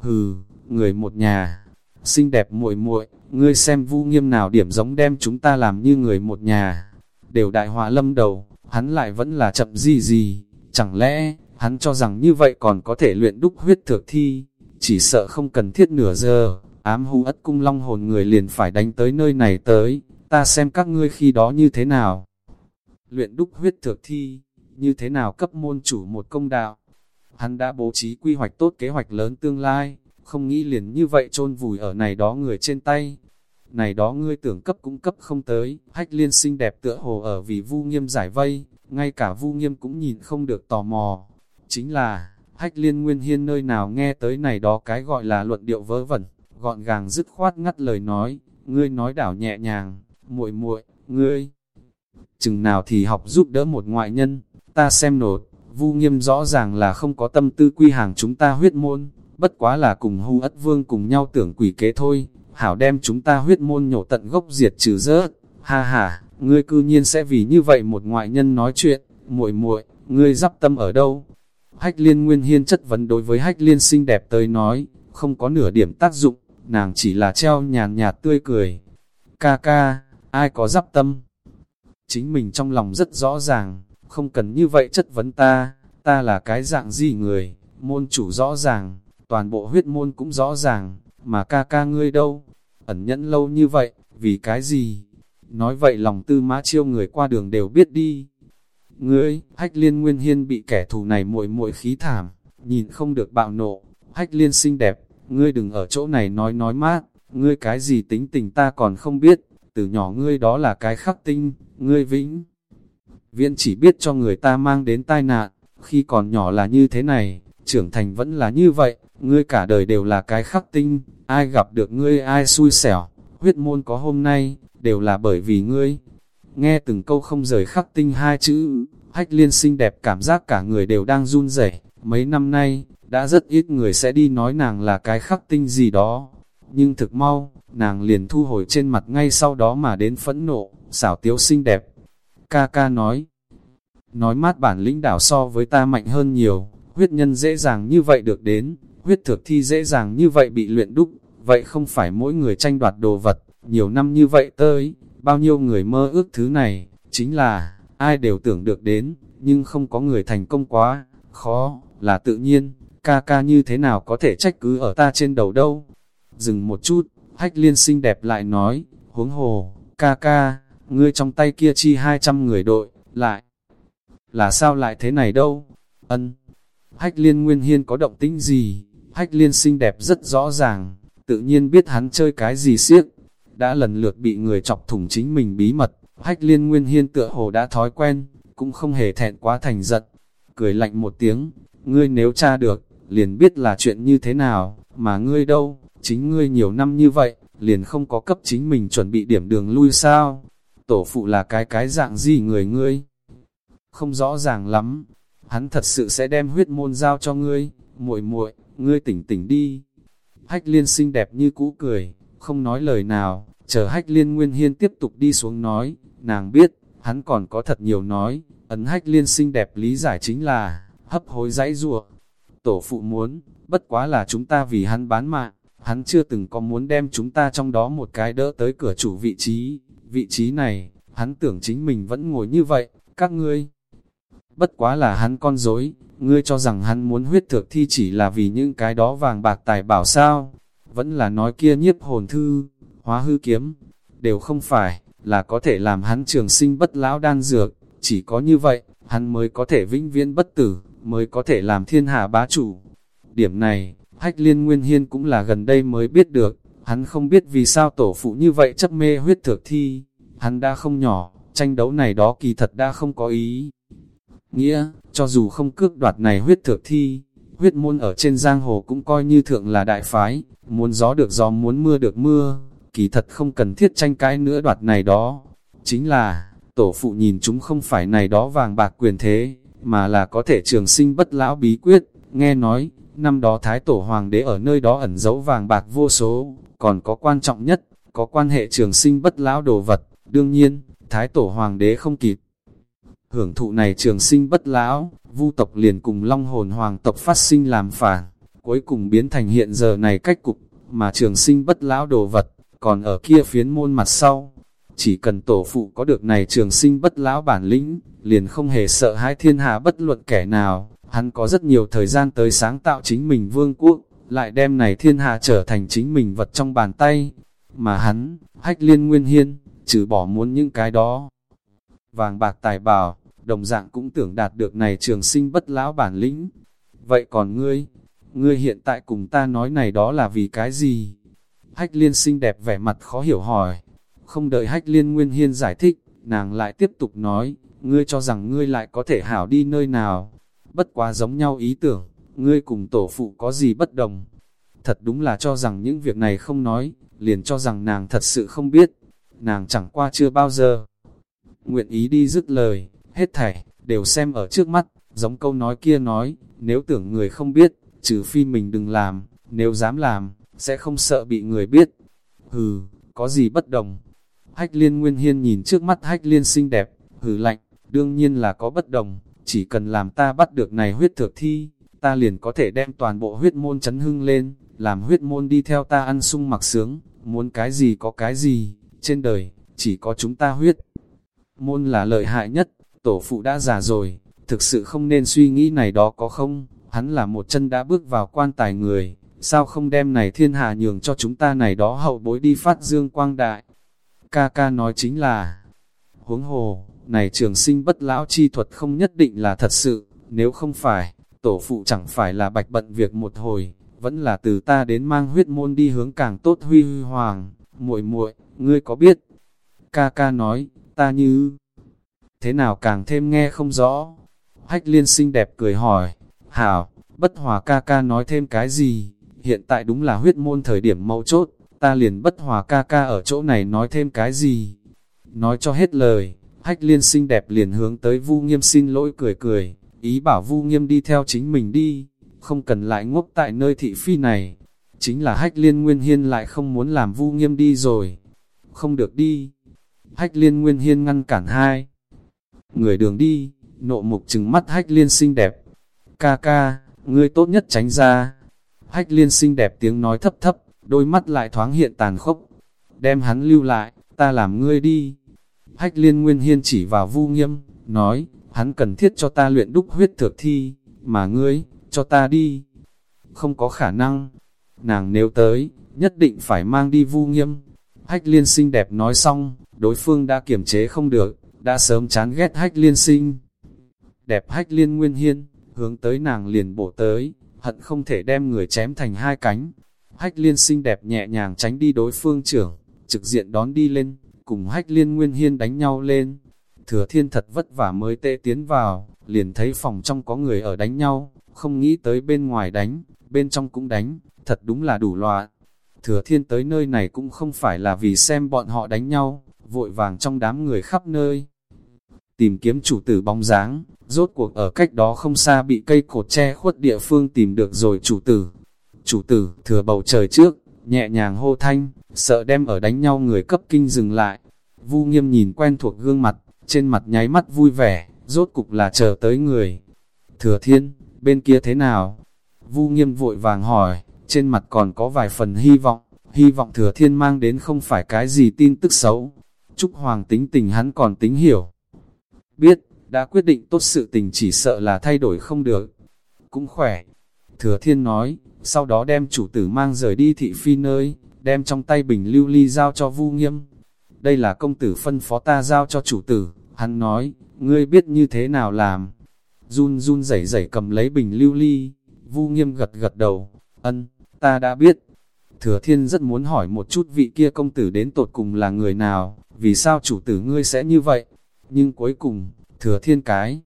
Hừ, người một nhà, xinh đẹp muội muội ngươi xem vu nghiêm nào điểm giống đem chúng ta làm như người một nhà. Đều đại hòa lâm đầu, hắn lại vẫn là chậm gì gì, chẳng lẽ, hắn cho rằng như vậy còn có thể luyện đúc huyết thược thi, chỉ sợ không cần thiết nửa giờ, ám hù ất cung long hồn người liền phải đánh tới nơi này tới, ta xem các ngươi khi đó như thế nào luyện đúc huyết thực thi, như thế nào cấp môn chủ một công đạo. Hắn đã bố trí quy hoạch tốt kế hoạch lớn tương lai, không nghĩ liền như vậy chôn vùi ở này đó người trên tay. Này đó ngươi tưởng cấp cũng cấp không tới, hách liên xinh đẹp tựa hồ ở vì vu nghiêm giải vây, ngay cả vu nghiêm cũng nhìn không được tò mò. Chính là, hách liên nguyên hiên nơi nào nghe tới này đó cái gọi là luận điệu vớ vẩn, gọn gàng dứt khoát ngắt lời nói, ngươi nói đảo nhẹ nhàng, muội muội, ngươi. Chừng nào thì học giúp đỡ một ngoại nhân, ta xem nột, vu nghiêm rõ ràng là không có tâm tư quy hàng chúng ta huyết môn, bất quá là cùng hưu ất vương cùng nhau tưởng quỷ kế thôi, hảo đem chúng ta huyết môn nhổ tận gốc diệt trừ rớt, ha ha, ngươi cư nhiên sẽ vì như vậy một ngoại nhân nói chuyện, muội muội, ngươi dắp tâm ở đâu? Hách liên nguyên hiên chất vấn đối với hách liên xinh đẹp tới nói, không có nửa điểm tác dụng, nàng chỉ là treo nhàn nhạt tươi cười. Ca ca, ai có dắp tâm? Chính mình trong lòng rất rõ ràng, không cần như vậy chất vấn ta, ta là cái dạng gì người, môn chủ rõ ràng, toàn bộ huyết môn cũng rõ ràng, mà ca ca ngươi đâu, ẩn nhẫn lâu như vậy, vì cái gì? Nói vậy lòng tư mã chiêu người qua đường đều biết đi. Ngươi, hách liên nguyên hiên bị kẻ thù này muội muội khí thảm, nhìn không được bạo nộ, hách liên xinh đẹp, ngươi đừng ở chỗ này nói nói mát, ngươi cái gì tính tình ta còn không biết, từ nhỏ ngươi đó là cái khắc tinh, ngươi vĩnh. Viện chỉ biết cho người ta mang đến tai nạn, khi còn nhỏ là như thế này, trưởng thành vẫn là như vậy, ngươi cả đời đều là cái khắc tinh, ai gặp được ngươi ai xui xẻo, huyết môn có hôm nay, đều là bởi vì ngươi. Nghe từng câu không rời khắc tinh hai chữ, hách liên xinh đẹp cảm giác cả người đều đang run rẩy. mấy năm nay, đã rất ít người sẽ đi nói nàng là cái khắc tinh gì đó. Nhưng thực mau, nàng liền thu hồi trên mặt ngay sau đó mà đến phẫn nộ, xảo tiếu xinh đẹp. Ca ca nói, nói mát bản lĩnh đảo so với ta mạnh hơn nhiều, huyết nhân dễ dàng như vậy được đến, huyết thực thi dễ dàng như vậy bị luyện đúc, vậy không phải mỗi người tranh đoạt đồ vật, nhiều năm như vậy tới, bao nhiêu người mơ ước thứ này, chính là, ai đều tưởng được đến, nhưng không có người thành công quá, khó, là tự nhiên, ca ca như thế nào có thể trách cứ ở ta trên đầu đâu. Dừng một chút, hách liên xinh đẹp lại nói, huống hồ, ca ca, ngươi trong tay kia chi 200 người đội, lại, là sao lại thế này đâu, ân. Hách liên nguyên hiên có động tĩnh gì, hách liên xinh đẹp rất rõ ràng, tự nhiên biết hắn chơi cái gì siếc, đã lần lượt bị người chọc thủng chính mình bí mật, hách liên nguyên hiên tựa hồ đã thói quen, cũng không hề thẹn quá thành giận, cười lạnh một tiếng, ngươi nếu tra được, liền biết là chuyện như thế nào, mà ngươi đâu, chính ngươi nhiều năm như vậy, liền không có cấp chính mình chuẩn bị điểm đường lui sao, tổ phụ là cái cái dạng gì người ngươi, không rõ ràng lắm, hắn thật sự sẽ đem huyết môn giao cho ngươi, muội muội, ngươi tỉnh tỉnh đi. Hách liên xinh đẹp như cũ cười, không nói lời nào, chờ hách liên nguyên hiên tiếp tục đi xuống nói, nàng biết, hắn còn có thật nhiều nói, ấn hách liên xinh đẹp lý giải chính là, hấp hối dãy ruộng. Tổ phụ muốn, bất quá là chúng ta vì hắn bán mạng, hắn chưa từng có muốn đem chúng ta trong đó một cái đỡ tới cửa chủ vị trí, vị trí này, hắn tưởng chính mình vẫn ngồi như vậy, các ngươi. Bất quá là hắn con dối, ngươi cho rằng hắn muốn huyết thược thi chỉ là vì những cái đó vàng bạc tài bảo sao, vẫn là nói kia nhiếp hồn thư, hóa hư kiếm, đều không phải, là có thể làm hắn trường sinh bất lão đan dược, chỉ có như vậy, hắn mới có thể vĩnh viễn bất tử, mới có thể làm thiên hạ bá chủ. Điểm này, hách liên nguyên hiên cũng là gần đây mới biết được, hắn không biết vì sao tổ phụ như vậy chấp mê huyết thược thi, hắn đã không nhỏ, tranh đấu này đó kỳ thật đã không có ý. Nghĩa, cho dù không cước đoạt này huyết thược thi, huyết môn ở trên giang hồ cũng coi như thượng là đại phái, muốn gió được gió muốn mưa được mưa, kỳ thật không cần thiết tranh cãi nữa đoạt này đó. Chính là, tổ phụ nhìn chúng không phải này đó vàng bạc quyền thế, mà là có thể trường sinh bất lão bí quyết, nghe nói, năm đó Thái Tổ Hoàng đế ở nơi đó ẩn giấu vàng bạc vô số, còn có quan trọng nhất, có quan hệ trường sinh bất lão đồ vật, đương nhiên, Thái Tổ Hoàng đế không kịp. Hưởng thụ này trường sinh bất lão, vu tộc liền cùng long hồn hoàng tộc phát sinh làm phản, cuối cùng biến thành hiện giờ này cách cục, mà trường sinh bất lão đồ vật, còn ở kia phiến môn mặt sau. Chỉ cần tổ phụ có được này trường sinh bất lão bản lĩnh, liền không hề sợ hãi thiên hạ bất luận kẻ nào, hắn có rất nhiều thời gian tới sáng tạo chính mình vương quốc, lại đem này thiên hạ trở thành chính mình vật trong bàn tay. Mà hắn, hách liên nguyên hiên, trừ bỏ muốn những cái đó. Vàng bạc tài bảo, đồng dạng cũng tưởng đạt được này trường sinh bất lão bản lĩnh. Vậy còn ngươi, ngươi hiện tại cùng ta nói này đó là vì cái gì? Hách liên xinh đẹp vẻ mặt khó hiểu hỏi. Không đợi hách liên nguyên hiên giải thích, nàng lại tiếp tục nói, ngươi cho rằng ngươi lại có thể hảo đi nơi nào. Bất quá giống nhau ý tưởng, ngươi cùng tổ phụ có gì bất đồng. thật đúng là cho rằng những việc này không nói, liền cho rằng nàng thật sự không biết, nàng chẳng qua chưa bao giờ. Nguyện ý đi dứt lời, hết thảy, đều xem ở trước mắt, giống câu nói kia nói, nếu tưởng người không biết, trừ phi mình đừng làm, nếu dám làm, sẽ không sợ bị người biết. Hừ, có gì bất đồng. Hách liên nguyên hiên nhìn trước mắt hách liên xinh đẹp, hừ lạnh, đương nhiên là có bất đồng, chỉ cần làm ta bắt được này huyết thực thi, ta liền có thể đem toàn bộ huyết môn chấn hưng lên, làm huyết môn đi theo ta ăn sung mặc sướng, muốn cái gì có cái gì, trên đời, chỉ có chúng ta huyết. Môn là lợi hại nhất, tổ phụ đã già rồi, thực sự không nên suy nghĩ này đó có không, hắn là một chân đã bước vào quan tài người, sao không đem này thiên hạ nhường cho chúng ta này đó hậu bối đi phát dương quang đại. Ca ca nói chính là, huống hồ, này trường sinh bất lão chi thuật không nhất định là thật sự, nếu không phải, tổ phụ chẳng phải là bạch bận việc một hồi, vẫn là từ ta đến mang huyết môn đi hướng càng tốt huy huy hoàng, muội muội ngươi có biết? Ca ca nói, ta như thế nào càng thêm nghe không rõ. Hách liên xinh đẹp cười hỏi, hảo, bất hòa ca ca nói thêm cái gì, hiện tại đúng là huyết môn thời điểm mấu chốt, ta liền bất hòa ca ca ở chỗ này nói thêm cái gì. Nói cho hết lời, hách liên xinh đẹp liền hướng tới vu nghiêm xin lỗi cười cười, ý bảo vu nghiêm đi theo chính mình đi, không cần lại ngốc tại nơi thị phi này. Chính là hách liên nguyên hiên lại không muốn làm vu nghiêm đi rồi. Không được đi. Hách liên nguyên hiên ngăn cản hai. Người đường đi, nộ mục trừng mắt hách liên xinh đẹp. Ca ca, ngươi tốt nhất tránh ra. Hách liên xinh đẹp tiếng nói thấp thấp, đôi mắt lại thoáng hiện tàn khốc. Đem hắn lưu lại, ta làm ngươi đi. Hách liên nguyên hiên chỉ vào vu nghiêm, nói, hắn cần thiết cho ta luyện đúc huyết thược thi, mà ngươi, cho ta đi. Không có khả năng, nàng nếu tới, nhất định phải mang đi vu nghiêm. Hách liên sinh đẹp nói xong, đối phương đã kiềm chế không được, đã sớm chán ghét hách liên sinh. Đẹp hách liên nguyên hiên, hướng tới nàng liền bổ tới, hận không thể đem người chém thành hai cánh. Hách liên sinh đẹp nhẹ nhàng tránh đi đối phương trưởng, trực diện đón đi lên, cùng hách liên nguyên hiên đánh nhau lên. Thừa thiên thật vất vả mới tê tiến vào, liền thấy phòng trong có người ở đánh nhau, không nghĩ tới bên ngoài đánh, bên trong cũng đánh, thật đúng là đủ loạn. Thừa thiên tới nơi này cũng không phải là vì xem bọn họ đánh nhau, vội vàng trong đám người khắp nơi. Tìm kiếm chủ tử bóng dáng, rốt cuộc ở cách đó không xa bị cây cột che khuất địa phương tìm được rồi chủ tử. Chủ tử, thừa bầu trời trước, nhẹ nhàng hô thanh, sợ đem ở đánh nhau người cấp kinh dừng lại. Vu nghiêm nhìn quen thuộc gương mặt, trên mặt nháy mắt vui vẻ, rốt cục là chờ tới người. Thừa thiên, bên kia thế nào? Vu nghiêm vội vàng hỏi, trên mặt còn có vài phần hy vọng, hy vọng thừa thiên mang đến không phải cái gì tin tức xấu. Trúc Hoàng tính tình hắn còn tính hiểu. Biết, đã quyết định tốt sự tình chỉ sợ là thay đổi không được. Cũng khỏe. Thừa thiên nói, sau đó đem chủ tử mang rời đi thị phi nơi, đem trong tay bình lưu ly giao cho Vu Nghiêm. Đây là công tử phân phó ta giao cho chủ tử, hắn nói, ngươi biết như thế nào làm. Run run rẩy rẩy cầm lấy bình lưu ly, Vu Nghiêm gật gật đầu, ân, ta đã biết. Thừa thiên rất muốn hỏi một chút vị kia công tử đến tột cùng là người nào, vì sao chủ tử ngươi sẽ như vậy? Nhưng cuối cùng, thừa thiên cái,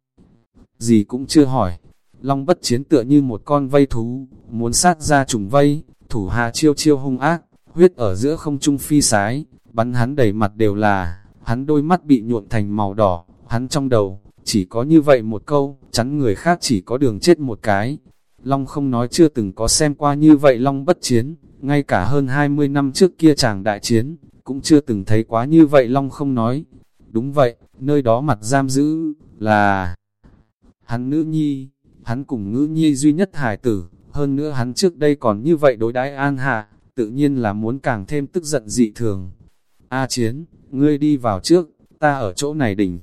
gì cũng chưa hỏi. Long bất chiến tựa như một con vây thú, muốn sát ra trùng vây, thủ hạ chiêu chiêu hung ác, huyết ở giữa không trung phi sái, bắn hắn đầy mặt đều là, hắn đôi mắt bị nhuộm thành màu đỏ, hắn trong đầu, chỉ có như vậy một câu, chắn người khác chỉ có đường chết một cái. Long không nói chưa từng có xem qua như vậy Long bất chiến, ngay cả hơn 20 năm trước kia chàng đại chiến, cũng chưa từng thấy quá như vậy Long không nói. Đúng vậy, nơi đó mặt giam giữ, là hắn nữ nhi, hắn cùng ngữ nhi duy nhất hài tử, hơn nữa hắn trước đây còn như vậy đối đãi an hạ, tự nhiên là muốn càng thêm tức giận dị thường. A chiến, ngươi đi vào trước, ta ở chỗ này đỉnh.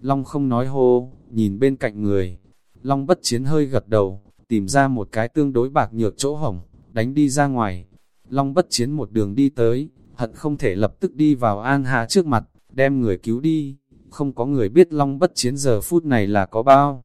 Long không nói hô, nhìn bên cạnh người. Long bất chiến hơi gật đầu, tìm ra một cái tương đối bạc nhược chỗ hỏng, đánh đi ra ngoài. Long bất chiến một đường đi tới, hận không thể lập tức đi vào An Hà trước mặt, đem người cứu đi. Không có người biết Long bất chiến giờ phút này là có bao.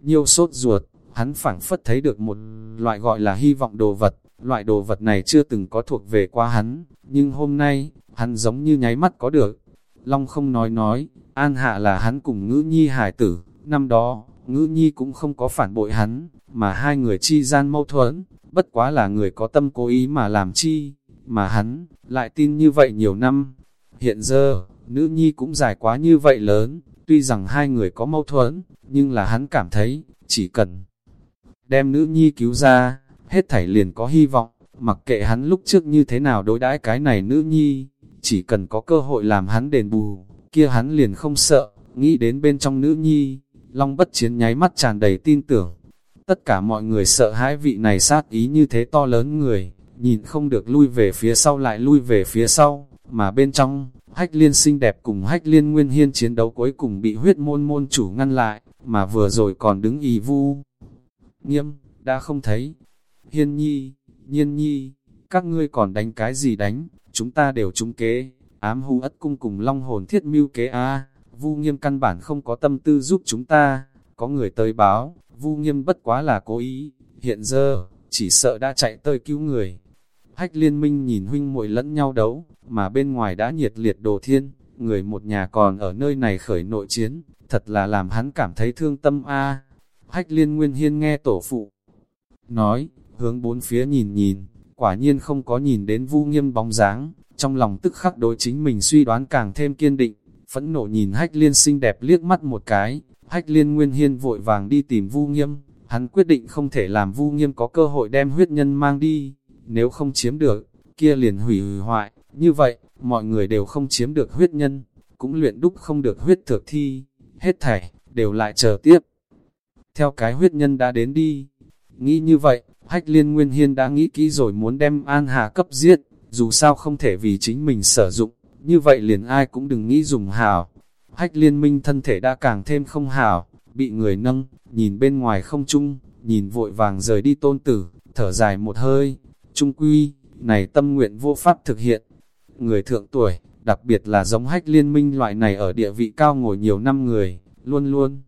Nhiều sốt ruột, hắn phảng phất thấy được một loại gọi là hy vọng đồ vật. Loại đồ vật này chưa từng có thuộc về qua hắn, nhưng hôm nay, hắn giống như nháy mắt có được. Long không nói nói, An Hạ là hắn cùng ngữ nhi hải tử, năm đó, ngữ nhi cũng không có phản bội hắn, mà hai người chi gian mâu thuẫn, bất quá là người có tâm cố ý mà làm chi, mà hắn, lại tin như vậy nhiều năm. Hiện giờ, nữ nhi cũng dài quá như vậy lớn, tuy rằng hai người có mâu thuẫn, nhưng là hắn cảm thấy, chỉ cần đem nữ nhi cứu ra, hết thảy liền có hy vọng, mặc kệ hắn lúc trước như thế nào đối đãi cái này nữ nhi, chỉ cần có cơ hội làm hắn đền bù, kia hắn liền không sợ, nghĩ đến bên trong nữ nhi, long bất chiến nháy mắt tràn đầy tin tưởng. Tất cả mọi người sợ hãi vị này sát ý như thế to lớn người, nhìn không được lui về phía sau lại lui về phía sau, mà bên trong, hách liên xinh đẹp cùng hách liên nguyên hiên chiến đấu cuối cùng bị huyết môn môn chủ ngăn lại, mà vừa rồi còn đứng y vu. Nghiêm, đã không thấy. Hiên nhi, nhiên nhi, các ngươi còn đánh cái gì đánh, chúng ta đều trúng kế, ám hú ất cung cùng long hồn thiết mưu kế a. Vu nghiêm căn bản không có tâm tư giúp chúng ta, có người tới báo, vu nghiêm bất quá là cố ý, hiện giờ, chỉ sợ đã chạy tới cứu người. Hách liên minh nhìn huynh muội lẫn nhau đấu, mà bên ngoài đã nhiệt liệt đồ thiên, người một nhà còn ở nơi này khởi nội chiến, thật là làm hắn cảm thấy thương tâm a. Hách liên nguyên hiên nghe tổ phụ, nói, hướng bốn phía nhìn nhìn, quả nhiên không có nhìn đến vu nghiêm bóng dáng, trong lòng tức khắc đối chính mình suy đoán càng thêm kiên định, phẫn nộ nhìn hách liên xinh đẹp liếc mắt một cái, hách liên nguyên hiên vội vàng đi tìm vu nghiêm, hắn quyết định không thể làm vu nghiêm có cơ hội đem huyết nhân mang đi, nếu không chiếm được, kia liền hủy hủy hoại, như vậy, mọi người đều không chiếm được huyết nhân, cũng luyện đúc không được huyết thực thi, hết thảy, đều lại chờ tiếp. Theo cái huyết nhân đã đến đi, nghĩ như vậy, hách liên nguyên hiên đã nghĩ kỹ rồi muốn đem an hà cấp giết, dù sao không thể vì chính mình sử dụng, như vậy liền ai cũng đừng nghĩ dùng hảo. Hách liên minh thân thể đã càng thêm không hảo, bị người nâng, nhìn bên ngoài không chung, nhìn vội vàng rời đi tôn tử, thở dài một hơi, trung quy, này tâm nguyện vô pháp thực hiện. Người thượng tuổi, đặc biệt là giống hách liên minh loại này ở địa vị cao ngồi nhiều năm người, luôn luôn.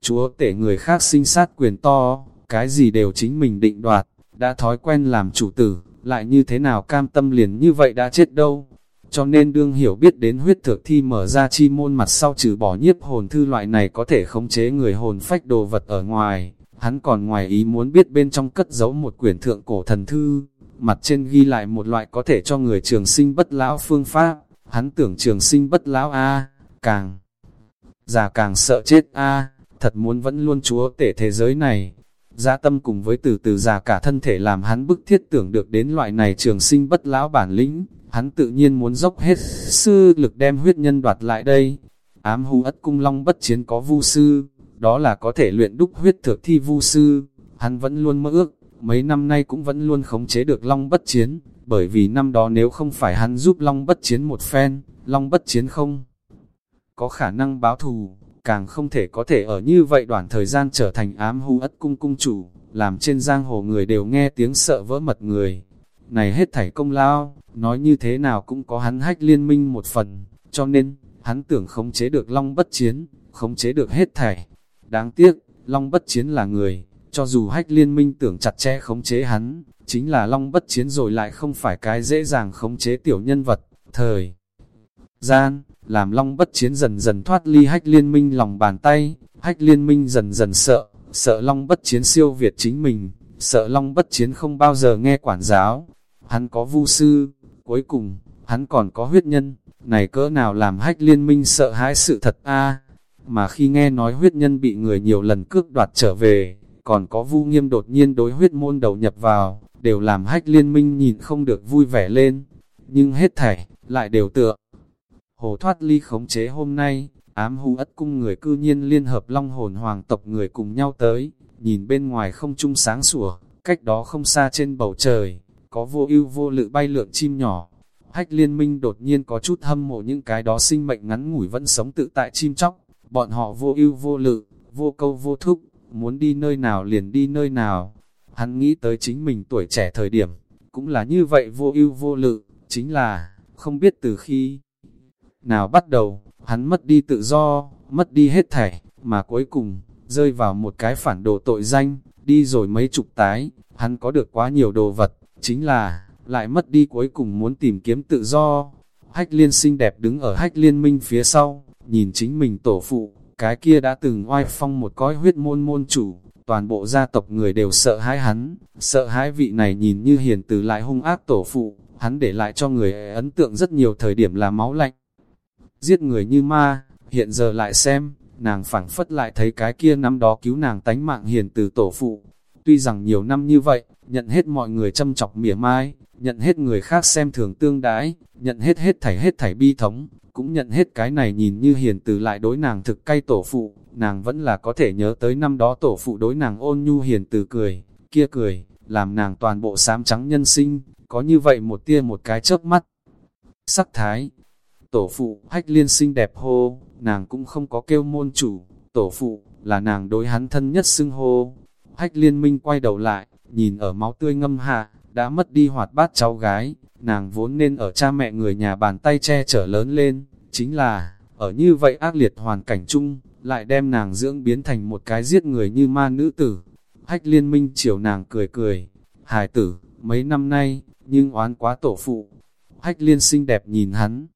Chúa tể người khác sinh sát quyền to, cái gì đều chính mình định đoạt, đã thói quen làm chủ tử, lại như thế nào cam tâm liền như vậy đã chết đâu. Cho nên đương hiểu biết đến huyết thực thi mở ra chi môn mặt sau trừ bỏ nhiếp hồn thư loại này có thể khống chế người hồn phách đồ vật ở ngoài, hắn còn ngoài ý muốn biết bên trong cất giấu một quyển thượng cổ thần thư, mặt trên ghi lại một loại có thể cho người trường sinh bất lão phương pháp, hắn tưởng trường sinh bất lão a càng già càng sợ chết a thật muốn vẫn luôn chúa tể thế giới này, Giá tâm cùng với từ từ già cả thân thể làm hắn bức thiết tưởng được đến loại này trường sinh bất lão bản lĩnh, hắn tự nhiên muốn dốc hết sư lực đem huyết nhân đoạt lại đây. Ám hú ất cung long bất chiến có vu sư, đó là có thể luyện đúc huyết thực thi vu sư, hắn vẫn luôn mơ ước, mấy năm nay cũng vẫn luôn khống chế được long bất chiến, bởi vì năm đó nếu không phải hắn giúp long bất chiến một phen, long bất chiến không có khả năng báo thù, càng không thể có thể ở như vậy đoạn thời gian trở thành ám hưu ất cung cung chủ, làm trên giang hồ người đều nghe tiếng sợ vỡ mật người. Này hết thảy công lao, nói như thế nào cũng có hắn hách liên minh một phần, cho nên, hắn tưởng khống chế được long bất chiến, khống chế được hết thảy. Đáng tiếc, long bất chiến là người, cho dù hách liên minh tưởng chặt chẽ khống chế hắn, chính là long bất chiến rồi lại không phải cái dễ dàng khống chế tiểu nhân vật, thời gian, làm long bất chiến dần dần thoát ly hách liên minh lòng bàn tay, hách liên minh dần dần sợ, sợ long bất chiến siêu việt chính mình, sợ long bất chiến không bao giờ nghe quản giáo. Hắn có vu sư, cuối cùng, hắn còn có huyết nhân, này cỡ nào làm hách liên minh sợ hãi sự thật a Mà khi nghe nói huyết nhân bị người nhiều lần cướp đoạt trở về, còn có vu nghiêm đột nhiên đối huyết môn đầu nhập vào, đều làm hách liên minh nhìn không được vui vẻ lên. Nhưng hết thảy, lại đều tựa hồ thoát ly khống chế hôm nay, ám hù ất cung người cư nhiên liên hợp long hồn hoàng tộc người cùng nhau tới, nhìn bên ngoài không trung sáng sủa, cách đó không xa trên bầu trời, có vô ưu vô lự bay lượn chim nhỏ. Hách liên minh đột nhiên có chút hâm mộ những cái đó sinh mệnh ngắn ngủi vẫn sống tự tại chim chóc, bọn họ vô ưu vô lự, vô câu vô thúc, muốn đi nơi nào liền đi nơi nào. Hắn nghĩ tới chính mình tuổi trẻ thời điểm, cũng là như vậy vô ưu vô lự, chính là, không biết từ khi nào bắt đầu, hắn mất đi tự do, mất đi hết thảy, mà cuối cùng, rơi vào một cái phản đồ tội danh, đi rồi mấy chục tái, hắn có được quá nhiều đồ vật, chính là, lại mất đi cuối cùng muốn tìm kiếm tự do. Hách liên xinh đẹp đứng ở hách liên minh phía sau, nhìn chính mình tổ phụ, cái kia đã từng oai phong một cõi huyết môn môn chủ, toàn bộ gia tộc người đều sợ hãi hắn, sợ hãi vị này nhìn như hiền từ lại hung ác tổ phụ, hắn để lại cho người ấn tượng rất nhiều thời điểm là máu lạnh. Giết người như ma, hiện giờ lại xem, nàng phảng phất lại thấy cái kia năm đó cứu nàng tánh mạng hiền từ tổ phụ. Tuy rằng nhiều năm như vậy, nhận hết mọi người châm chọc mỉa mai, nhận hết người khác xem thường tương đái nhận hết hết thảy hết thảy bi thống, cũng nhận hết cái này nhìn như hiền từ lại đối nàng thực cay tổ phụ, nàng vẫn là có thể nhớ tới năm đó tổ phụ đối nàng ôn nhu hiền từ cười, kia cười, làm nàng toàn bộ xám trắng nhân sinh, có như vậy một tia một cái chớp mắt. Sắc thái, tổ phụ, hách liên xinh đẹp hô, nàng cũng không có kêu môn chủ, tổ phụ, là nàng đối hắn thân nhất xưng hô. Hách liên minh quay đầu lại, nhìn ở máu tươi ngâm hạ, đã mất đi hoạt bát cháu gái, nàng vốn nên ở cha mẹ người nhà bàn tay che chở lớn lên, chính là, ở như vậy ác liệt hoàn cảnh chung, lại đem nàng dưỡng biến thành một cái giết người như ma nữ tử. Hách liên minh chiều nàng cười cười, hài tử, mấy năm nay, nhưng oán quá tổ phụ. Hách liên xinh đẹp nhìn hắn,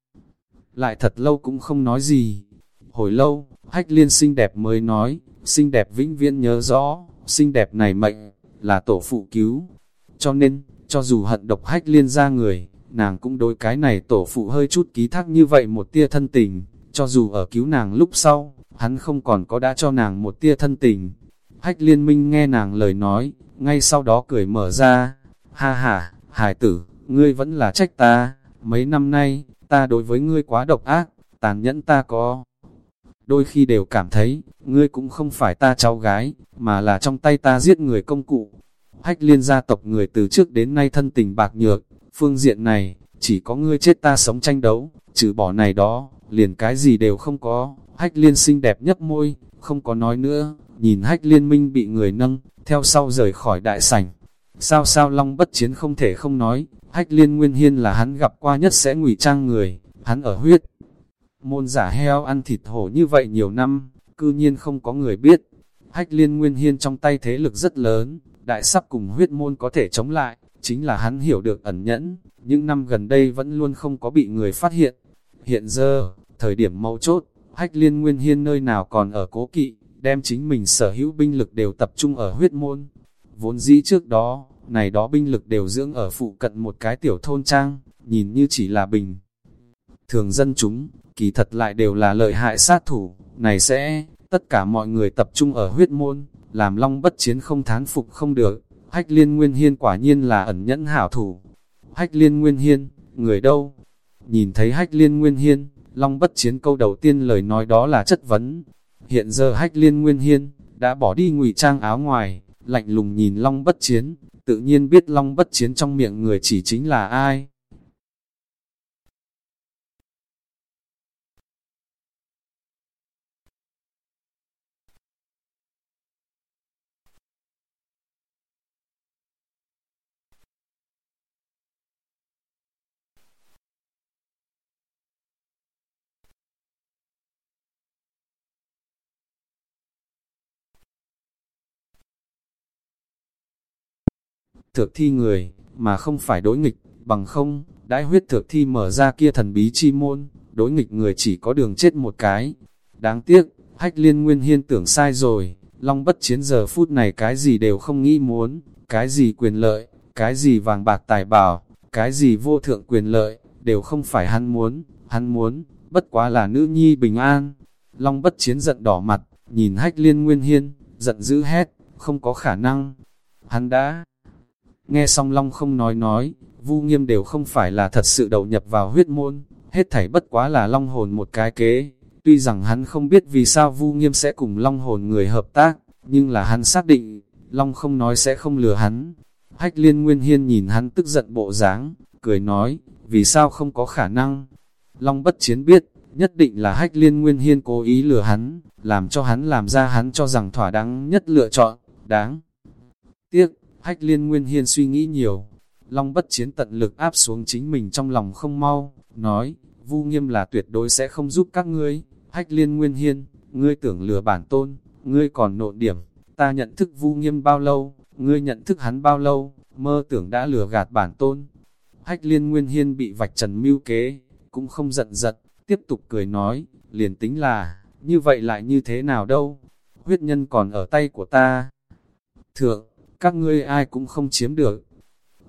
lại thật lâu cũng không nói gì. Hồi lâu, hách liên xinh đẹp mới nói, xinh đẹp vĩnh viễn nhớ rõ, xinh đẹp này mệnh, là tổ phụ cứu. Cho nên, cho dù hận độc hách liên ra người, nàng cũng đối cái này tổ phụ hơi chút ký thác như vậy một tia thân tình, cho dù ở cứu nàng lúc sau, hắn không còn có đã cho nàng một tia thân tình. Hách liên minh nghe nàng lời nói, ngay sau đó cười mở ra, ha ha, hải tử, ngươi vẫn là trách ta, mấy năm nay, ta đối với ngươi quá độc ác, tàn nhẫn ta có. Đôi khi đều cảm thấy, ngươi cũng không phải ta cháu gái, mà là trong tay ta giết người công cụ. Hách liên gia tộc người từ trước đến nay thân tình bạc nhược, phương diện này, chỉ có ngươi chết ta sống tranh đấu, trừ bỏ này đó, liền cái gì đều không có. Hách liên xinh đẹp nhấp môi, không có nói nữa, nhìn hách liên minh bị người nâng, theo sau rời khỏi đại sảnh. Sao sao long bất chiến không thể không nói, hách liên nguyên hiên là hắn gặp qua nhất sẽ ngụy trang người, hắn ở huyết. Môn giả heo ăn thịt hổ như vậy nhiều năm, cư nhiên không có người biết. Hách liên nguyên hiên trong tay thế lực rất lớn, đại sắp cùng huyết môn có thể chống lại, chính là hắn hiểu được ẩn nhẫn, những năm gần đây vẫn luôn không có bị người phát hiện. Hiện giờ, thời điểm mấu chốt, hách liên nguyên hiên nơi nào còn ở cố kỵ, đem chính mình sở hữu binh lực đều tập trung ở huyết môn. Vốn dĩ trước đó, này đó binh lực đều dưỡng ở phụ cận một cái tiểu thôn trang, nhìn như chỉ là bình. Thường dân chúng, kỳ thật lại đều là lợi hại sát thủ, này sẽ, tất cả mọi người tập trung ở huyết môn, làm long bất chiến không thán phục không được. Hách liên nguyên hiên quả nhiên là ẩn nhẫn hảo thủ. Hách liên nguyên hiên, người đâu? Nhìn thấy hách liên nguyên hiên, long bất chiến câu đầu tiên lời nói đó là chất vấn. Hiện giờ hách liên nguyên hiên, đã bỏ đi ngụy trang áo ngoài, lạnh lùng nhìn long bất chiến, tự nhiên biết long bất chiến trong miệng người chỉ chính là ai. Thượng thi người, mà không phải đối nghịch, bằng không, đãi huyết thượng thi mở ra kia thần bí chi môn, đối nghịch người chỉ có đường chết một cái. Đáng tiếc, hách liên nguyên hiên tưởng sai rồi, long bất chiến giờ phút này cái gì đều không nghĩ muốn, cái gì quyền lợi, cái gì vàng bạc tài bảo, cái gì vô thượng quyền lợi, đều không phải hắn muốn, hắn muốn, bất quá là nữ nhi bình an. Long bất chiến giận đỏ mặt, nhìn hách liên nguyên hiên, giận dữ hét, không có khả năng. Hắn đã Nghe xong Long không nói nói, Vu Nghiêm đều không phải là thật sự đầu nhập vào huyết môn, hết thảy bất quá là Long hồn một cái kế. Tuy rằng hắn không biết vì sao Vu Nghiêm sẽ cùng Long hồn người hợp tác, nhưng là hắn xác định, Long không nói sẽ không lừa hắn. Hách liên nguyên hiên nhìn hắn tức giận bộ dáng, cười nói, vì sao không có khả năng. Long bất chiến biết, nhất định là hách liên nguyên hiên cố ý lừa hắn, làm cho hắn làm ra hắn cho rằng thỏa đáng nhất lựa chọn, đáng. Tiếc, Hách liên nguyên hiên suy nghĩ nhiều, Long bất chiến tận lực áp xuống chính mình trong lòng không mau, nói, vu nghiêm là tuyệt đối sẽ không giúp các ngươi, hách liên nguyên hiên, ngươi tưởng lừa bản tôn, ngươi còn nộn điểm, ta nhận thức vu nghiêm bao lâu, ngươi nhận thức hắn bao lâu, mơ tưởng đã lừa gạt bản tôn. Hách liên nguyên hiên bị vạch trần mưu kế, cũng không giận giật, tiếp tục cười nói, liền tính là, như vậy lại như thế nào đâu, huyết nhân còn ở tay của ta. Thượng, các ngươi ai cũng không chiếm được.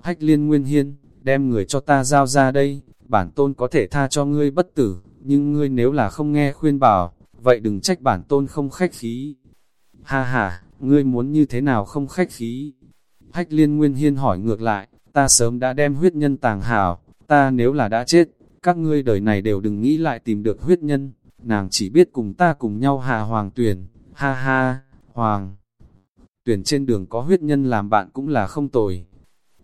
Hách liên nguyên hiên, đem người cho ta giao ra đây, bản tôn có thể tha cho ngươi bất tử, nhưng ngươi nếu là không nghe khuyên bảo, vậy đừng trách bản tôn không khách khí. Ha ha, ngươi muốn như thế nào không khách khí? Hách liên nguyên hiên hỏi ngược lại, ta sớm đã đem huyết nhân tàng hào, ta nếu là đã chết, các ngươi đời này đều đừng nghĩ lại tìm được huyết nhân, nàng chỉ biết cùng ta cùng nhau hà hoàng tuyển, ha ha, hoàng. Tuyển trên đường có huyết nhân làm bạn cũng là không tồi.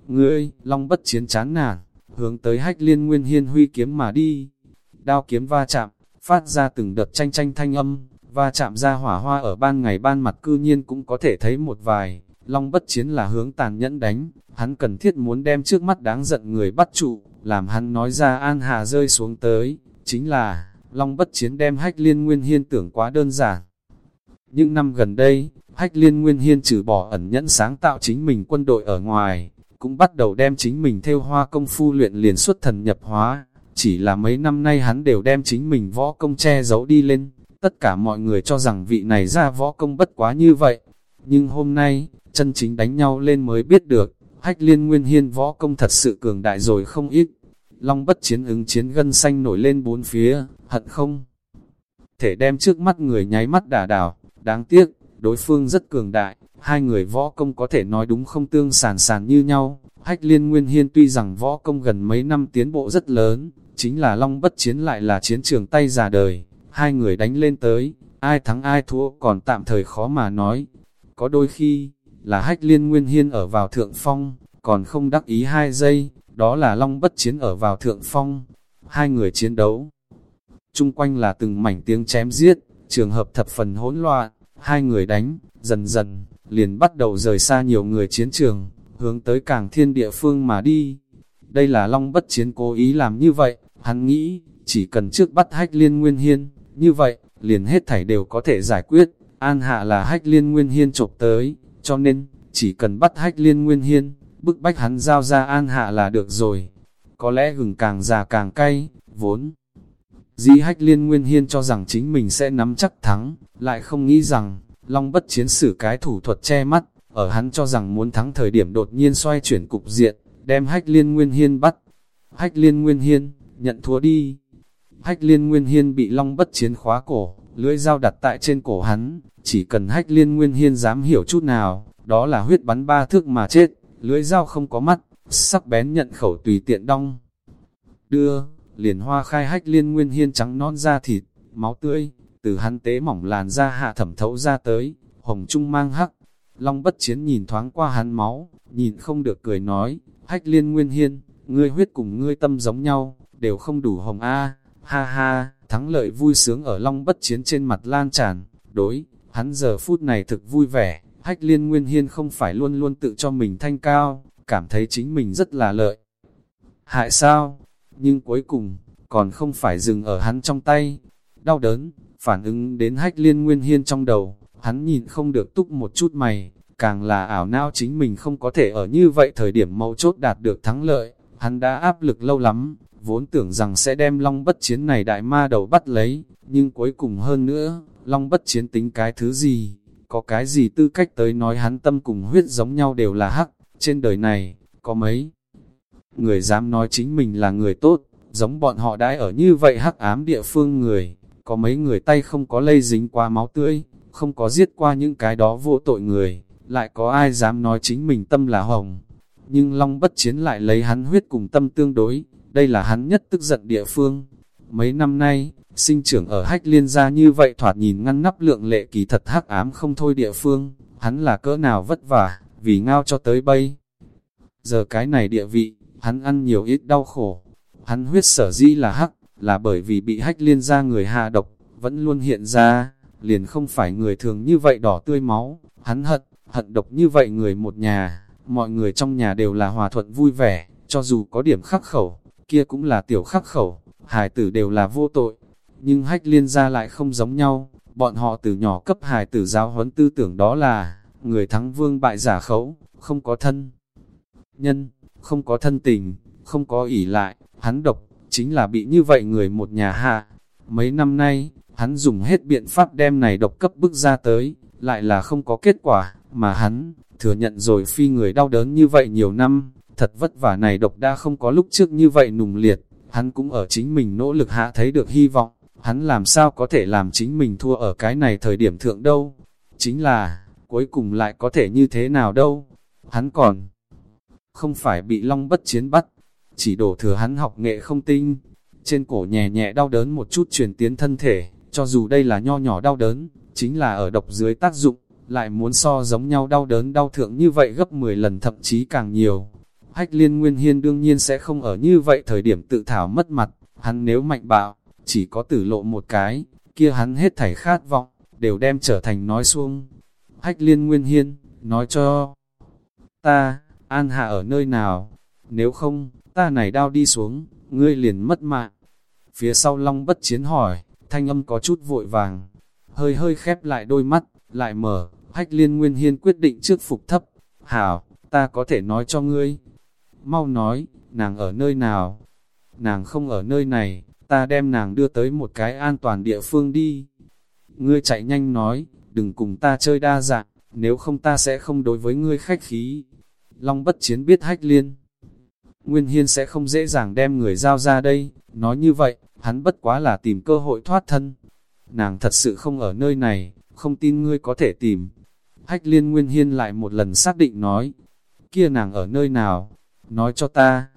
Ngươi, long bất chiến chán nản, hướng tới hách liên nguyên hiên huy kiếm mà đi. Đao kiếm va chạm, phát ra từng đợt tranh tranh thanh âm, va chạm ra hỏa hoa ở ban ngày ban mặt cư nhiên cũng có thể thấy một vài. Long bất chiến là hướng tàn nhẫn đánh, hắn cần thiết muốn đem trước mắt đáng giận người bắt trụ, làm hắn nói ra an hà rơi xuống tới, chính là, Long bất chiến đem hách liên nguyên hiên tưởng quá đơn giản. Những năm gần đây, hách liên nguyên hiên trừ bỏ ẩn nhẫn sáng tạo chính mình quân đội ở ngoài, cũng bắt đầu đem chính mình theo hoa công phu luyện liền xuất thần nhập hóa, chỉ là mấy năm nay hắn đều đem chính mình võ công che giấu đi lên, tất cả mọi người cho rằng vị này ra võ công bất quá như vậy, nhưng hôm nay, chân chính đánh nhau lên mới biết được, hách liên nguyên hiên võ công thật sự cường đại rồi không ít, long bất chiến ứng chiến gân xanh nổi lên bốn phía, hận không? Thể đem trước mắt người nháy mắt đả đảo, đáng tiếc, đối phương rất cường đại, hai người võ công có thể nói đúng không tương sản sản như nhau. Hách liên nguyên hiên tuy rằng võ công gần mấy năm tiến bộ rất lớn, chính là long bất chiến lại là chiến trường tay già đời, hai người đánh lên tới, ai thắng ai thua còn tạm thời khó mà nói. Có đôi khi, là hách liên nguyên hiên ở vào thượng phong, còn không đắc ý hai giây, đó là long bất chiến ở vào thượng phong. Hai người chiến đấu, chung quanh là từng mảnh tiếng chém giết, trường hợp thập phần hỗn loạn, hai người đánh, dần dần, liền bắt đầu rời xa nhiều người chiến trường, hướng tới càng thiên địa phương mà đi. Đây là Long bất chiến cố ý làm như vậy, hắn nghĩ, chỉ cần trước bắt hách liên nguyên hiên, như vậy, liền hết thảy đều có thể giải quyết, an hạ là hách liên nguyên hiên chộp tới, cho nên, chỉ cần bắt hách liên nguyên hiên, bức bách hắn giao ra an hạ là được rồi. Có lẽ gừng càng già càng cay, vốn. Di hách liên nguyên hiên cho rằng chính mình sẽ nắm chắc thắng, lại không nghĩ rằng, Long bất chiến sử cái thủ thuật che mắt, ở hắn cho rằng muốn thắng thời điểm đột nhiên xoay chuyển cục diện, đem hách liên nguyên hiên bắt. Hách liên nguyên hiên, nhận thua đi. Hách liên nguyên hiên bị long bất chiến khóa cổ, lưỡi dao đặt tại trên cổ hắn, chỉ cần hách liên nguyên hiên dám hiểu chút nào, đó là huyết bắn ba thước mà chết, lưỡi dao không có mắt, sắc bén nhận khẩu tùy tiện đong. Đưa, liền hoa khai hách liên nguyên hiên trắng non da thịt, máu tươi, từ hắn tế mỏng làn da hạ thẩm thấu ra tới, hồng trung mang hắc. Long bất chiến nhìn thoáng qua hắn máu, nhìn không được cười nói, hách liên nguyên hiên, ngươi huyết cùng ngươi tâm giống nhau, đều không đủ hồng A, ha ha, thắng lợi vui sướng ở long bất chiến trên mặt lan tràn, đối, hắn giờ phút này thực vui vẻ, hách liên nguyên hiên không phải luôn luôn tự cho mình thanh cao, cảm thấy chính mình rất là lợi. Hại sao? Nhưng cuối cùng, còn không phải dừng ở hắn trong tay, đau đớn, phản ứng đến hách liên nguyên hiên trong đầu, hắn nhìn không được túc một chút mày, càng là ảo não chính mình không có thể ở như vậy thời điểm mấu chốt đạt được thắng lợi, hắn đã áp lực lâu lắm, vốn tưởng rằng sẽ đem long bất chiến này đại ma đầu bắt lấy, nhưng cuối cùng hơn nữa, long bất chiến tính cái thứ gì, có cái gì tư cách tới nói hắn tâm cùng huyết giống nhau đều là hắc, trên đời này, có mấy người dám nói chính mình là người tốt, giống bọn họ đãi ở như vậy hắc ám địa phương người, có mấy người tay không có lây dính qua máu tươi, không có giết qua những cái đó vô tội người, lại có ai dám nói chính mình tâm là hồng. Nhưng Long bất chiến lại lấy hắn huyết cùng tâm tương đối, đây là hắn nhất tức giận địa phương. Mấy năm nay, sinh trưởng ở hách liên gia như vậy thoạt nhìn ngăn nắp lượng lệ kỳ thật hắc ám không thôi địa phương, hắn là cỡ nào vất vả, vì ngao cho tới bây. Giờ cái này địa vị, hắn ăn nhiều ít đau khổ, hắn huyết sở dĩ là hắc, là bởi vì bị hách liên ra người hạ độc, vẫn luôn hiện ra, liền không phải người thường như vậy đỏ tươi máu, hắn hận, hận độc như vậy người một nhà, mọi người trong nhà đều là hòa thuận vui vẻ, cho dù có điểm khắc khẩu, kia cũng là tiểu khắc khẩu, hài tử đều là vô tội, nhưng hách liên ra lại không giống nhau, bọn họ từ nhỏ cấp hài tử giáo huấn tư tưởng đó là, người thắng vương bại giả khấu, không có thân nhân, không có thân tình, không có ỷ lại, hắn độc, chính là bị như vậy người một nhà hạ. Mấy năm nay, hắn dùng hết biện pháp đem này độc cấp bức ra tới, lại là không có kết quả, mà hắn, thừa nhận rồi phi người đau đớn như vậy nhiều năm, thật vất vả này độc đã không có lúc trước như vậy nùng liệt, hắn cũng ở chính mình nỗ lực hạ thấy được hy vọng, hắn làm sao có thể làm chính mình thua ở cái này thời điểm thượng đâu. Chính là, cuối cùng lại có thể như thế nào đâu. Hắn còn không phải bị long bất chiến bắt, chỉ đổ thừa hắn học nghệ không tinh. Trên cổ nhẹ nhẹ đau đớn một chút truyền tiến thân thể, cho dù đây là nho nhỏ đau đớn, chính là ở độc dưới tác dụng, lại muốn so giống nhau đau đớn đau thượng như vậy gấp 10 lần thậm chí càng nhiều. Hách liên nguyên hiên đương nhiên sẽ không ở như vậy thời điểm tự thảo mất mặt, hắn nếu mạnh bạo, chỉ có tử lộ một cái, kia hắn hết thảy khát vọng, đều đem trở thành nói xuông. Hách liên nguyên hiên, nói cho ta, an hạ ở nơi nào, nếu không, ta này đau đi xuống, ngươi liền mất mạng. Phía sau long bất chiến hỏi, thanh âm có chút vội vàng, hơi hơi khép lại đôi mắt, lại mở, hách liên nguyên hiên quyết định trước phục thấp. Hảo, ta có thể nói cho ngươi. Mau nói, nàng ở nơi nào? Nàng không ở nơi này, ta đem nàng đưa tới một cái an toàn địa phương đi. Ngươi chạy nhanh nói, đừng cùng ta chơi đa dạng, nếu không ta sẽ không đối với ngươi khách khí. Long bất chiến biết hách liên. Nguyên Hiên sẽ không dễ dàng đem người giao ra đây, nói như vậy, hắn bất quá là tìm cơ hội thoát thân. Nàng thật sự không ở nơi này, không tin ngươi có thể tìm. Hách liên Nguyên Hiên lại một lần xác định nói, kia nàng ở nơi nào, nói cho ta,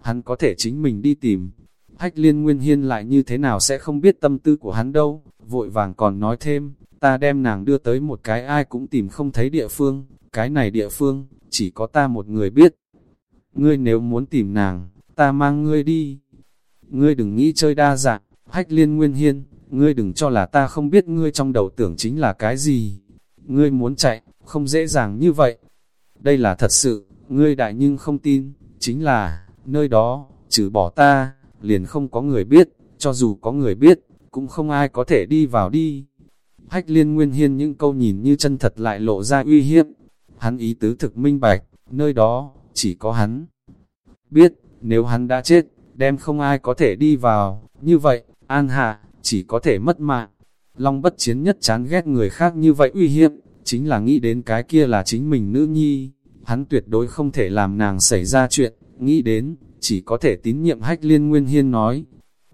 hắn có thể chính mình đi tìm, Hách liên nguyên hiên lại như thế nào sẽ không biết tâm tư của hắn đâu, vội vàng còn nói thêm, ta đem nàng đưa tới một cái ai cũng tìm không thấy địa phương, cái này địa phương, chỉ có ta một người biết. Ngươi nếu muốn tìm nàng, ta mang ngươi đi. Ngươi đừng nghĩ chơi đa dạng, hách liên nguyên hiên, ngươi đừng cho là ta không biết ngươi trong đầu tưởng chính là cái gì. Ngươi muốn chạy, không dễ dàng như vậy. Đây là thật sự, ngươi đại nhưng không tin, chính là, nơi đó, trừ bỏ ta, liền không có người biết, cho dù có người biết, cũng không ai có thể đi vào đi. Hách liên nguyên hiên những câu nhìn như chân thật lại lộ ra uy hiếp. Hắn ý tứ thực minh bạch, nơi đó, chỉ có hắn. Biết, nếu hắn đã chết, đem không ai có thể đi vào, như vậy, an hạ, chỉ có thể mất mạng. Long bất chiến nhất chán ghét người khác như vậy uy hiếp, chính là nghĩ đến cái kia là chính mình nữ nhi. Hắn tuyệt đối không thể làm nàng xảy ra chuyện, nghĩ đến, chỉ có thể tín nhiệm hách liên nguyên hiên nói.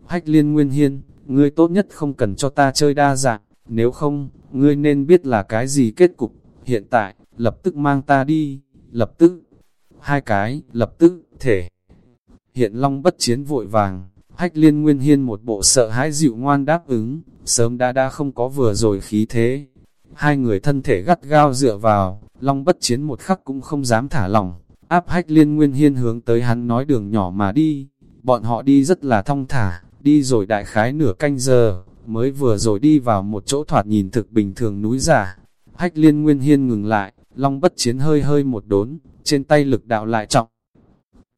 Hách liên nguyên hiên, ngươi tốt nhất không cần cho ta chơi đa dạng, nếu không, ngươi nên biết là cái gì kết cục, hiện tại, lập tức mang ta đi, lập tức, hai cái, lập tức, thể. Hiện long bất chiến vội vàng, hách liên nguyên hiên một bộ sợ hãi dịu ngoan đáp ứng, sớm đã đã không có vừa rồi khí thế. Hai người thân thể gắt gao dựa vào, long bất chiến một khắc cũng không dám thả lỏng, áp hách liên nguyên hiên hướng tới hắn nói đường nhỏ mà đi, bọn họ đi rất là thong thả, đi rồi đại khái nửa canh giờ, mới vừa rồi đi vào một chỗ thoạt nhìn thực bình thường núi giả. Hách liên nguyên hiên ngừng lại, long bất chiến hơi hơi một đốn, trên tay lực đạo lại trọng.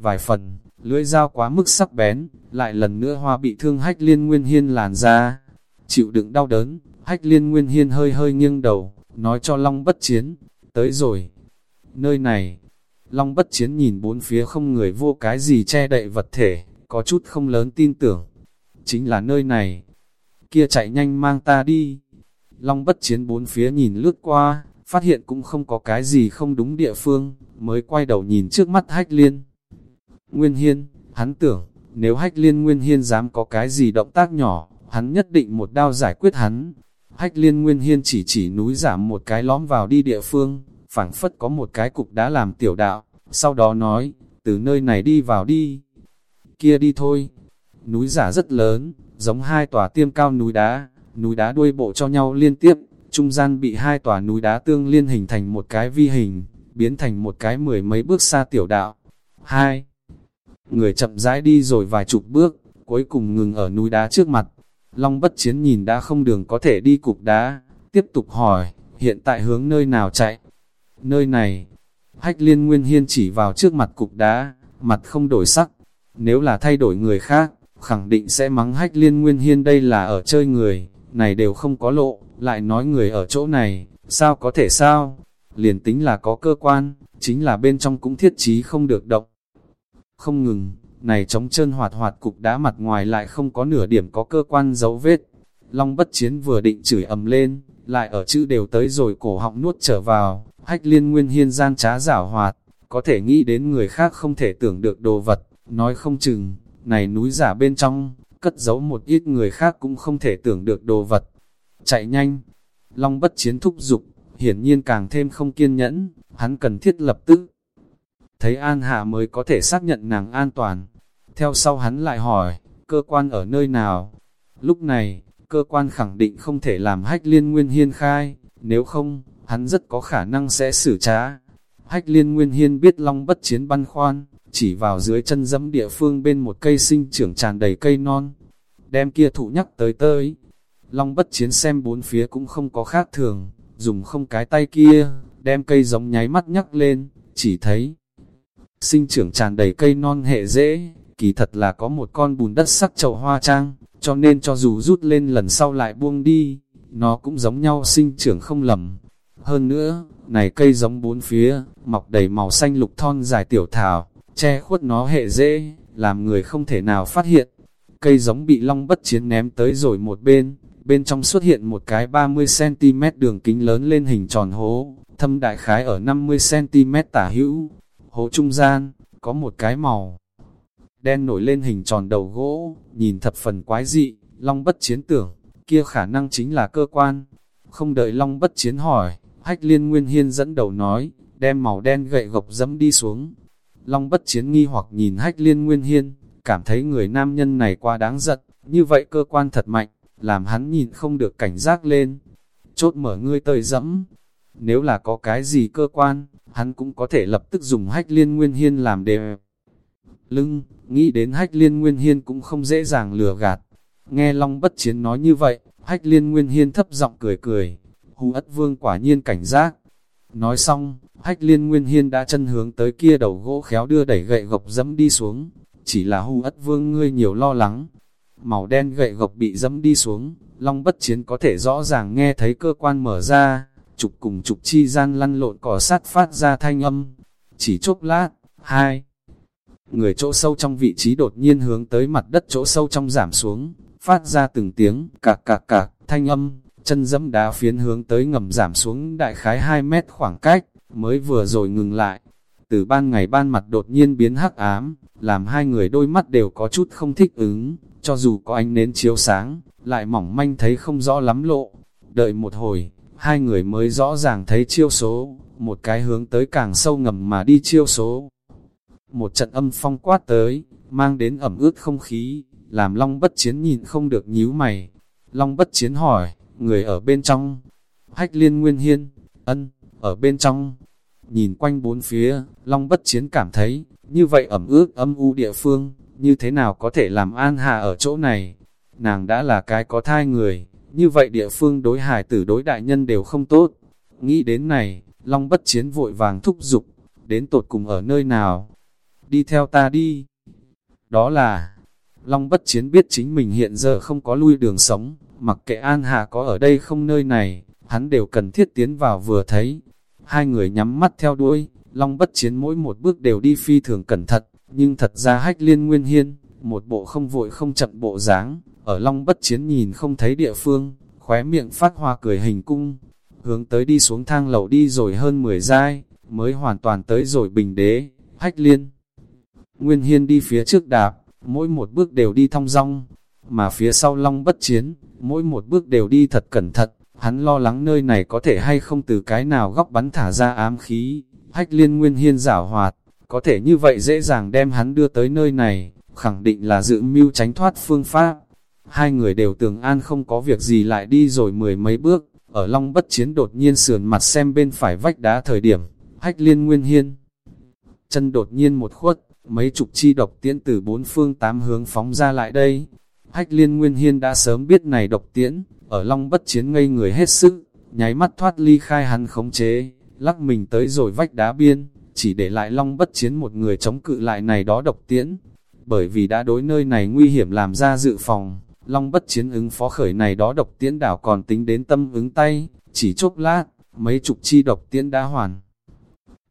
Vài phần, lưỡi dao quá mức sắc bén, lại lần nữa hoa bị thương hách liên nguyên hiên làn ra. Chịu đựng đau đớn, hách liên nguyên hiên hơi hơi nghiêng đầu, nói cho long bất chiến, tới rồi. Nơi này, Long bất chiến nhìn bốn phía không người vô cái gì che đậy vật thể, có chút không lớn tin tưởng. Chính là nơi này. Kia chạy nhanh mang ta đi. Long bất chiến bốn phía nhìn lướt qua, phát hiện cũng không có cái gì không đúng địa phương, mới quay đầu nhìn trước mắt hách liên. Nguyên Hiên, hắn tưởng, nếu hách liên Nguyên Hiên dám có cái gì động tác nhỏ, hắn nhất định một đao giải quyết hắn. Hách liên Nguyên Hiên chỉ chỉ núi giảm một cái lõm vào đi địa phương, phảng phất có một cái cục đã làm tiểu đạo, sau đó nói, từ nơi này đi vào đi, kia đi thôi. Núi giả rất lớn, giống hai tòa tiêm cao núi đá, núi đá đuôi bộ cho nhau liên tiếp, trung gian bị hai tòa núi đá tương liên hình thành một cái vi hình, biến thành một cái mười mấy bước xa tiểu đạo. Hai, người chậm rãi đi rồi vài chục bước, cuối cùng ngừng ở núi đá trước mặt. Long bất chiến nhìn đã không đường có thể đi cục đá, tiếp tục hỏi, hiện tại hướng nơi nào chạy? Nơi này, hách liên nguyên hiên chỉ vào trước mặt cục đá, mặt không đổi sắc. Nếu là thay đổi người khác, khẳng định sẽ mắng hách liên nguyên hiên đây là ở chơi người, này đều không có lộ, lại nói người ở chỗ này, sao có thể sao? Liền tính là có cơ quan, chính là bên trong cũng thiết trí không được động. Không ngừng, này trống chân hoạt hoạt cục đá mặt ngoài lại không có nửa điểm có cơ quan dấu vết. Long bất chiến vừa định chửi ầm lên, lại ở chữ đều tới rồi cổ họng nuốt trở vào, Hách liên nguyên hiên gian trá giả hoạt, có thể nghĩ đến người khác không thể tưởng được đồ vật, nói không chừng, này núi giả bên trong, cất giấu một ít người khác cũng không thể tưởng được đồ vật. Chạy nhanh, Long bất chiến thúc dục hiển nhiên càng thêm không kiên nhẫn, hắn cần thiết lập tức. Thấy An Hạ mới có thể xác nhận nàng an toàn. Theo sau hắn lại hỏi, cơ quan ở nơi nào? Lúc này, cơ quan khẳng định không thể làm hách liên nguyên hiên khai, nếu không, hắn rất có khả năng sẽ xử trá. Hách liên nguyên hiên biết long bất chiến băn khoan, chỉ vào dưới chân dẫm địa phương bên một cây sinh trưởng tràn đầy cây non. Đem kia thụ nhắc tới tới. Long bất chiến xem bốn phía cũng không có khác thường, dùng không cái tay kia, đem cây giống nháy mắt nhắc lên, chỉ thấy sinh trưởng tràn đầy cây non hệ dễ, kỳ thật là có một con bùn đất sắc chậu hoa trang, cho nên cho dù rút lên lần sau lại buông đi, nó cũng giống nhau sinh trưởng không lầm. Hơn nữa, này cây giống bốn phía, mọc đầy màu xanh lục thon dài tiểu thảo, che khuất nó hệ dễ, làm người không thể nào phát hiện. Cây giống bị long bất chiến ném tới rồi một bên, bên trong xuất hiện một cái 30cm đường kính lớn lên hình tròn hố, thâm đại khái ở 50cm tả hữu. Hố trung gian, có một cái màu đen nổi lên hình tròn đầu gỗ, nhìn thập phần quái dị, long bất chiến tưởng, kia khả năng chính là cơ quan. Không đợi long bất chiến hỏi, hách liên nguyên hiên dẫn đầu nói, đem màu đen gậy gộc dẫm đi xuống. Long bất chiến nghi hoặc nhìn hách liên nguyên hiên, cảm thấy người nam nhân này quá đáng giận, như vậy cơ quan thật mạnh, làm hắn nhìn không được cảnh giác lên. Chốt mở ngươi tơi dẫm, nếu là có cái gì cơ quan, hắn cũng có thể lập tức dùng hách liên nguyên hiên làm đề lưng, nghĩ đến hách liên nguyên hiên cũng không dễ dàng lừa gạt. Nghe Long bất chiến nói như vậy, hách liên nguyên hiên thấp giọng cười cười, hù ất vương quả nhiên cảnh giác. Nói xong, hách liên nguyên hiên đã chân hướng tới kia đầu gỗ khéo đưa đẩy gậy gộc dẫm đi xuống, chỉ là hù ất vương ngươi nhiều lo lắng. Màu đen gậy gộc bị dẫm đi xuống, Long bất chiến có thể rõ ràng nghe thấy cơ quan mở ra, trục cùng trục chi gian lăn lộn cỏ sát phát ra thanh âm. Chỉ chốc lát, hai người chỗ sâu trong vị trí đột nhiên hướng tới mặt đất chỗ sâu trong giảm xuống, phát ra từng tiếng cạc cạc cạc, thanh âm, chân dẫm đá phiến hướng tới ngầm giảm xuống đại khái 2 mét khoảng cách, mới vừa rồi ngừng lại. Từ ban ngày ban mặt đột nhiên biến hắc ám, làm hai người đôi mắt đều có chút không thích ứng, cho dù có ánh nến chiếu sáng, lại mỏng manh thấy không rõ lắm lộ. Đợi một hồi, hai người mới rõ ràng thấy chiêu số, một cái hướng tới càng sâu ngầm mà đi chiêu số. Một trận âm phong quát tới, mang đến ẩm ướt không khí, làm Long bất chiến nhìn không được nhíu mày. Long bất chiến hỏi, người ở bên trong, hách liên nguyên hiên, ân, ở bên trong. Nhìn quanh bốn phía, Long bất chiến cảm thấy, như vậy ẩm ướt âm u địa phương, như thế nào có thể làm an hà ở chỗ này. Nàng đã là cái có thai người, như vậy địa phương đối hải tử đối đại nhân đều không tốt. Nghĩ đến này, Long bất chiến vội vàng thúc giục, đến tột cùng ở nơi nào, đi theo ta đi. Đó là, Long bất chiến biết chính mình hiện giờ không có lui đường sống, mặc kệ An Hà có ở đây không nơi này, hắn đều cần thiết tiến vào vừa thấy. Hai người nhắm mắt theo đuôi, Long bất chiến mỗi một bước đều đi phi thường cẩn thận, nhưng thật ra hách liên nguyên hiên, một bộ không vội không chậm bộ dáng ở Long bất chiến nhìn không thấy địa phương, khóe miệng phát hoa cười hình cung, hướng tới đi xuống thang lầu đi rồi hơn 10 giai, mới hoàn toàn tới rồi bình đế, hách liên. Nguyên Hiên đi phía trước đạp, mỗi một bước đều đi thong dong, mà phía sau long bất chiến, mỗi một bước đều đi thật cẩn thận, hắn lo lắng nơi này có thể hay không từ cái nào góc bắn thả ra ám khí, hách liên Nguyên Hiên giảo hoạt, có thể như vậy dễ dàng đem hắn đưa tới nơi này, khẳng định là dự mưu tránh thoát phương pháp. Hai người đều tường an không có việc gì lại đi rồi mười mấy bước, ở long bất chiến đột nhiên sườn mặt xem bên phải vách đá thời điểm, hách liên nguyên hiên. Chân đột nhiên một khuất, mấy chục chi độc tiễn từ bốn phương tám hướng phóng ra lại đây. Hách liên nguyên hiên đã sớm biết này độc tiễn, ở long bất chiến ngây người hết sức, nháy mắt thoát ly khai hắn khống chế, lắc mình tới rồi vách đá biên, chỉ để lại long bất chiến một người chống cự lại này đó độc tiễn. Bởi vì đã đối nơi này nguy hiểm làm ra dự phòng, long bất chiến ứng phó khởi này đó độc tiễn đảo còn tính đến tâm ứng tay, chỉ chốc lát, mấy chục chi độc tiễn đã hoàn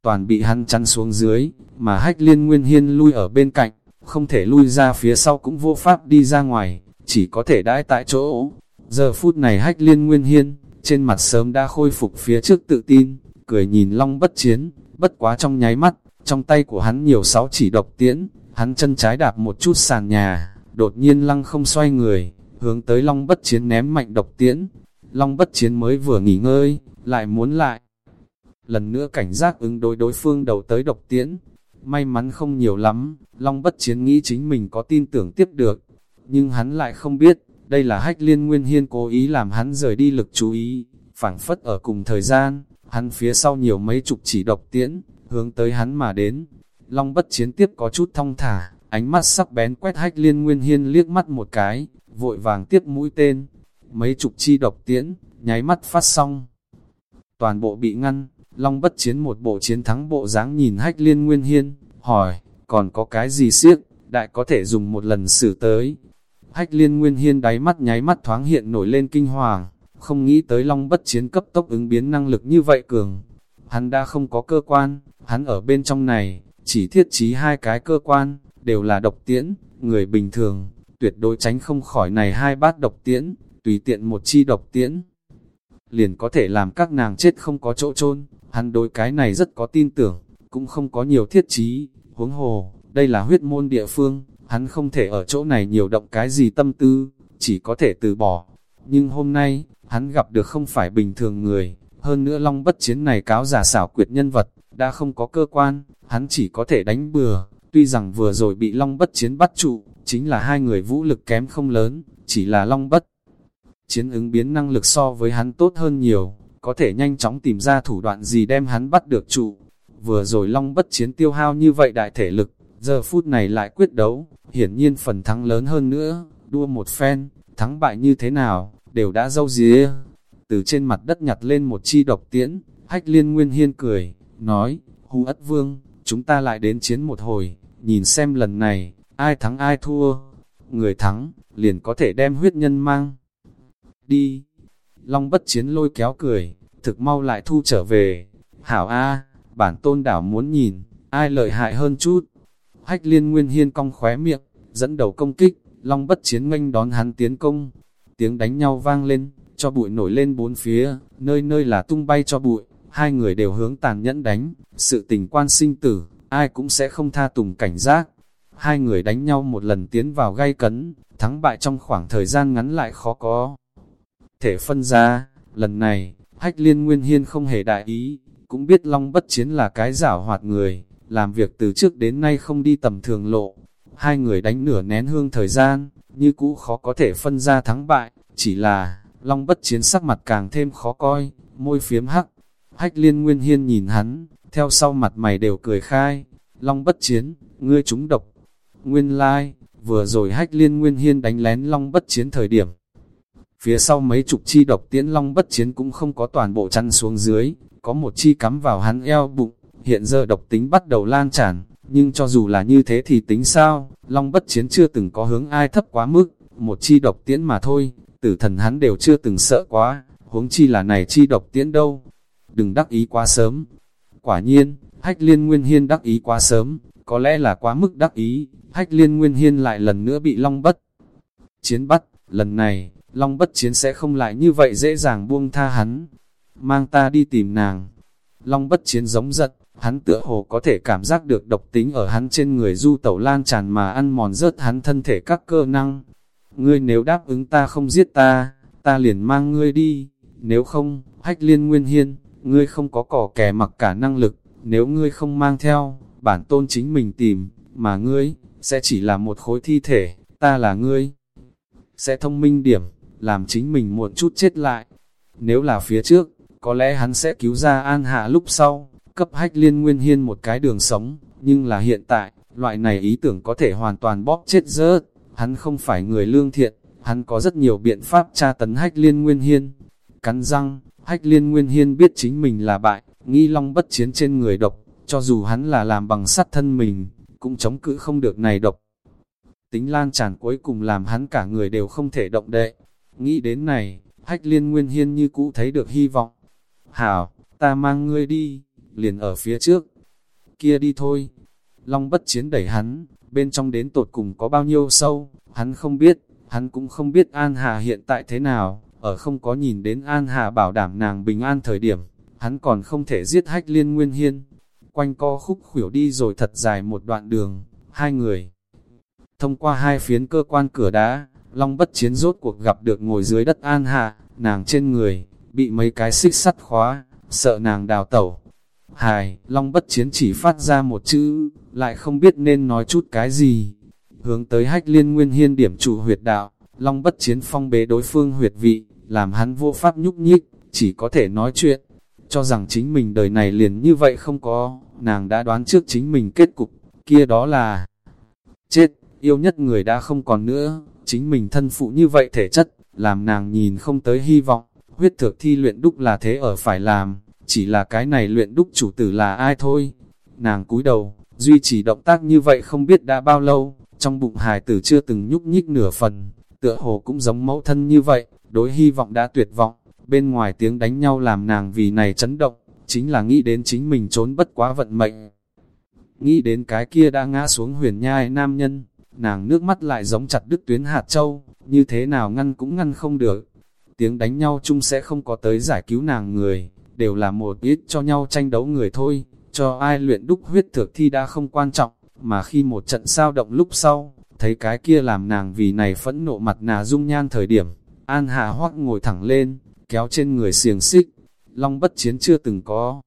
toàn bị hắn chắn xuống dưới, mà hách liên nguyên hiên lui ở bên cạnh, không thể lui ra phía sau cũng vô pháp đi ra ngoài, chỉ có thể đãi tại chỗ. Giờ phút này hách liên nguyên hiên, trên mặt sớm đã khôi phục phía trước tự tin, cười nhìn long bất chiến, bất quá trong nháy mắt, trong tay của hắn nhiều sáu chỉ độc tiễn, hắn chân trái đạp một chút sàn nhà, đột nhiên lăng không xoay người, hướng tới long bất chiến ném mạnh độc tiễn. Long bất chiến mới vừa nghỉ ngơi, lại muốn lại. Lần nữa cảnh giác ứng đối đối phương đầu tới độc tiễn. May mắn không nhiều lắm, Long bất chiến nghĩ chính mình có tin tưởng tiếp được. Nhưng hắn lại không biết, đây là hách liên nguyên hiên cố ý làm hắn rời đi lực chú ý. phảng phất ở cùng thời gian, hắn phía sau nhiều mấy chục chỉ độc tiễn, hướng tới hắn mà đến. Long bất chiến tiếp có chút thong thả, ánh mắt sắc bén quét hách liên nguyên hiên liếc mắt một cái, vội vàng tiếp mũi tên. Mấy chục chi độc tiễn, nháy mắt phát xong. Toàn bộ bị ngăn, Long bất chiến một bộ chiến thắng bộ dáng nhìn hách liên nguyên hiên, hỏi, còn có cái gì siếc, đại có thể dùng một lần xử tới. Hách liên nguyên hiên đáy mắt nháy mắt thoáng hiện nổi lên kinh hoàng, không nghĩ tới long bất chiến cấp tốc ứng biến năng lực như vậy cường. Hắn đã không có cơ quan, hắn ở bên trong này, chỉ thiết trí hai cái cơ quan, đều là độc tiễn, người bình thường, tuyệt đối tránh không khỏi này hai bát độc tiễn, tùy tiện một chi độc tiễn. Liền có thể làm các nàng chết không có chỗ chôn hắn đối cái này rất có tin tưởng, cũng không có nhiều thiết trí, huống hồ, đây là huyết môn địa phương, hắn không thể ở chỗ này nhiều động cái gì tâm tư, chỉ có thể từ bỏ. Nhưng hôm nay, hắn gặp được không phải bình thường người, hơn nữa long bất chiến này cáo giả xảo quyệt nhân vật, đã không có cơ quan, hắn chỉ có thể đánh bừa, tuy rằng vừa rồi bị long bất chiến bắt trụ, chính là hai người vũ lực kém không lớn, chỉ là long bất. Chiến ứng biến năng lực so với hắn tốt hơn nhiều, có thể nhanh chóng tìm ra thủ đoạn gì đem hắn bắt được trụ. Vừa rồi long bất chiến tiêu hao như vậy đại thể lực, giờ phút này lại quyết đấu, hiển nhiên phần thắng lớn hơn nữa, đua một phen, thắng bại như thế nào, đều đã dâu día. Từ trên mặt đất nhặt lên một chi độc tiễn, hách liên nguyên hiên cười, nói, hù ất vương, chúng ta lại đến chiến một hồi, nhìn xem lần này, ai thắng ai thua. Người thắng, liền có thể đem huyết nhân mang. Đi. Long bất chiến lôi kéo cười, thực mau lại thu trở về. Hảo A, bản tôn đảo muốn nhìn, ai lợi hại hơn chút. Hách liên nguyên hiên cong khóe miệng, dẫn đầu công kích, long bất chiến nghênh đón hắn tiến công. Tiếng đánh nhau vang lên, cho bụi nổi lên bốn phía, nơi nơi là tung bay cho bụi. Hai người đều hướng tàn nhẫn đánh, sự tình quan sinh tử, ai cũng sẽ không tha tùng cảnh giác. Hai người đánh nhau một lần tiến vào gay cấn, thắng bại trong khoảng thời gian ngắn lại khó có thể phân ra, lần này, hách liên nguyên hiên không hề đại ý, cũng biết long bất chiến là cái giả hoạt người, làm việc từ trước đến nay không đi tầm thường lộ. Hai người đánh nửa nén hương thời gian, như cũ khó có thể phân ra thắng bại, chỉ là, long bất chiến sắc mặt càng thêm khó coi, môi phiếm hắc. Hách liên nguyên hiên nhìn hắn, theo sau mặt mày đều cười khai, long bất chiến, ngươi trúng độc. Nguyên lai, like, vừa rồi hách liên nguyên hiên đánh lén long bất chiến thời điểm, Phía sau mấy chục chi độc tiễn long bất chiến cũng không có toàn bộ chăn xuống dưới, có một chi cắm vào hắn eo bụng, hiện giờ độc tính bắt đầu lan tràn, nhưng cho dù là như thế thì tính sao, long bất chiến chưa từng có hướng ai thấp quá mức, một chi độc tiễn mà thôi, tử thần hắn đều chưa từng sợ quá, huống chi là này chi độc tiễn đâu, đừng đắc ý quá sớm. Quả nhiên, hách liên nguyên hiên đắc ý quá sớm, có lẽ là quá mức đắc ý, hách liên nguyên hiên lại lần nữa bị long bất. Chiến bắt, lần này, Long bất chiến sẽ không lại như vậy dễ dàng buông tha hắn. Mang ta đi tìm nàng. Long bất chiến giống giật, hắn tựa hồ có thể cảm giác được độc tính ở hắn trên người du tẩu lan tràn mà ăn mòn rớt hắn thân thể các cơ năng. Ngươi nếu đáp ứng ta không giết ta, ta liền mang ngươi đi. Nếu không, hách liên nguyên hiên, ngươi không có cỏ kẻ mặc cả năng lực. Nếu ngươi không mang theo, bản tôn chính mình tìm, mà ngươi, sẽ chỉ là một khối thi thể, ta là ngươi. Sẽ thông minh điểm, làm chính mình muộn chút chết lại. Nếu là phía trước, có lẽ hắn sẽ cứu ra An Hạ lúc sau, cấp hách liên nguyên hiên một cái đường sống, nhưng là hiện tại, loại này ý tưởng có thể hoàn toàn bóp chết rớt, hắn không phải người lương thiện, hắn có rất nhiều biện pháp tra tấn hách liên nguyên hiên. Cắn răng, hách liên nguyên hiên biết chính mình là bại, nghi long bất chiến trên người độc, cho dù hắn là làm bằng sắt thân mình, cũng chống cự không được này độc. Tính lan tràn cuối cùng làm hắn cả người đều không thể động đậy, Nghĩ đến này, hách liên nguyên hiên như cũ thấy được hy vọng. Hảo, ta mang ngươi đi, liền ở phía trước. Kia đi thôi. Long bất chiến đẩy hắn, bên trong đến tột cùng có bao nhiêu sâu, hắn không biết, hắn cũng không biết An Hà hiện tại thế nào, ở không có nhìn đến An Hà bảo đảm nàng bình an thời điểm, hắn còn không thể giết hách liên nguyên hiên. Quanh co khúc khủyểu đi rồi thật dài một đoạn đường, hai người. Thông qua hai phiến cơ quan cửa đá, Long bất chiến rốt cuộc gặp được ngồi dưới đất an hà nàng trên người, bị mấy cái xích sắt khóa, sợ nàng đào tẩu. Hài, Long bất chiến chỉ phát ra một chữ, lại không biết nên nói chút cái gì. Hướng tới hách liên nguyên hiên điểm chủ huyệt đạo, Long bất chiến phong bế đối phương huyệt vị, làm hắn vô pháp nhúc nhích, chỉ có thể nói chuyện. Cho rằng chính mình đời này liền như vậy không có, nàng đã đoán trước chính mình kết cục, kia đó là chết, yêu nhất người đã không còn nữa, chính mình thân phụ như vậy thể chất, làm nàng nhìn không tới hy vọng, huyết thược thi luyện đúc là thế ở phải làm, chỉ là cái này luyện đúc chủ tử là ai thôi. Nàng cúi đầu, duy trì động tác như vậy không biết đã bao lâu, trong bụng hài tử chưa từng nhúc nhích nửa phần, tựa hồ cũng giống mẫu thân như vậy, đối hy vọng đã tuyệt vọng, bên ngoài tiếng đánh nhau làm nàng vì này chấn động, chính là nghĩ đến chính mình trốn bất quá vận mệnh. Nghĩ đến cái kia đã ngã xuống huyền nhai nam nhân, nàng nước mắt lại giống chặt đứt tuyến hạt châu, như thế nào ngăn cũng ngăn không được. Tiếng đánh nhau chung sẽ không có tới giải cứu nàng người, đều là một ít cho nhau tranh đấu người thôi, cho ai luyện đúc huyết thực thi đã không quan trọng, mà khi một trận sao động lúc sau, thấy cái kia làm nàng vì này phẫn nộ mặt nà dung nhan thời điểm, An Hà hoác ngồi thẳng lên, kéo trên người xiềng xích, long bất chiến chưa từng có.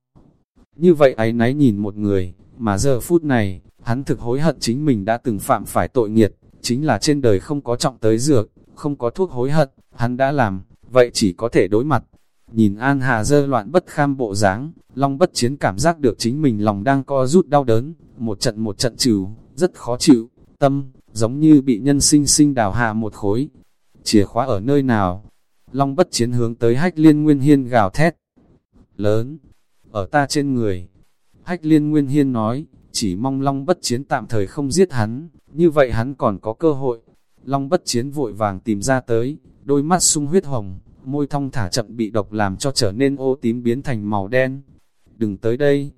Như vậy ấy náy nhìn một người, mà giờ phút này, hắn thực hối hận chính mình đã từng phạm phải tội nghiệt, chính là trên đời không có trọng tới dược, không có thuốc hối hận, hắn đã làm, vậy chỉ có thể đối mặt. Nhìn An Hà dơ loạn bất kham bộ dáng, Long bất chiến cảm giác được chính mình lòng đang co rút đau đớn, một trận một trận trừ, rất khó chịu, tâm, giống như bị nhân sinh sinh đào hạ một khối. Chìa khóa ở nơi nào? Long bất chiến hướng tới hách liên nguyên hiên gào thét. Lớn, ở ta trên người. Hách liên nguyên hiên nói, chỉ mong Long bất chiến tạm thời không giết hắn, như vậy hắn còn có cơ hội. Long bất chiến vội vàng tìm ra tới, đôi mắt sung huyết hồng, môi thong thả chậm bị độc làm cho trở nên ô tím biến thành màu đen. Đừng tới đây.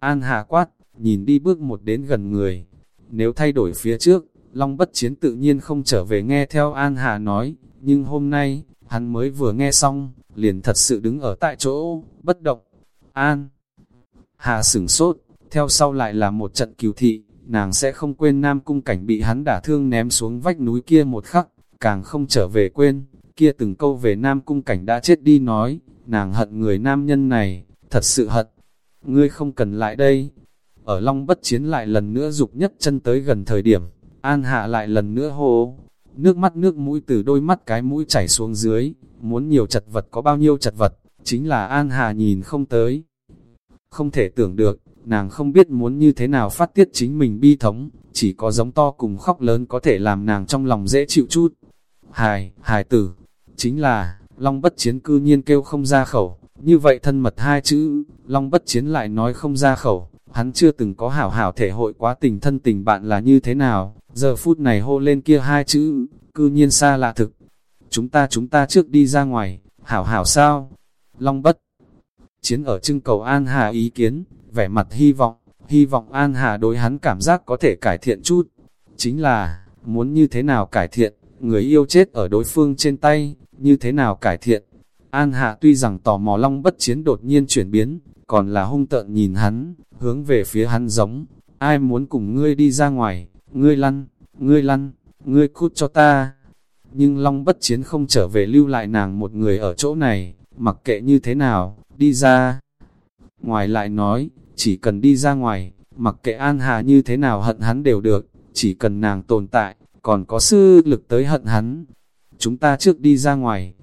An hạ quát, nhìn đi bước một đến gần người. Nếu thay đổi phía trước, Long bất chiến tự nhiên không trở về nghe theo An Hà nói, nhưng hôm nay, hắn mới vừa nghe xong, liền thật sự đứng ở tại chỗ, bất động. An Hà sửng sốt, theo sau lại là một trận cứu thị, nàng sẽ không quên Nam Cung cảnh bị hắn đả thương ném xuống vách núi kia một khắc, càng không trở về quên, kia từng câu về Nam Cung cảnh đã chết đi nói, nàng hận người nam nhân này, thật sự hận. Ngươi không cần lại đây. Ở Long bất chiến lại lần nữa dục nhất chân tới gần thời điểm, An hạ lại lần nữa hô, nước mắt nước mũi từ đôi mắt cái mũi chảy xuống dưới, muốn nhiều chật vật có bao nhiêu chật vật, chính là An Hà nhìn không tới. Không thể tưởng được, nàng không biết muốn như thế nào phát tiết chính mình bi thống, chỉ có giống to cùng khóc lớn có thể làm nàng trong lòng dễ chịu chút. Hài, hài tử, chính là, Long bất chiến cư nhiên kêu không ra khẩu, như vậy thân mật hai chữ, Long bất chiến lại nói không ra khẩu, hắn chưa từng có hảo hảo thể hội quá tình thân tình bạn là như thế nào, giờ phút này hô lên kia hai chữ, cư nhiên xa lạ thực. Chúng ta chúng ta trước đi ra ngoài, hảo hảo sao? Long bất chiến ở trưng cầu An Hà ý kiến, vẻ mặt hy vọng, hy vọng An Hà đối hắn cảm giác có thể cải thiện chút. Chính là, muốn như thế nào cải thiện, người yêu chết ở đối phương trên tay, như thế nào cải thiện. An Hạ tuy rằng tò mò long bất chiến đột nhiên chuyển biến, còn là hung tợn nhìn hắn, hướng về phía hắn giống, ai muốn cùng ngươi đi ra ngoài, ngươi lăn, ngươi lăn, ngươi cút cho ta. Nhưng Long bất chiến không trở về lưu lại nàng một người ở chỗ này, mặc kệ như thế nào, đi ra. Ngoài lại nói, chỉ cần đi ra ngoài, mặc kệ An Hà như thế nào hận hắn đều được, chỉ cần nàng tồn tại, còn có sư lực tới hận hắn. Chúng ta trước đi ra ngoài.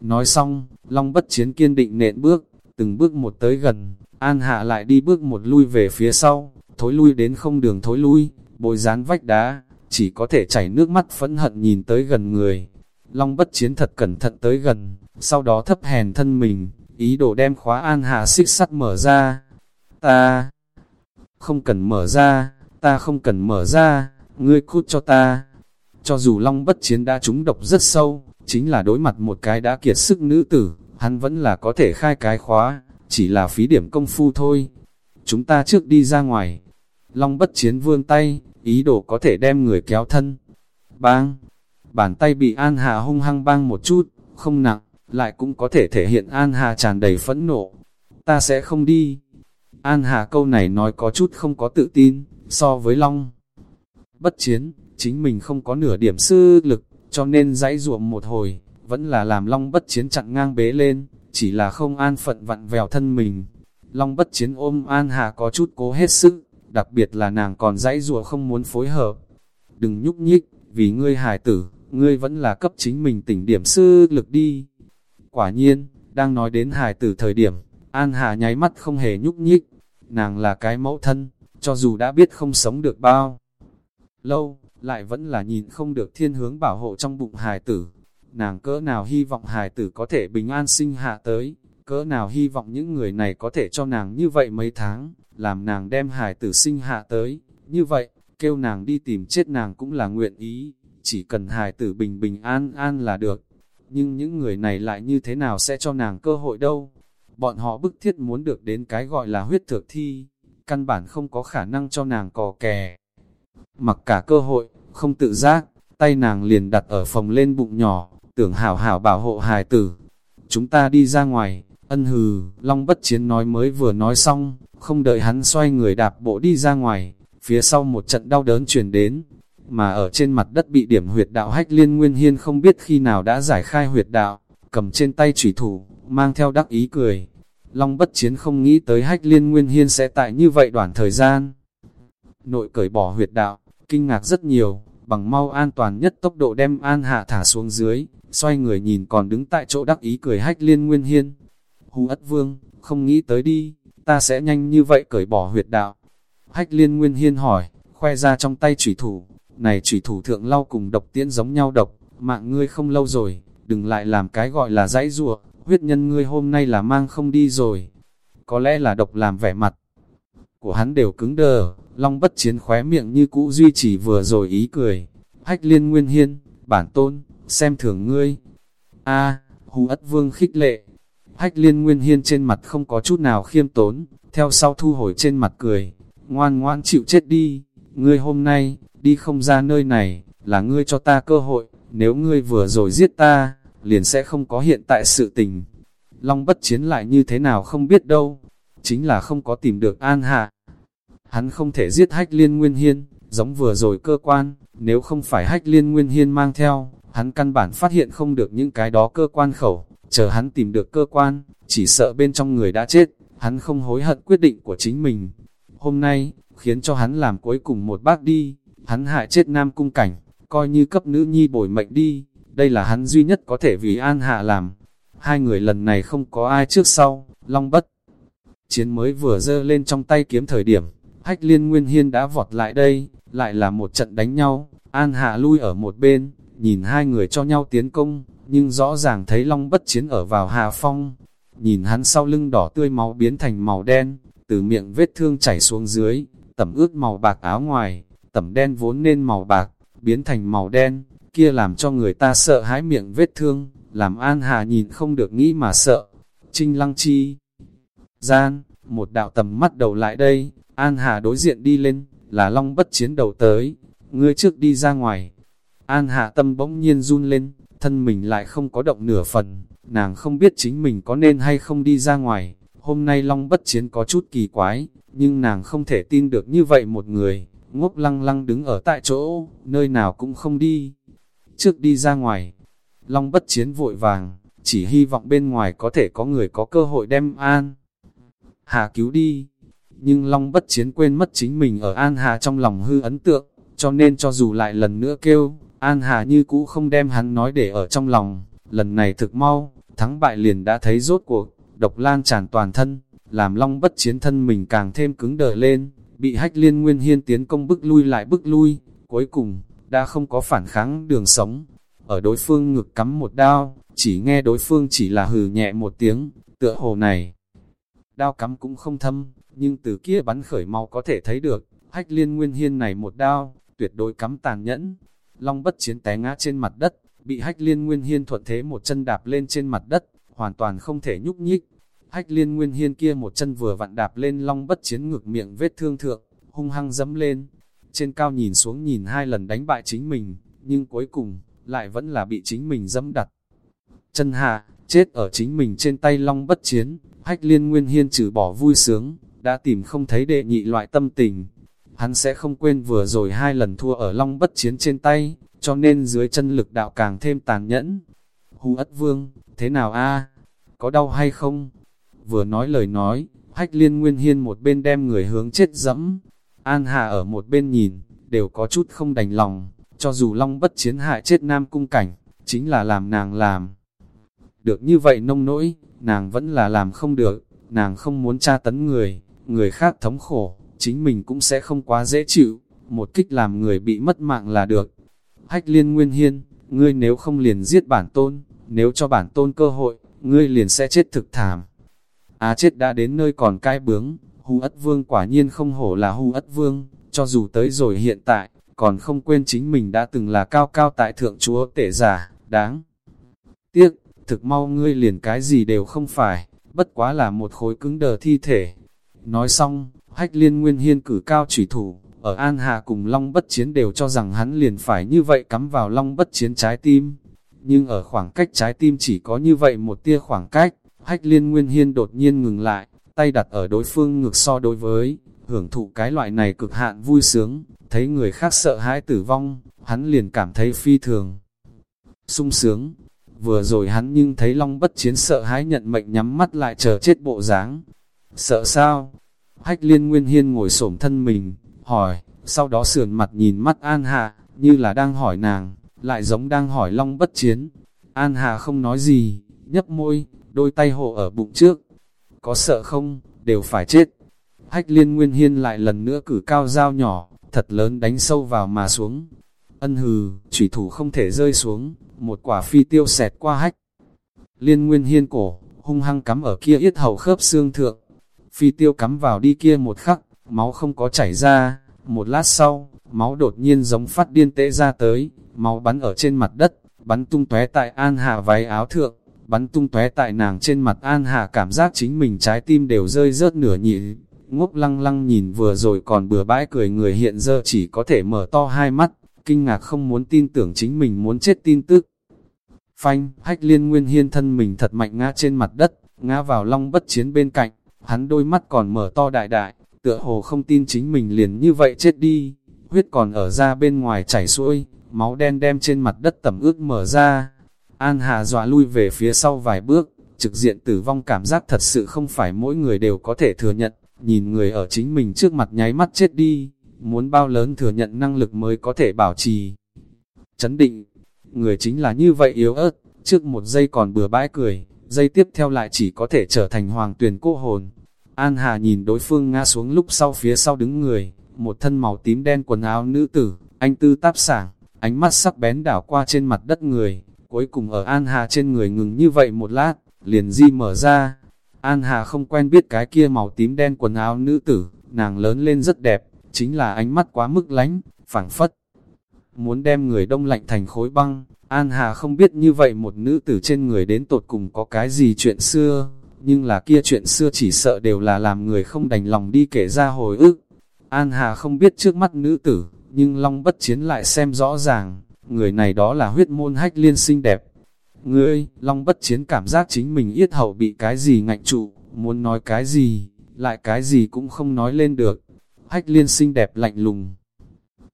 Nói xong, Long bất chiến kiên định nện bước, từng bước một tới gần, An Hạ lại đi bước một lui về phía sau, thối lui đến không đường thối lui, bồi dán vách đá, chỉ có thể chảy nước mắt phẫn hận nhìn tới gần người. Long bất chiến thật cẩn thận tới gần, sau đó thấp hèn thân mình, ý đồ đem khóa An Hạ xích sắt mở ra. Ta không cần mở ra, ta không cần mở ra, ngươi cút cho ta. Cho dù Long bất chiến đã trúng độc rất sâu, chính là đối mặt một cái đã kiệt sức nữ tử, hắn vẫn là có thể khai cái khóa, chỉ là phí điểm công phu thôi. Chúng ta trước đi ra ngoài. Long bất chiến vương tay, ý đồ có thể đem người kéo thân. Bang! Bàn tay bị An Hà hung hăng bang một chút, không nặng, lại cũng có thể thể hiện An Hà tràn đầy phẫn nộ. ta sẽ không đi. An Hà câu này nói có chút không có tự tin, so với Long. Bất chiến, chính mình không có nửa điểm sư lực, cho nên dãy ruộng một hồi, vẫn là làm Long bất chiến chặn ngang bế lên, chỉ là không an phận vặn vèo thân mình. Long bất chiến ôm An Hà có chút cố hết sức, đặc biệt là nàng còn dãy ruộng không muốn phối hợp. Đừng nhúc nhích, vì ngươi hài tử, ngươi vẫn là cấp chính mình tỉnh điểm sư lực đi. Quả nhiên, đang nói đến hài tử thời điểm, An Hà nháy mắt không hề nhúc nhích. Nàng là cái mẫu thân, cho dù đã biết không sống được bao lâu, lại vẫn là nhìn không được thiên hướng bảo hộ trong bụng hài tử. Nàng cỡ nào hy vọng hài tử có thể bình an sinh hạ tới, cỡ nào hy vọng những người này có thể cho nàng như vậy mấy tháng, làm nàng đem hài tử sinh hạ tới. Như vậy, kêu nàng đi tìm chết nàng cũng là nguyện ý, chỉ cần hài tử bình bình an an là được. Nhưng những người này lại như thế nào sẽ cho nàng cơ hội đâu? Bọn họ bức thiết muốn được đến cái gọi là huyết thực thi, căn bản không có khả năng cho nàng cò kè. Mặc cả cơ hội, không tự giác, tay nàng liền đặt ở phòng lên bụng nhỏ, tưởng hảo hảo bảo hộ hài tử. Chúng ta đi ra ngoài, ân hừ, Long bất chiến nói mới vừa nói xong, không đợi hắn xoay người đạp bộ đi ra ngoài, phía sau một trận đau đớn truyền đến, mà ở trên mặt đất bị điểm huyệt đạo hách liên nguyên hiên không biết khi nào đã giải khai huyệt đạo, cầm trên tay chủy thủ, mang theo đắc ý cười. Long bất chiến không nghĩ tới hách liên nguyên hiên sẽ tại như vậy đoạn thời gian. Nội cởi bỏ huyệt đạo, kinh ngạc rất nhiều, bằng mau an toàn nhất tốc độ đem an hạ thả xuống dưới, xoay người nhìn còn đứng tại chỗ đắc ý cười hách liên nguyên hiên. Hù ất vương, không nghĩ tới đi, ta sẽ nhanh như vậy cởi bỏ huyệt đạo. Hách liên nguyên hiên hỏi, khoe ra trong tay chủy thủ, này chủy thủ thượng lau cùng độc tiễn giống nhau độc, mạng ngươi không lâu rồi, đừng lại làm cái gọi là dãy rùa, huyết nhân ngươi hôm nay là mang không đi rồi. Có lẽ là độc làm vẻ mặt của hắn đều cứng đờ, long bất chiến khóe miệng như cũ duy trì vừa rồi ý cười. Hách liên nguyên hiên, bản tôn, xem thưởng ngươi. a hù ất vương khích lệ. Hách liên nguyên hiên trên mặt không có chút nào khiêm tốn, theo sau thu hồi trên mặt cười. Ngoan ngoan chịu chết đi, ngươi hôm nay, đi không ra nơi này, là ngươi cho ta cơ hội, nếu ngươi vừa rồi giết ta, liền sẽ không có hiện tại sự tình. Long bất chiến lại như thế nào không biết đâu, chính là không có tìm được an hạ. Hắn không thể giết hách liên nguyên hiên, giống vừa rồi cơ quan, nếu không phải hách liên nguyên hiên mang theo, hắn căn bản phát hiện không được những cái đó cơ quan khẩu, chờ hắn tìm được cơ quan, chỉ sợ bên trong người đã chết, hắn không hối hận quyết định của chính mình. Hôm nay, khiến cho hắn làm cuối cùng một bác đi, hắn hại chết nam cung cảnh, coi như cấp nữ nhi bồi mệnh đi, đây là hắn duy nhất có thể vì an hạ làm. Hai người lần này không có ai trước sau, long bất. Chiến mới vừa dơ lên trong tay kiếm thời điểm, hách liên nguyên hiên đã vọt lại đây, lại là một trận đánh nhau, an hạ lui ở một bên, nhìn hai người cho nhau tiến công, nhưng rõ ràng thấy long bất chiến ở vào hạ phong, nhìn hắn sau lưng đỏ tươi máu biến thành màu đen, từ miệng vết thương chảy xuống dưới, tẩm ướt màu bạc áo ngoài, tẩm đen vốn nên màu bạc, biến thành màu đen, kia làm cho người ta sợ hãi miệng vết thương, làm An Hà nhìn không được nghĩ mà sợ. Trinh lăng chi. Gian, một đạo tầm mắt đầu lại đây, An Hà đối diện đi lên, là long bất chiến đầu tới, ngươi trước đi ra ngoài. An Hà tâm bỗng nhiên run lên, thân mình lại không có động nửa phần, nàng không biết chính mình có nên hay không đi ra ngoài. Hôm nay long bất chiến có chút kỳ quái, nhưng nàng không thể tin được như vậy một người, ngốc lăng lăng đứng ở tại chỗ, nơi nào cũng không đi. Trước đi ra ngoài, long bất chiến vội vàng, chỉ hy vọng bên ngoài có thể có người có cơ hội đem an. Hà cứu đi, nhưng long bất chiến quên mất chính mình ở An Hà trong lòng hư ấn tượng, cho nên cho dù lại lần nữa kêu, An Hà như cũ không đem hắn nói để ở trong lòng, lần này thực mau, thắng bại liền đã thấy rốt cuộc, độc lan tràn toàn thân, làm long bất chiến thân mình càng thêm cứng đờ lên, bị hách liên nguyên hiên tiến công bức lui lại bức lui, cuối cùng, đã không có phản kháng đường sống. Ở đối phương ngực cắm một đao, chỉ nghe đối phương chỉ là hừ nhẹ một tiếng, tựa hồ này. Đao cắm cũng không thâm, nhưng từ kia bắn khởi mau có thể thấy được, hách liên nguyên hiên này một đao, tuyệt đối cắm tàn nhẫn. Long bất chiến té ngã trên mặt đất, bị hách liên nguyên hiên thuận thế một chân đạp lên trên mặt đất, hoàn toàn không thể nhúc nhích. Hách liên nguyên hiên kia một chân vừa vặn đạp lên long bất chiến ngực miệng vết thương thượng, hung hăng dẫm lên. Trên cao nhìn xuống nhìn hai lần đánh bại chính mình, nhưng cuối cùng, lại vẫn là bị chính mình dẫm đặt. Chân hạ, chết ở chính mình trên tay long bất chiến, hách liên nguyên hiên trừ bỏ vui sướng, đã tìm không thấy đệ nhị loại tâm tình. Hắn sẽ không quên vừa rồi hai lần thua ở long bất chiến trên tay, cho nên dưới chân lực đạo càng thêm tàn nhẫn. Hù ất vương, thế nào a Có đau hay không? Vừa nói lời nói, hách liên nguyên hiên một bên đem người hướng chết dẫm. An Hà ở một bên nhìn, đều có chút không đành lòng, cho dù long bất chiến hại chết nam cung cảnh, chính là làm nàng làm. Được như vậy nông nỗi, nàng vẫn là làm không được, nàng không muốn tra tấn người, người khác thống khổ, chính mình cũng sẽ không quá dễ chịu, một kích làm người bị mất mạng là được. Hách liên nguyên hiên, ngươi nếu không liền giết bản tôn, nếu cho bản tôn cơ hội, ngươi liền sẽ chết thực thảm. Á chết đã đến nơi còn cai bướng, hù ất vương quả nhiên không hổ là hù ất vương, cho dù tới rồi hiện tại, còn không quên chính mình đã từng là cao cao tại thượng chúa tể giả, đáng. Tiếc, thực mau ngươi liền cái gì đều không phải, bất quá là một khối cứng đờ thi thể. Nói xong, hách liên nguyên hiên cử cao trùy thủ, ở An Hà cùng Long Bất Chiến đều cho rằng hắn liền phải như vậy cắm vào Long Bất Chiến trái tim. Nhưng ở khoảng cách trái tim chỉ có như vậy một tia khoảng cách, hách liên nguyên hiên đột nhiên ngừng lại, tay đặt ở đối phương ngược so đối với, hưởng thụ cái loại này cực hạn vui sướng, thấy người khác sợ hãi tử vong, hắn liền cảm thấy phi thường. sung sướng, vừa rồi hắn nhưng thấy Long bất chiến sợ hãi nhận mệnh nhắm mắt lại chờ chết bộ dáng. Sợ sao? Hách liên nguyên hiên ngồi xổm thân mình, hỏi, sau đó sườn mặt nhìn mắt An Hạ, như là đang hỏi nàng, lại giống đang hỏi Long bất chiến. An Hạ không nói gì, nhấp môi, đôi tay hộ ở bụng trước. Có sợ không, đều phải chết. Hách liên nguyên hiên lại lần nữa cử cao dao nhỏ, thật lớn đánh sâu vào mà xuống. Ân hừ, chủy thủ không thể rơi xuống, một quả phi tiêu xẹt qua hách. Liên nguyên hiên cổ, hung hăng cắm ở kia yết hầu khớp xương thượng. Phi tiêu cắm vào đi kia một khắc, máu không có chảy ra. Một lát sau, máu đột nhiên giống phát điên tễ ra tới, máu bắn ở trên mặt đất, bắn tung tóe tại An Hà váy áo thượng, bắn tung tóe tại nàng trên mặt An Hà cảm giác chính mình trái tim đều rơi rớt nửa nhị, ngốc lăng lăng nhìn vừa rồi còn bừa bãi cười người hiện giờ chỉ có thể mở to hai mắt, kinh ngạc không muốn tin tưởng chính mình muốn chết tin tức. Phanh, hách liên nguyên hiên thân mình thật mạnh ngã trên mặt đất, ngã vào long bất chiến bên cạnh, hắn đôi mắt còn mở to đại đại, tựa hồ không tin chính mình liền như vậy chết đi, huyết còn ở ra bên ngoài chảy xuôi, máu đen đem trên mặt đất tẩm ướt mở ra. An Hà dọa lui về phía sau vài bước, trực diện tử vong cảm giác thật sự không phải mỗi người đều có thể thừa nhận, nhìn người ở chính mình trước mặt nháy mắt chết đi, muốn bao lớn thừa nhận năng lực mới có thể bảo trì. Chấn định, người chính là như vậy yếu ớt, trước một giây còn bừa bãi cười, dây tiếp theo lại chỉ có thể trở thành hoàng tuyển cô hồn. An Hà nhìn đối phương ngã xuống lúc sau phía sau đứng người, một thân màu tím đen quần áo nữ tử, anh tư táp sảng, ánh mắt sắc bén đảo qua trên mặt đất người, cuối cùng ở An Hà trên người ngừng như vậy một lát, liền di mở ra. An Hà không quen biết cái kia màu tím đen quần áo nữ tử, nàng lớn lên rất đẹp, chính là ánh mắt quá mức lánh, phảng phất. Muốn đem người đông lạnh thành khối băng, An Hà không biết như vậy một nữ tử trên người đến tột cùng có cái gì chuyện xưa, nhưng là kia chuyện xưa chỉ sợ đều là làm người không đành lòng đi kể ra hồi ức. An Hà không biết trước mắt nữ tử, nhưng Long bất chiến lại xem rõ ràng, người này đó là huyết môn hách liên xinh đẹp. Ngươi, Long bất chiến cảm giác chính mình yết hậu bị cái gì ngạnh trụ, muốn nói cái gì, lại cái gì cũng không nói lên được. Hách liên xinh đẹp lạnh lùng.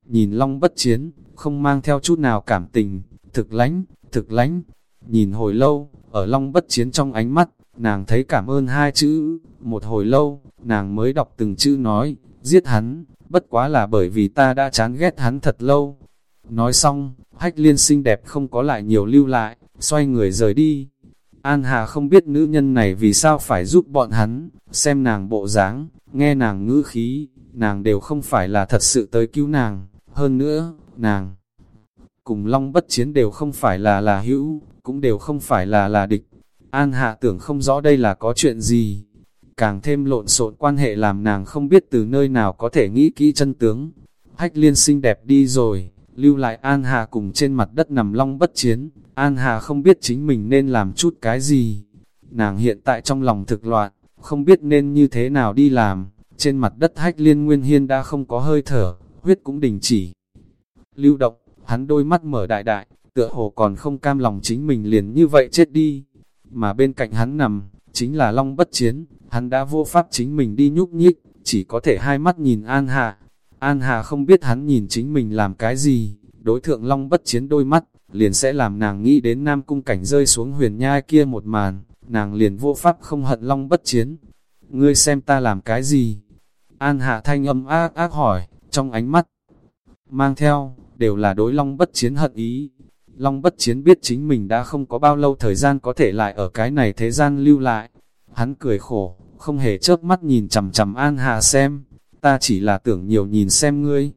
Nhìn Long bất chiến, không mang theo chút nào cảm tình, thực lánh, thực lánh. Nhìn hồi lâu, ở Long bất chiến trong ánh mắt, nàng thấy cảm ơn hai chữ, một hồi lâu, nàng mới đọc từng chữ nói, giết hắn, bất quá là bởi vì ta đã chán ghét hắn thật lâu. Nói xong, hách liên xinh đẹp không có lại nhiều lưu lại, xoay người rời đi. An Hà không biết nữ nhân này vì sao phải giúp bọn hắn, xem nàng bộ dáng, nghe nàng ngữ khí, nàng đều không phải là thật sự tới cứu nàng, hơn nữa, nàng cùng Long bất chiến đều không phải là là hữu, cũng đều không phải là là địch. An Hạ tưởng không rõ đây là có chuyện gì, càng thêm lộn xộn quan hệ làm nàng không biết từ nơi nào có thể nghĩ kỹ chân tướng. Hách liên xinh đẹp đi rồi, lưu lại An Hà cùng trên mặt đất nằm long bất chiến, An Hà không biết chính mình nên làm chút cái gì. Nàng hiện tại trong lòng thực loạn, không biết nên như thế nào đi làm, trên mặt đất hách liên nguyên hiên đã không có hơi thở, huyết cũng đình chỉ. Lưu động, hắn đôi mắt mở đại đại, tựa hồ còn không cam lòng chính mình liền như vậy chết đi. mà bên cạnh hắn nằm, chính là Long Bất Chiến, hắn đã vô pháp chính mình đi nhúc nhích, chỉ có thể hai mắt nhìn An Hà. An Hà không biết hắn nhìn chính mình làm cái gì, đối thượng Long Bất Chiến đôi mắt, liền sẽ làm nàng nghĩ đến Nam Cung Cảnh rơi xuống huyền nhai kia một màn, nàng liền vô pháp không hận Long Bất Chiến. Ngươi xem ta làm cái gì? An hà thanh âm ác ác hỏi, trong ánh mắt, mang theo, đều là đối Long Bất Chiến hận ý. Long Bất Chiến biết chính mình đã không có bao lâu thời gian có thể lại ở cái này thế gian lưu lại. Hắn cười khổ, không hề chớp mắt nhìn chầm chầm An hà xem, ta chỉ là tưởng nhiều nhìn xem ngươi.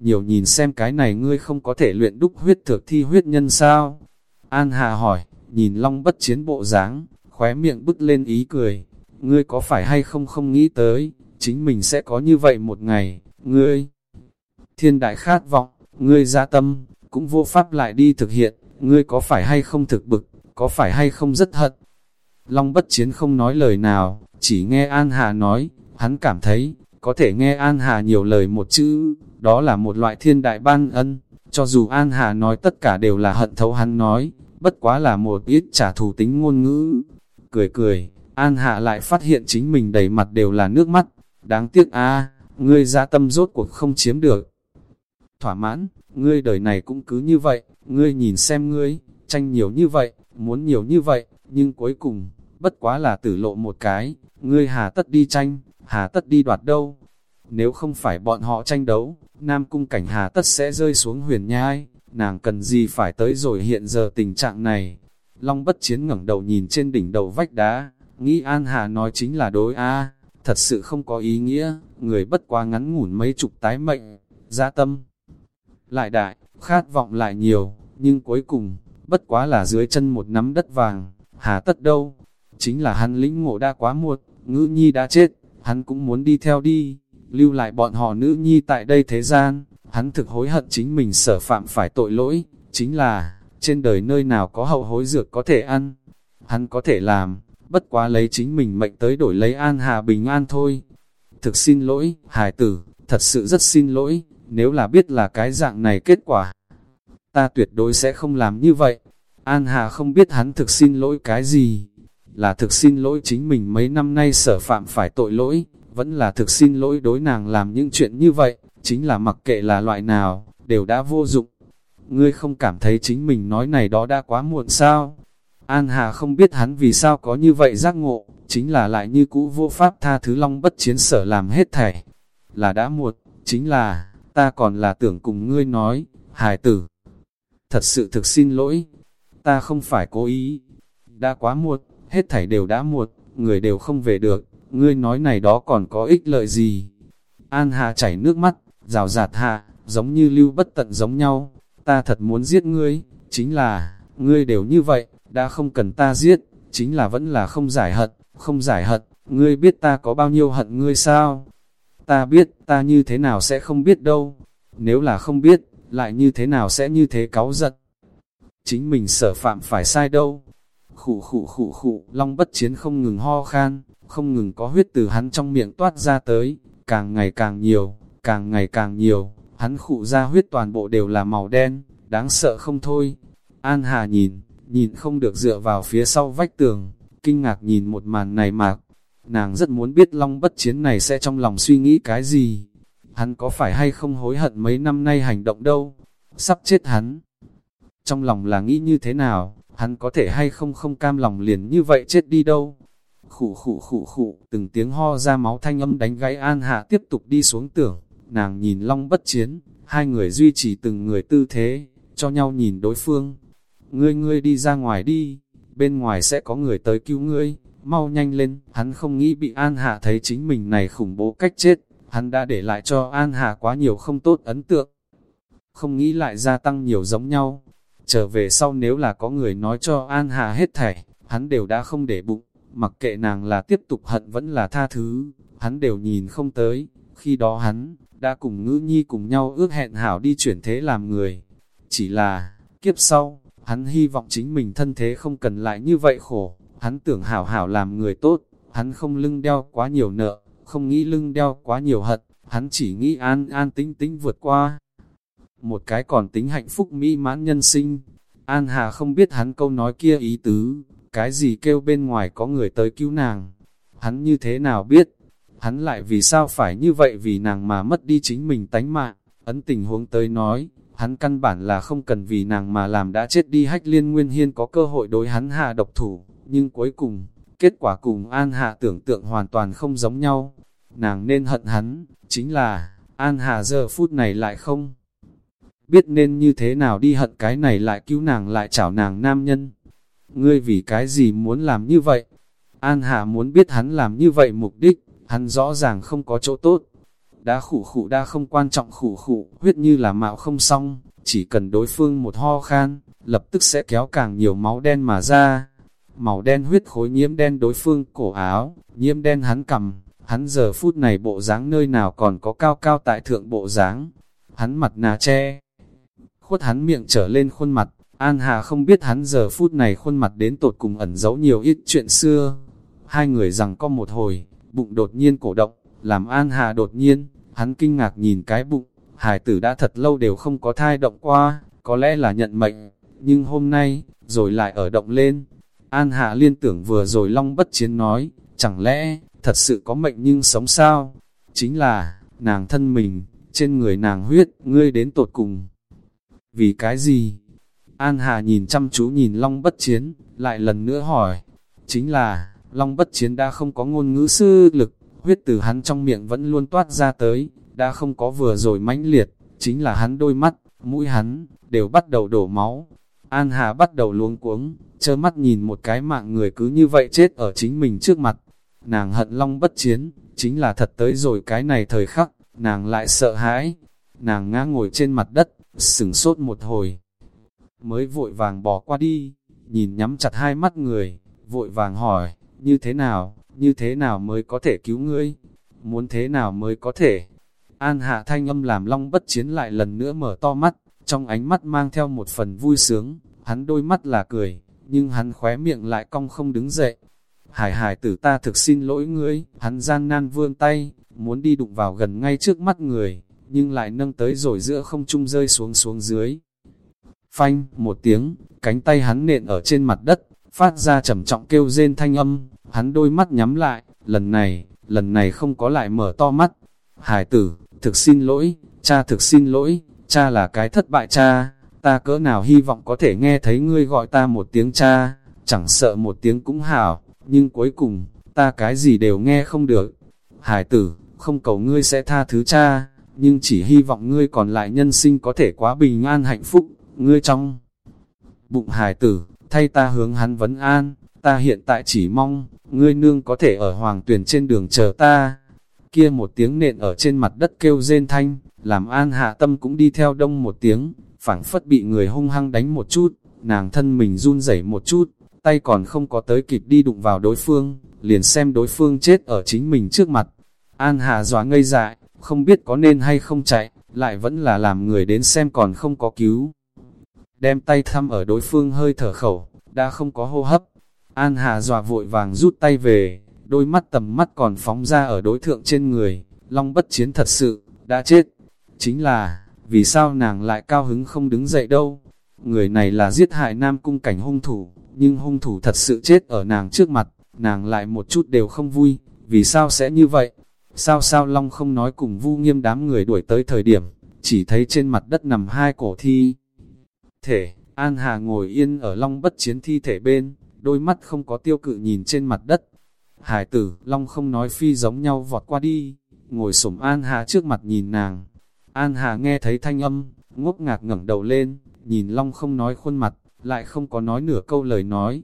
Nhiều nhìn xem cái này ngươi không có thể luyện đúc huyết thực thi huyết nhân sao? An hà hỏi, nhìn Long Bất Chiến bộ dáng, khóe miệng bứt lên ý cười. Ngươi có phải hay không không nghĩ tới, chính mình sẽ có như vậy một ngày, ngươi. Thiên đại khát vọng, ngươi ra tâm, cũng vô pháp lại đi thực hiện, ngươi có phải hay không thực bực, có phải hay không rất hận. Long bất chiến không nói lời nào, chỉ nghe An Hà nói, hắn cảm thấy, có thể nghe An Hà nhiều lời một chữ, đó là một loại thiên đại ban ân, cho dù An Hà nói tất cả đều là hận thấu hắn nói, bất quá là một ít trả thù tính ngôn ngữ. Cười cười, An Hạ lại phát hiện chính mình đầy mặt đều là nước mắt, đáng tiếc a ngươi ra tâm rốt cuộc không chiếm được. Thỏa mãn, ngươi đời này cũng cứ như vậy, ngươi nhìn xem ngươi, tranh nhiều như vậy, muốn nhiều như vậy, nhưng cuối cùng, bất quá là tử lộ một cái, ngươi hà tất đi tranh, hà tất đi đoạt đâu. Nếu không phải bọn họ tranh đấu, Nam Cung Cảnh hà tất sẽ rơi xuống huyền nhai, nàng cần gì phải tới rồi hiện giờ tình trạng này. Long bất chiến ngẩng đầu nhìn trên đỉnh đầu vách đá, nghĩ An Hà nói chính là đối A, thật sự không có ý nghĩa, người bất quá ngắn ngủn mấy chục tái mệnh, gia tâm. Lại đại, khát vọng lại nhiều, nhưng cuối cùng, bất quá là dưới chân một nắm đất vàng, hà tất đâu. Chính là hắn lĩnh ngộ đã quá muộn, ngữ nhi đã chết, hắn cũng muốn đi theo đi, lưu lại bọn họ nữ nhi tại đây thế gian, hắn thực hối hận chính mình sở phạm phải tội lỗi, chính là, trên đời nơi nào có hậu hối dược có thể ăn, hắn có thể làm, bất quá lấy chính mình mệnh tới đổi lấy an hà bình an thôi. Thực xin lỗi, hài tử, thật sự rất xin lỗi, nếu là biết là cái dạng này kết quả. Ta tuyệt đối sẽ không làm như vậy. An Hà không biết hắn thực xin lỗi cái gì, là thực xin lỗi chính mình mấy năm nay sở phạm phải tội lỗi, vẫn là thực xin lỗi đối nàng làm những chuyện như vậy, chính là mặc kệ là loại nào, đều đã vô dụng. Ngươi không cảm thấy chính mình nói này đó đã quá muộn sao? An Hà không biết hắn vì sao có như vậy giác ngộ, chính là lại như cũ vô pháp tha thứ long bất chiến sở làm hết thảy. Là đã muộn, chính là, ta còn là tưởng cùng ngươi nói, hài tử. Thật sự thực xin lỗi, ta không phải cố ý. Đã quá muộn, hết thảy đều đã muộn, người đều không về được, ngươi nói này đó còn có ích lợi gì. An Hà chảy nước mắt, rào rạt hạ, giống như lưu bất tận giống nhau. Ta thật muốn giết ngươi, chính là, ngươi đều như vậy, đã không cần ta giết, chính là vẫn là không giải hận, không giải hận, ngươi biết ta có bao nhiêu hận ngươi sao? Ta biết, ta như thế nào sẽ không biết đâu, nếu là không biết, lại như thế nào sẽ như thế cáu giận? Chính mình sở phạm phải sai đâu? Khụ khụ khụ khụ, long bất chiến không ngừng ho khan, không ngừng có huyết từ hắn trong miệng toát ra tới, càng ngày càng nhiều, càng ngày càng nhiều, hắn khụ ra huyết toàn bộ đều là màu đen, đáng sợ không thôi. An Hà nhìn, nhìn không được dựa vào phía sau vách tường, kinh ngạc nhìn một màn này mạc. Nàng rất muốn biết long bất chiến này sẽ trong lòng suy nghĩ cái gì. Hắn có phải hay không hối hận mấy năm nay hành động đâu, sắp chết hắn. Trong lòng là nghĩ như thế nào, hắn có thể hay không không cam lòng liền như vậy chết đi đâu. Khủ khủ khủ khủ, từng tiếng ho ra máu thanh âm đánh gãy An Hạ tiếp tục đi xuống tưởng, nàng nhìn long bất chiến, hai người duy trì từng người tư thế, cho nhau nhìn đối phương, ngươi ngươi đi ra ngoài đi, bên ngoài sẽ có người tới cứu ngươi, mau nhanh lên, hắn không nghĩ bị An Hạ thấy chính mình này khủng bố cách chết, hắn đã để lại cho An Hạ quá nhiều không tốt ấn tượng, không nghĩ lại gia tăng nhiều giống nhau, trở về sau nếu là có người nói cho An Hạ hết thảy, hắn đều đã không để bụng, mặc kệ nàng là tiếp tục hận vẫn là tha thứ, hắn đều nhìn không tới, khi đó hắn, đã cùng ngữ nhi cùng nhau ước hẹn hảo đi chuyển thế làm người, chỉ là, kiếp sau, Hắn hy vọng chính mình thân thế không cần lại như vậy khổ, hắn tưởng hảo hảo làm người tốt, hắn không lưng đeo quá nhiều nợ, không nghĩ lưng đeo quá nhiều hận, hắn chỉ nghĩ an an tính tính vượt qua. Một cái còn tính hạnh phúc mỹ mãn nhân sinh, An Hà không biết hắn câu nói kia ý tứ, cái gì kêu bên ngoài có người tới cứu nàng. Hắn như thế nào biết, hắn lại vì sao phải như vậy vì nàng mà mất đi chính mình tánh mạng, ấn tình huống tới nói, hắn căn bản là không cần vì nàng mà làm đã chết đi hách liên nguyên hiên có cơ hội đối hắn hạ độc thủ, nhưng cuối cùng, kết quả cùng An Hạ tưởng tượng hoàn toàn không giống nhau. Nàng nên hận hắn, chính là, An Hạ giờ phút này lại không biết nên như thế nào đi hận cái này lại cứu nàng lại chảo nàng nam nhân. Ngươi vì cái gì muốn làm như vậy? An Hạ muốn biết hắn làm như vậy mục đích, hắn rõ ràng không có chỗ tốt. Đã khủ khủ đã không quan trọng khủ khủ, huyết như là mạo không xong, chỉ cần đối phương một ho khan, lập tức sẽ kéo càng nhiều máu đen mà ra. Màu đen huyết khối nhiễm đen đối phương cổ áo, nhiễm đen hắn cầm, hắn giờ phút này bộ dáng nơi nào còn có cao cao tại thượng bộ dáng. Hắn mặt nà che, khuất hắn miệng trở lên khuôn mặt, An Hà không biết hắn giờ phút này khuôn mặt đến tột cùng ẩn giấu nhiều ít chuyện xưa. Hai người rằng có một hồi, bụng đột nhiên cổ động, làm An Hà đột nhiên, hắn kinh ngạc nhìn cái bụng, hải tử đã thật lâu đều không có thai động qua, có lẽ là nhận mệnh, nhưng hôm nay, rồi lại ở động lên. An Hạ liên tưởng vừa rồi Long bất chiến nói, chẳng lẽ, thật sự có mệnh nhưng sống sao? Chính là, nàng thân mình, trên người nàng huyết, ngươi đến tột cùng. Vì cái gì? An Hà nhìn chăm chú nhìn Long bất chiến, lại lần nữa hỏi. Chính là, Long bất chiến đã không có ngôn ngữ sư lực, huyết từ hắn trong miệng vẫn luôn toát ra tới, đã không có vừa rồi mãnh liệt, chính là hắn đôi mắt, mũi hắn, đều bắt đầu đổ máu. An Hà bắt đầu luống cuống, chơ mắt nhìn một cái mạng người cứ như vậy chết ở chính mình trước mặt. Nàng hận long bất chiến, chính là thật tới rồi cái này thời khắc, nàng lại sợ hãi. Nàng ngã ngồi trên mặt đất, sửng sốt một hồi. Mới vội vàng bỏ qua đi, nhìn nhắm chặt hai mắt người, vội vàng hỏi, như thế nào, như thế nào mới có thể cứu ngươi? Muốn thế nào mới có thể? An hạ thanh âm làm long bất chiến lại lần nữa mở to mắt, trong ánh mắt mang theo một phần vui sướng, hắn đôi mắt là cười, nhưng hắn khóe miệng lại cong không đứng dậy. Hải hải tử ta thực xin lỗi ngươi, hắn gian nan vươn tay, muốn đi đụng vào gần ngay trước mắt người, nhưng lại nâng tới rồi giữa không trung rơi xuống xuống dưới. Phanh, một tiếng, cánh tay hắn nện ở trên mặt đất, phát ra trầm trọng kêu rên thanh âm, hắn đôi mắt nhắm lại, lần này, lần này không có lại mở to mắt. Hải tử, thực xin lỗi, cha thực xin lỗi, cha là cái thất bại cha, ta cỡ nào hy vọng có thể nghe thấy ngươi gọi ta một tiếng cha, chẳng sợ một tiếng cũng hảo, nhưng cuối cùng, ta cái gì đều nghe không được. Hải tử, không cầu ngươi sẽ tha thứ cha, nhưng chỉ hy vọng ngươi còn lại nhân sinh có thể quá bình an hạnh phúc, ngươi trong bụng hải tử, thay ta hướng hắn vấn an, ta hiện tại chỉ mong, ngươi nương có thể ở hoàng tuyển trên đường chờ ta. Kia một tiếng nện ở trên mặt đất kêu rên thanh, làm an hạ tâm cũng đi theo đông một tiếng, phảng phất bị người hung hăng đánh một chút, nàng thân mình run rẩy một chút, tay còn không có tới kịp đi đụng vào đối phương, liền xem đối phương chết ở chính mình trước mặt. An hạ dọa ngây dại, không biết có nên hay không chạy, lại vẫn là làm người đến xem còn không có cứu. Đem tay thăm ở đối phương hơi thở khẩu, đã không có hô hấp. An Hà dọa vội vàng rút tay về, đôi mắt tầm mắt còn phóng ra ở đối thượng trên người, long bất chiến thật sự, đã chết. Chính là, vì sao nàng lại cao hứng không đứng dậy đâu? Người này là giết hại nam cung cảnh hung thủ, nhưng hung thủ thật sự chết ở nàng trước mặt, nàng lại một chút đều không vui, vì sao sẽ như vậy? Sao sao Long không nói cùng vu nghiêm đám người đuổi tới thời điểm, chỉ thấy trên mặt đất nằm hai cổ thi. Thể, An Hà ngồi yên ở Long bất chiến thi thể bên, đôi mắt không có tiêu cự nhìn trên mặt đất. Hải tử, Long không nói phi giống nhau vọt qua đi, ngồi sổm An Hà trước mặt nhìn nàng, An Hà nghe thấy thanh âm, ngốc ngạc ngẩng đầu lên, nhìn Long không nói khuôn mặt, lại không có nói nửa câu lời nói.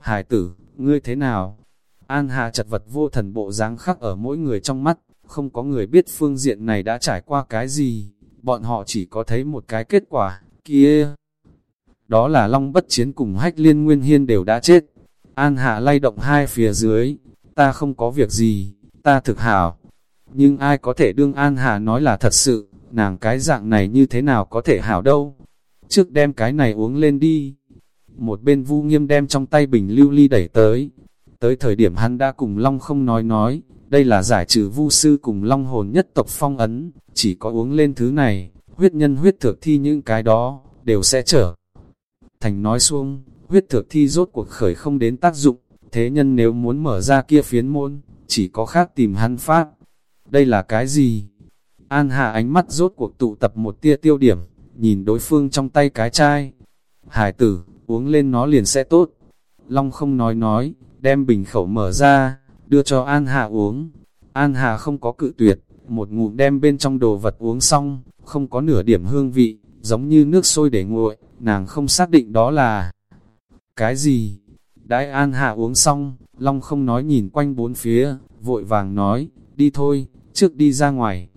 Hải tử, ngươi thế nào? An Hà chật vật vô thần bộ dáng khắc ở mỗi người trong mắt, không có người biết phương diện này đã trải qua cái gì, bọn họ chỉ có thấy một cái kết quả, kia. Đó là Long bất chiến cùng hách liên nguyên hiên đều đã chết. An Hạ lay động hai phía dưới, ta không có việc gì, ta thực hảo. Nhưng ai có thể đương An Hạ nói là thật sự, nàng cái dạng này như thế nào có thể hảo đâu. Trước đem cái này uống lên đi. Một bên vu nghiêm đem trong tay bình lưu ly đẩy tới. Tới thời điểm hắn đã cùng Long không nói nói, đây là giải trừ vu sư cùng Long hồn nhất tộc phong ấn, chỉ có uống lên thứ này, huyết nhân huyết thực thi những cái đó, đều sẽ trở. Thành nói xuông, huyết thực thi rốt cuộc khởi không đến tác dụng, thế nhân nếu muốn mở ra kia phiến môn, chỉ có khác tìm hắn pháp. Đây là cái gì? An Hà ánh mắt rốt cuộc tụ tập một tia tiêu điểm, nhìn đối phương trong tay cái chai. Hải tử, uống lên nó liền sẽ tốt. Long không nói nói, đem bình khẩu mở ra, đưa cho An Hà uống. An Hà không có cự tuyệt, một ngụm đem bên trong đồ vật uống xong, không có nửa điểm hương vị, giống như nước sôi để nguội, nàng không xác định đó là cái gì. Đãi An hạ uống xong, Long không nói nhìn quanh bốn phía, vội vàng nói, đi thôi, trước đi ra ngoài.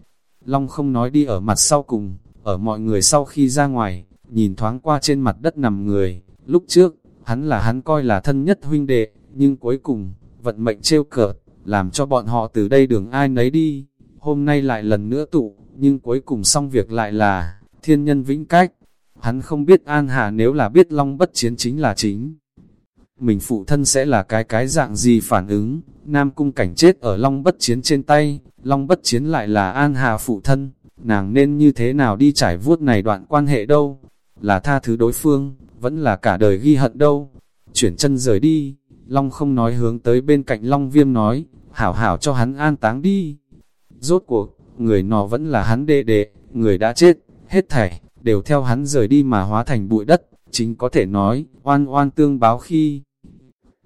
Long không nói đi ở mặt sau cùng, ở mọi người sau khi ra ngoài, nhìn thoáng qua trên mặt đất nằm người, lúc trước, hắn là hắn coi là thân nhất huynh đệ, nhưng cuối cùng, vận mệnh trêu cợt, làm cho bọn họ từ đây đường ai nấy đi, hôm nay lại lần nữa tụ, nhưng cuối cùng xong việc lại là, thiên nhân vĩnh cách. Hắn không biết An Hà nếu là biết Long bất chiến chính là chính. Mình phụ thân sẽ là cái cái dạng gì phản ứng, Nam Cung cảnh chết ở Long bất chiến trên tay, Long bất chiến lại là An Hà phụ thân, nàng nên như thế nào đi trải vuốt này đoạn quan hệ đâu, là tha thứ đối phương, vẫn là cả đời ghi hận đâu. Chuyển chân rời đi, Long không nói hướng tới bên cạnh Long viêm nói, hảo hảo cho hắn an táng đi. Rốt cuộc, người nọ vẫn là hắn đệ đệ, người đã chết, hết thảy, đều theo hắn rời đi mà hóa thành bụi đất, chính có thể nói, oan oan tương báo khi.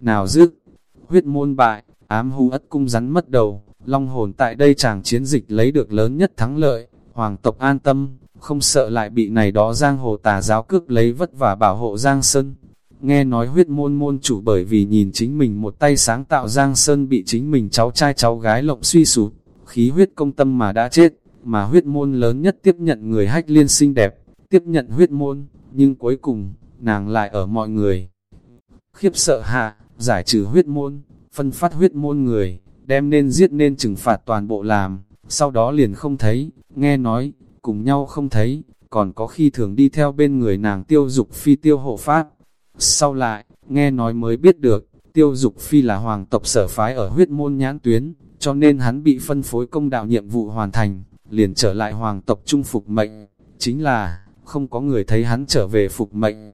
Nào dứt, huyết môn bại, ám hưu ất cung rắn mất đầu, long hồn tại đây chàng chiến dịch lấy được lớn nhất thắng lợi, hoàng tộc an tâm, không sợ lại bị này đó giang hồ tà giáo cướp lấy vất vả bảo hộ Giang Sơn. Nghe nói huyết môn môn chủ bởi vì nhìn chính mình một tay sáng tạo Giang Sơn bị chính mình cháu trai cháu gái lộng suy sụp, khí huyết công tâm mà đã chết, mà huyết môn lớn nhất tiếp nhận người hách liên xinh đẹp, tiếp nhận huyết môn, nhưng cuối cùng, nàng lại ở mọi người. Khiếp sợ hạ, giải trừ huyết môn, phân phát huyết môn người, đem nên giết nên trừng phạt toàn bộ làm, sau đó liền không thấy, nghe nói, cùng nhau không thấy, còn có khi thường đi theo bên người nàng tiêu dục phi tiêu hộ pháp. Sau lại, nghe nói mới biết được, tiêu dục phi là hoàng tộc sở phái ở huyết môn nhãn tuyến, cho nên hắn bị phân phối công đạo nhiệm vụ hoàn thành, liền trở lại hoàng tộc trung phục mệnh, chính là, không có người thấy hắn trở về phục mệnh,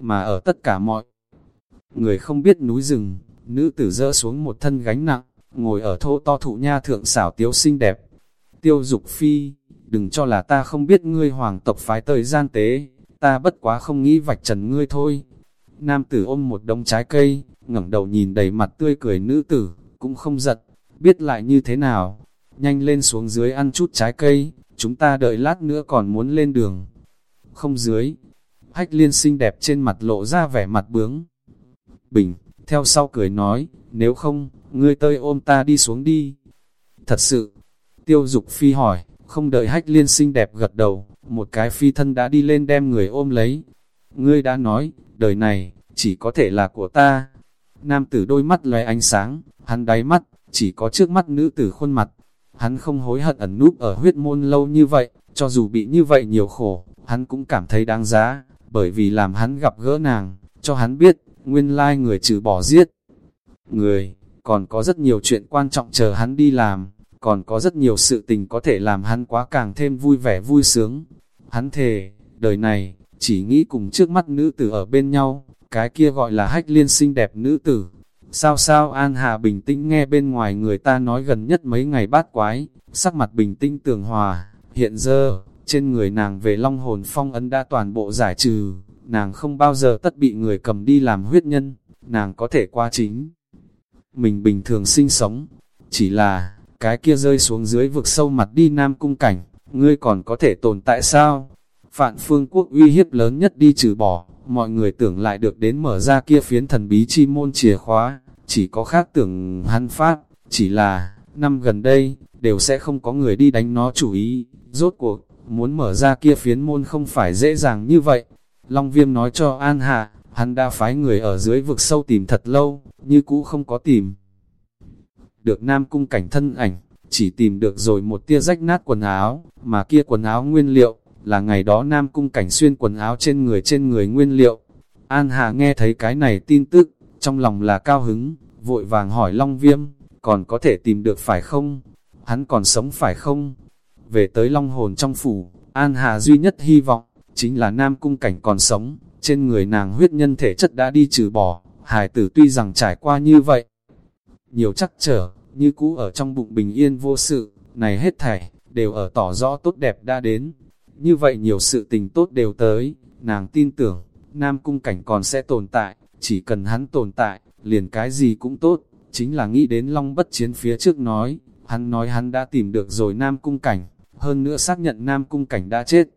mà ở tất cả mọi người không biết núi rừng, nữ tử dỡ xuống một thân gánh nặng, ngồi ở thô to thụ nha thượng xảo tiếu xinh đẹp. Tiêu dục phi, đừng cho là ta không biết ngươi hoàng tộc phái tới gian tế, ta bất quá không nghĩ vạch trần ngươi thôi. Nam tử ôm một đống trái cây, ngẩng đầu nhìn đầy mặt tươi cười nữ tử, cũng không giật, biết lại như thế nào. Nhanh lên xuống dưới ăn chút trái cây, chúng ta đợi lát nữa còn muốn lên đường. Không dưới, hách liên xinh đẹp trên mặt lộ ra vẻ mặt bướng. Bình, theo sau cười nói, nếu không, ngươi tơi ôm ta đi xuống đi. Thật sự, tiêu dục phi hỏi, không đợi hách liên xinh đẹp gật đầu, một cái phi thân đã đi lên đem người ôm lấy. Ngươi đã nói, đời này, chỉ có thể là của ta. Nam tử đôi mắt lóe ánh sáng, hắn đáy mắt, chỉ có trước mắt nữ tử khuôn mặt. Hắn không hối hận ẩn núp ở huyết môn lâu như vậy, cho dù bị như vậy nhiều khổ, hắn cũng cảm thấy đáng giá, bởi vì làm hắn gặp gỡ nàng, cho hắn biết, nguyên lai người trừ bỏ giết. Người, còn có rất nhiều chuyện quan trọng chờ hắn đi làm, còn có rất nhiều sự tình có thể làm hắn quá càng thêm vui vẻ vui sướng. Hắn thề, đời này, chỉ nghĩ cùng trước mắt nữ tử ở bên nhau, cái kia gọi là hách liên xinh đẹp nữ tử. Sao sao An Hà bình tĩnh nghe bên ngoài người ta nói gần nhất mấy ngày bát quái, sắc mặt bình tĩnh tường hòa, hiện giờ, trên người nàng về long hồn phong ấn đã toàn bộ giải trừ, nàng không bao giờ tất bị người cầm đi làm huyết nhân, nàng có thể qua chính. Mình bình thường sinh sống, chỉ là, cái kia rơi xuống dưới vực sâu mặt đi nam cung cảnh, ngươi còn có thể tồn tại sao? Phạn phương quốc uy hiếp lớn nhất đi trừ bỏ, mọi người tưởng lại được đến mở ra kia phiến thần bí chi môn chìa khóa, chỉ có khác tưởng hắn phát, chỉ là, năm gần đây, đều sẽ không có người đi đánh nó chủ ý, rốt cuộc, muốn mở ra kia phiến môn không phải dễ dàng như vậy. Long viêm nói cho An Hạ, hắn đã phái người ở dưới vực sâu tìm thật lâu, như cũ không có tìm. Được Nam Cung cảnh thân ảnh, chỉ tìm được rồi một tia rách nát quần áo, mà kia quần áo nguyên liệu, là ngày đó Nam Cung cảnh xuyên quần áo trên người trên người nguyên liệu. An Hà nghe thấy cái này tin tức, trong lòng là cao hứng, vội vàng hỏi Long Viêm, còn có thể tìm được phải không? Hắn còn sống phải không? Về tới Long Hồn trong phủ, An Hà duy nhất hy vọng, chính là Nam Cung cảnh còn sống, trên người nàng huyết nhân thể chất đã đi trừ bỏ, hài tử tuy rằng trải qua như vậy. Nhiều chắc trở, như cũ ở trong bụng bình yên vô sự, này hết thảy, đều ở tỏ rõ tốt đẹp đã đến. Như vậy nhiều sự tình tốt đều tới, nàng tin tưởng, Nam Cung Cảnh còn sẽ tồn tại, chỉ cần hắn tồn tại, liền cái gì cũng tốt, chính là nghĩ đến Long Bất Chiến phía trước nói, hắn nói hắn đã tìm được rồi Nam Cung Cảnh, hơn nữa xác nhận Nam Cung Cảnh đã chết.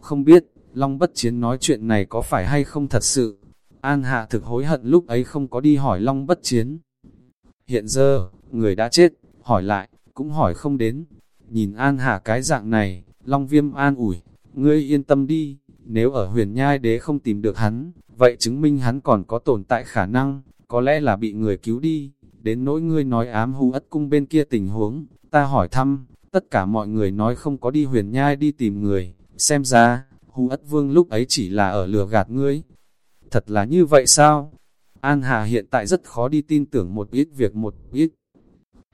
Không biết, Long Bất Chiến nói chuyện này có phải hay không thật sự? An Hạ thực hối hận lúc ấy không có đi hỏi Long Bất Chiến. Hiện giờ, người đã chết, hỏi lại, cũng hỏi không đến. Nhìn An Hạ cái dạng này, Long Viêm an ủi, ngươi yên tâm đi, nếu ở huyền nhai đế không tìm được hắn, vậy chứng minh hắn còn có tồn tại khả năng, có lẽ là bị người cứu đi. Đến nỗi ngươi nói ám hù ất cung bên kia tình huống, ta hỏi thăm, tất cả mọi người nói không có đi huyền nhai đi tìm người, xem ra, hù ất vương lúc ấy chỉ là ở lừa gạt ngươi. Thật là như vậy sao? An Hà hiện tại rất khó đi tin tưởng một ít việc một ít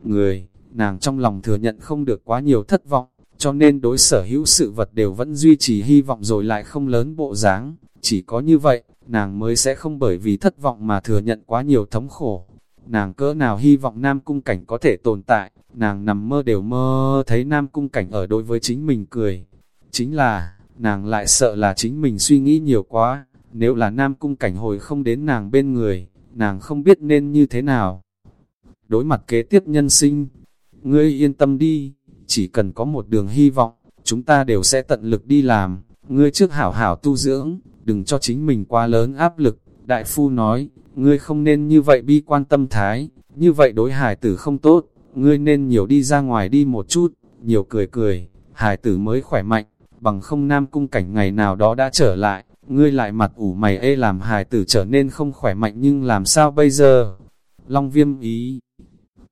người, nàng trong lòng thừa nhận không được quá nhiều thất vọng, cho nên đối sở hữu sự vật đều vẫn duy trì hy vọng rồi lại không lớn bộ dáng. Chỉ có như vậy, nàng mới sẽ không bởi vì thất vọng mà thừa nhận quá nhiều thống khổ. Nàng cỡ nào hy vọng Nam Cung Cảnh có thể tồn tại, nàng nằm mơ đều mơ thấy Nam Cung Cảnh ở đối với chính mình cười. Chính là, nàng lại sợ là chính mình suy nghĩ nhiều quá, nếu là Nam Cung Cảnh hồi không đến nàng bên người, nàng không biết nên như thế nào. Đối mặt kế tiếp nhân sinh, ngươi yên tâm đi, chỉ cần có một đường hy vọng, chúng ta đều sẽ tận lực đi làm, ngươi trước hảo hảo tu dưỡng, đừng cho chính mình quá lớn áp lực. Đại phu nói, ngươi không nên như vậy bi quan tâm thái, như vậy đối hải tử không tốt, ngươi nên nhiều đi ra ngoài đi một chút, nhiều cười cười, hải tử mới khỏe mạnh, bằng không nam cung cảnh ngày nào đó đã trở lại, ngươi lại mặt ủ mày ê làm hải tử trở nên không khỏe mạnh nhưng làm sao bây giờ? Long viêm ý.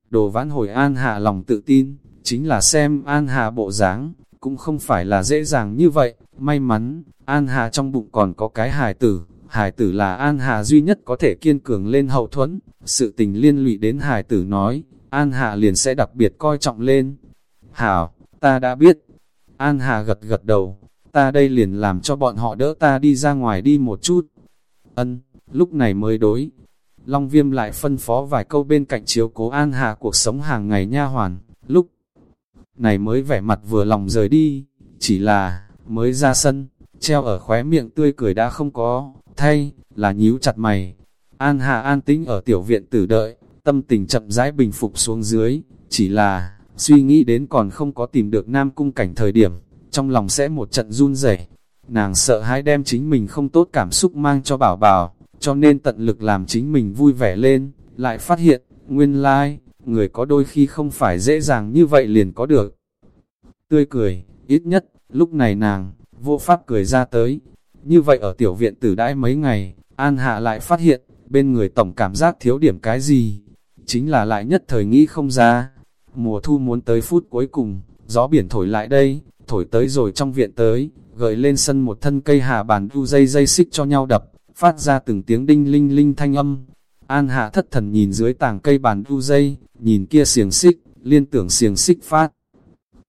Đồ vãn hồi An Hạ lòng tự tin, chính là xem An hà bộ dáng cũng không phải là dễ dàng như vậy, may mắn, An hà trong bụng còn có cái hài tử, hài tử là An hà duy nhất có thể kiên cường lên hậu thuẫn, sự tình liên lụy đến hài tử nói, An hà liền sẽ đặc biệt coi trọng lên. Hảo, ta đã biết. An hà gật gật đầu, ta đây liền làm cho bọn họ đỡ ta đi ra ngoài đi một chút. Ân, lúc này mới đối. Long Viêm lại phân phó vài câu bên cạnh chiếu cố An hà cuộc sống hàng ngày nha hoàn, lúc này mới vẻ mặt vừa lòng rời đi, chỉ là, mới ra sân, treo ở khóe miệng tươi cười đã không có, thay, là nhíu chặt mày. An Hạ an tĩnh ở tiểu viện tử đợi, tâm tình chậm rãi bình phục xuống dưới, chỉ là, suy nghĩ đến còn không có tìm được nam cung cảnh thời điểm, trong lòng sẽ một trận run rẩy. Nàng sợ hãi đem chính mình không tốt cảm xúc mang cho bảo bảo, cho nên tận lực làm chính mình vui vẻ lên, lại phát hiện, nguyên lai, like, người có đôi khi không phải dễ dàng như vậy liền có được. Tươi cười, ít nhất, lúc này nàng, vô pháp cười ra tới. Như vậy ở tiểu viện tử đãi mấy ngày, An Hạ lại phát hiện, bên người tổng cảm giác thiếu điểm cái gì. Chính là lại nhất thời nghĩ không ra. Mùa thu muốn tới phút cuối cùng, gió biển thổi lại đây, thổi tới rồi trong viện tới, gợi lên sân một thân cây hạ bàn đu dây dây xích cho nhau đập, phát ra từng tiếng đinh linh linh thanh âm. An hạ thất thần nhìn dưới tàng cây bàn u dây, nhìn kia xiềng xích, liên tưởng xiềng xích phát.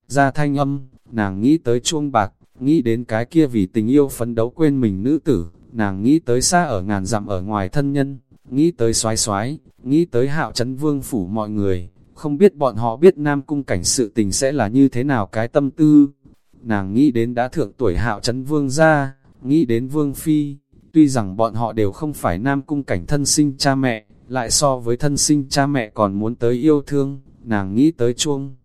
Ra thanh âm, nàng nghĩ tới chuông bạc, nghĩ đến cái kia vì tình yêu phấn đấu quên mình nữ tử, nàng nghĩ tới xa ở ngàn dặm ở ngoài thân nhân, nghĩ tới xoái xoái, nghĩ tới hạo chấn vương phủ mọi người, không biết bọn họ biết nam cung cảnh sự tình sẽ là như thế nào cái tâm tư. Nàng nghĩ đến đã thượng tuổi hạo chấn vương ra, nghĩ đến vương phi, tuy rằng bọn họ đều không phải nam cung cảnh thân sinh cha mẹ, lại so với thân sinh cha mẹ còn muốn tới yêu thương, nàng nghĩ tới chuông.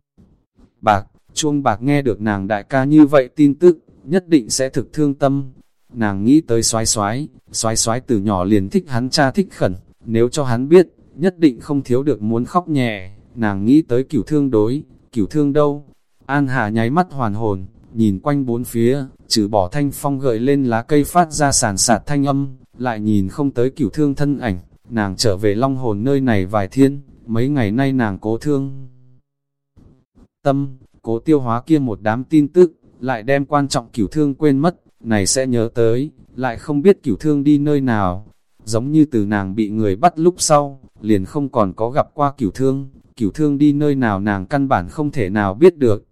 Bạc, chuông bạc nghe được nàng đại ca như vậy tin tức, nhất định sẽ thực thương tâm. Nàng nghĩ tới xoái xoái, xoái xoái từ nhỏ liền thích hắn cha thích khẩn, nếu cho hắn biết, nhất định không thiếu được muốn khóc nhẹ. Nàng nghĩ tới cửu thương đối, cửu thương đâu? An Hà nháy mắt hoàn hồn, nhìn quanh bốn phía, trừ bỏ thanh phong gợi lên lá cây phát ra sàn sạt thanh âm, lại nhìn không tới cửu thương thân ảnh, nàng trở về long hồn nơi này vài thiên, mấy ngày nay nàng cố thương. Tâm, cố tiêu hóa kia một đám tin tức, lại đem quan trọng cửu thương quên mất, này sẽ nhớ tới, lại không biết cửu thương đi nơi nào. Giống như từ nàng bị người bắt lúc sau, liền không còn có gặp qua cửu thương, cửu thương đi nơi nào nàng căn bản không thể nào biết được.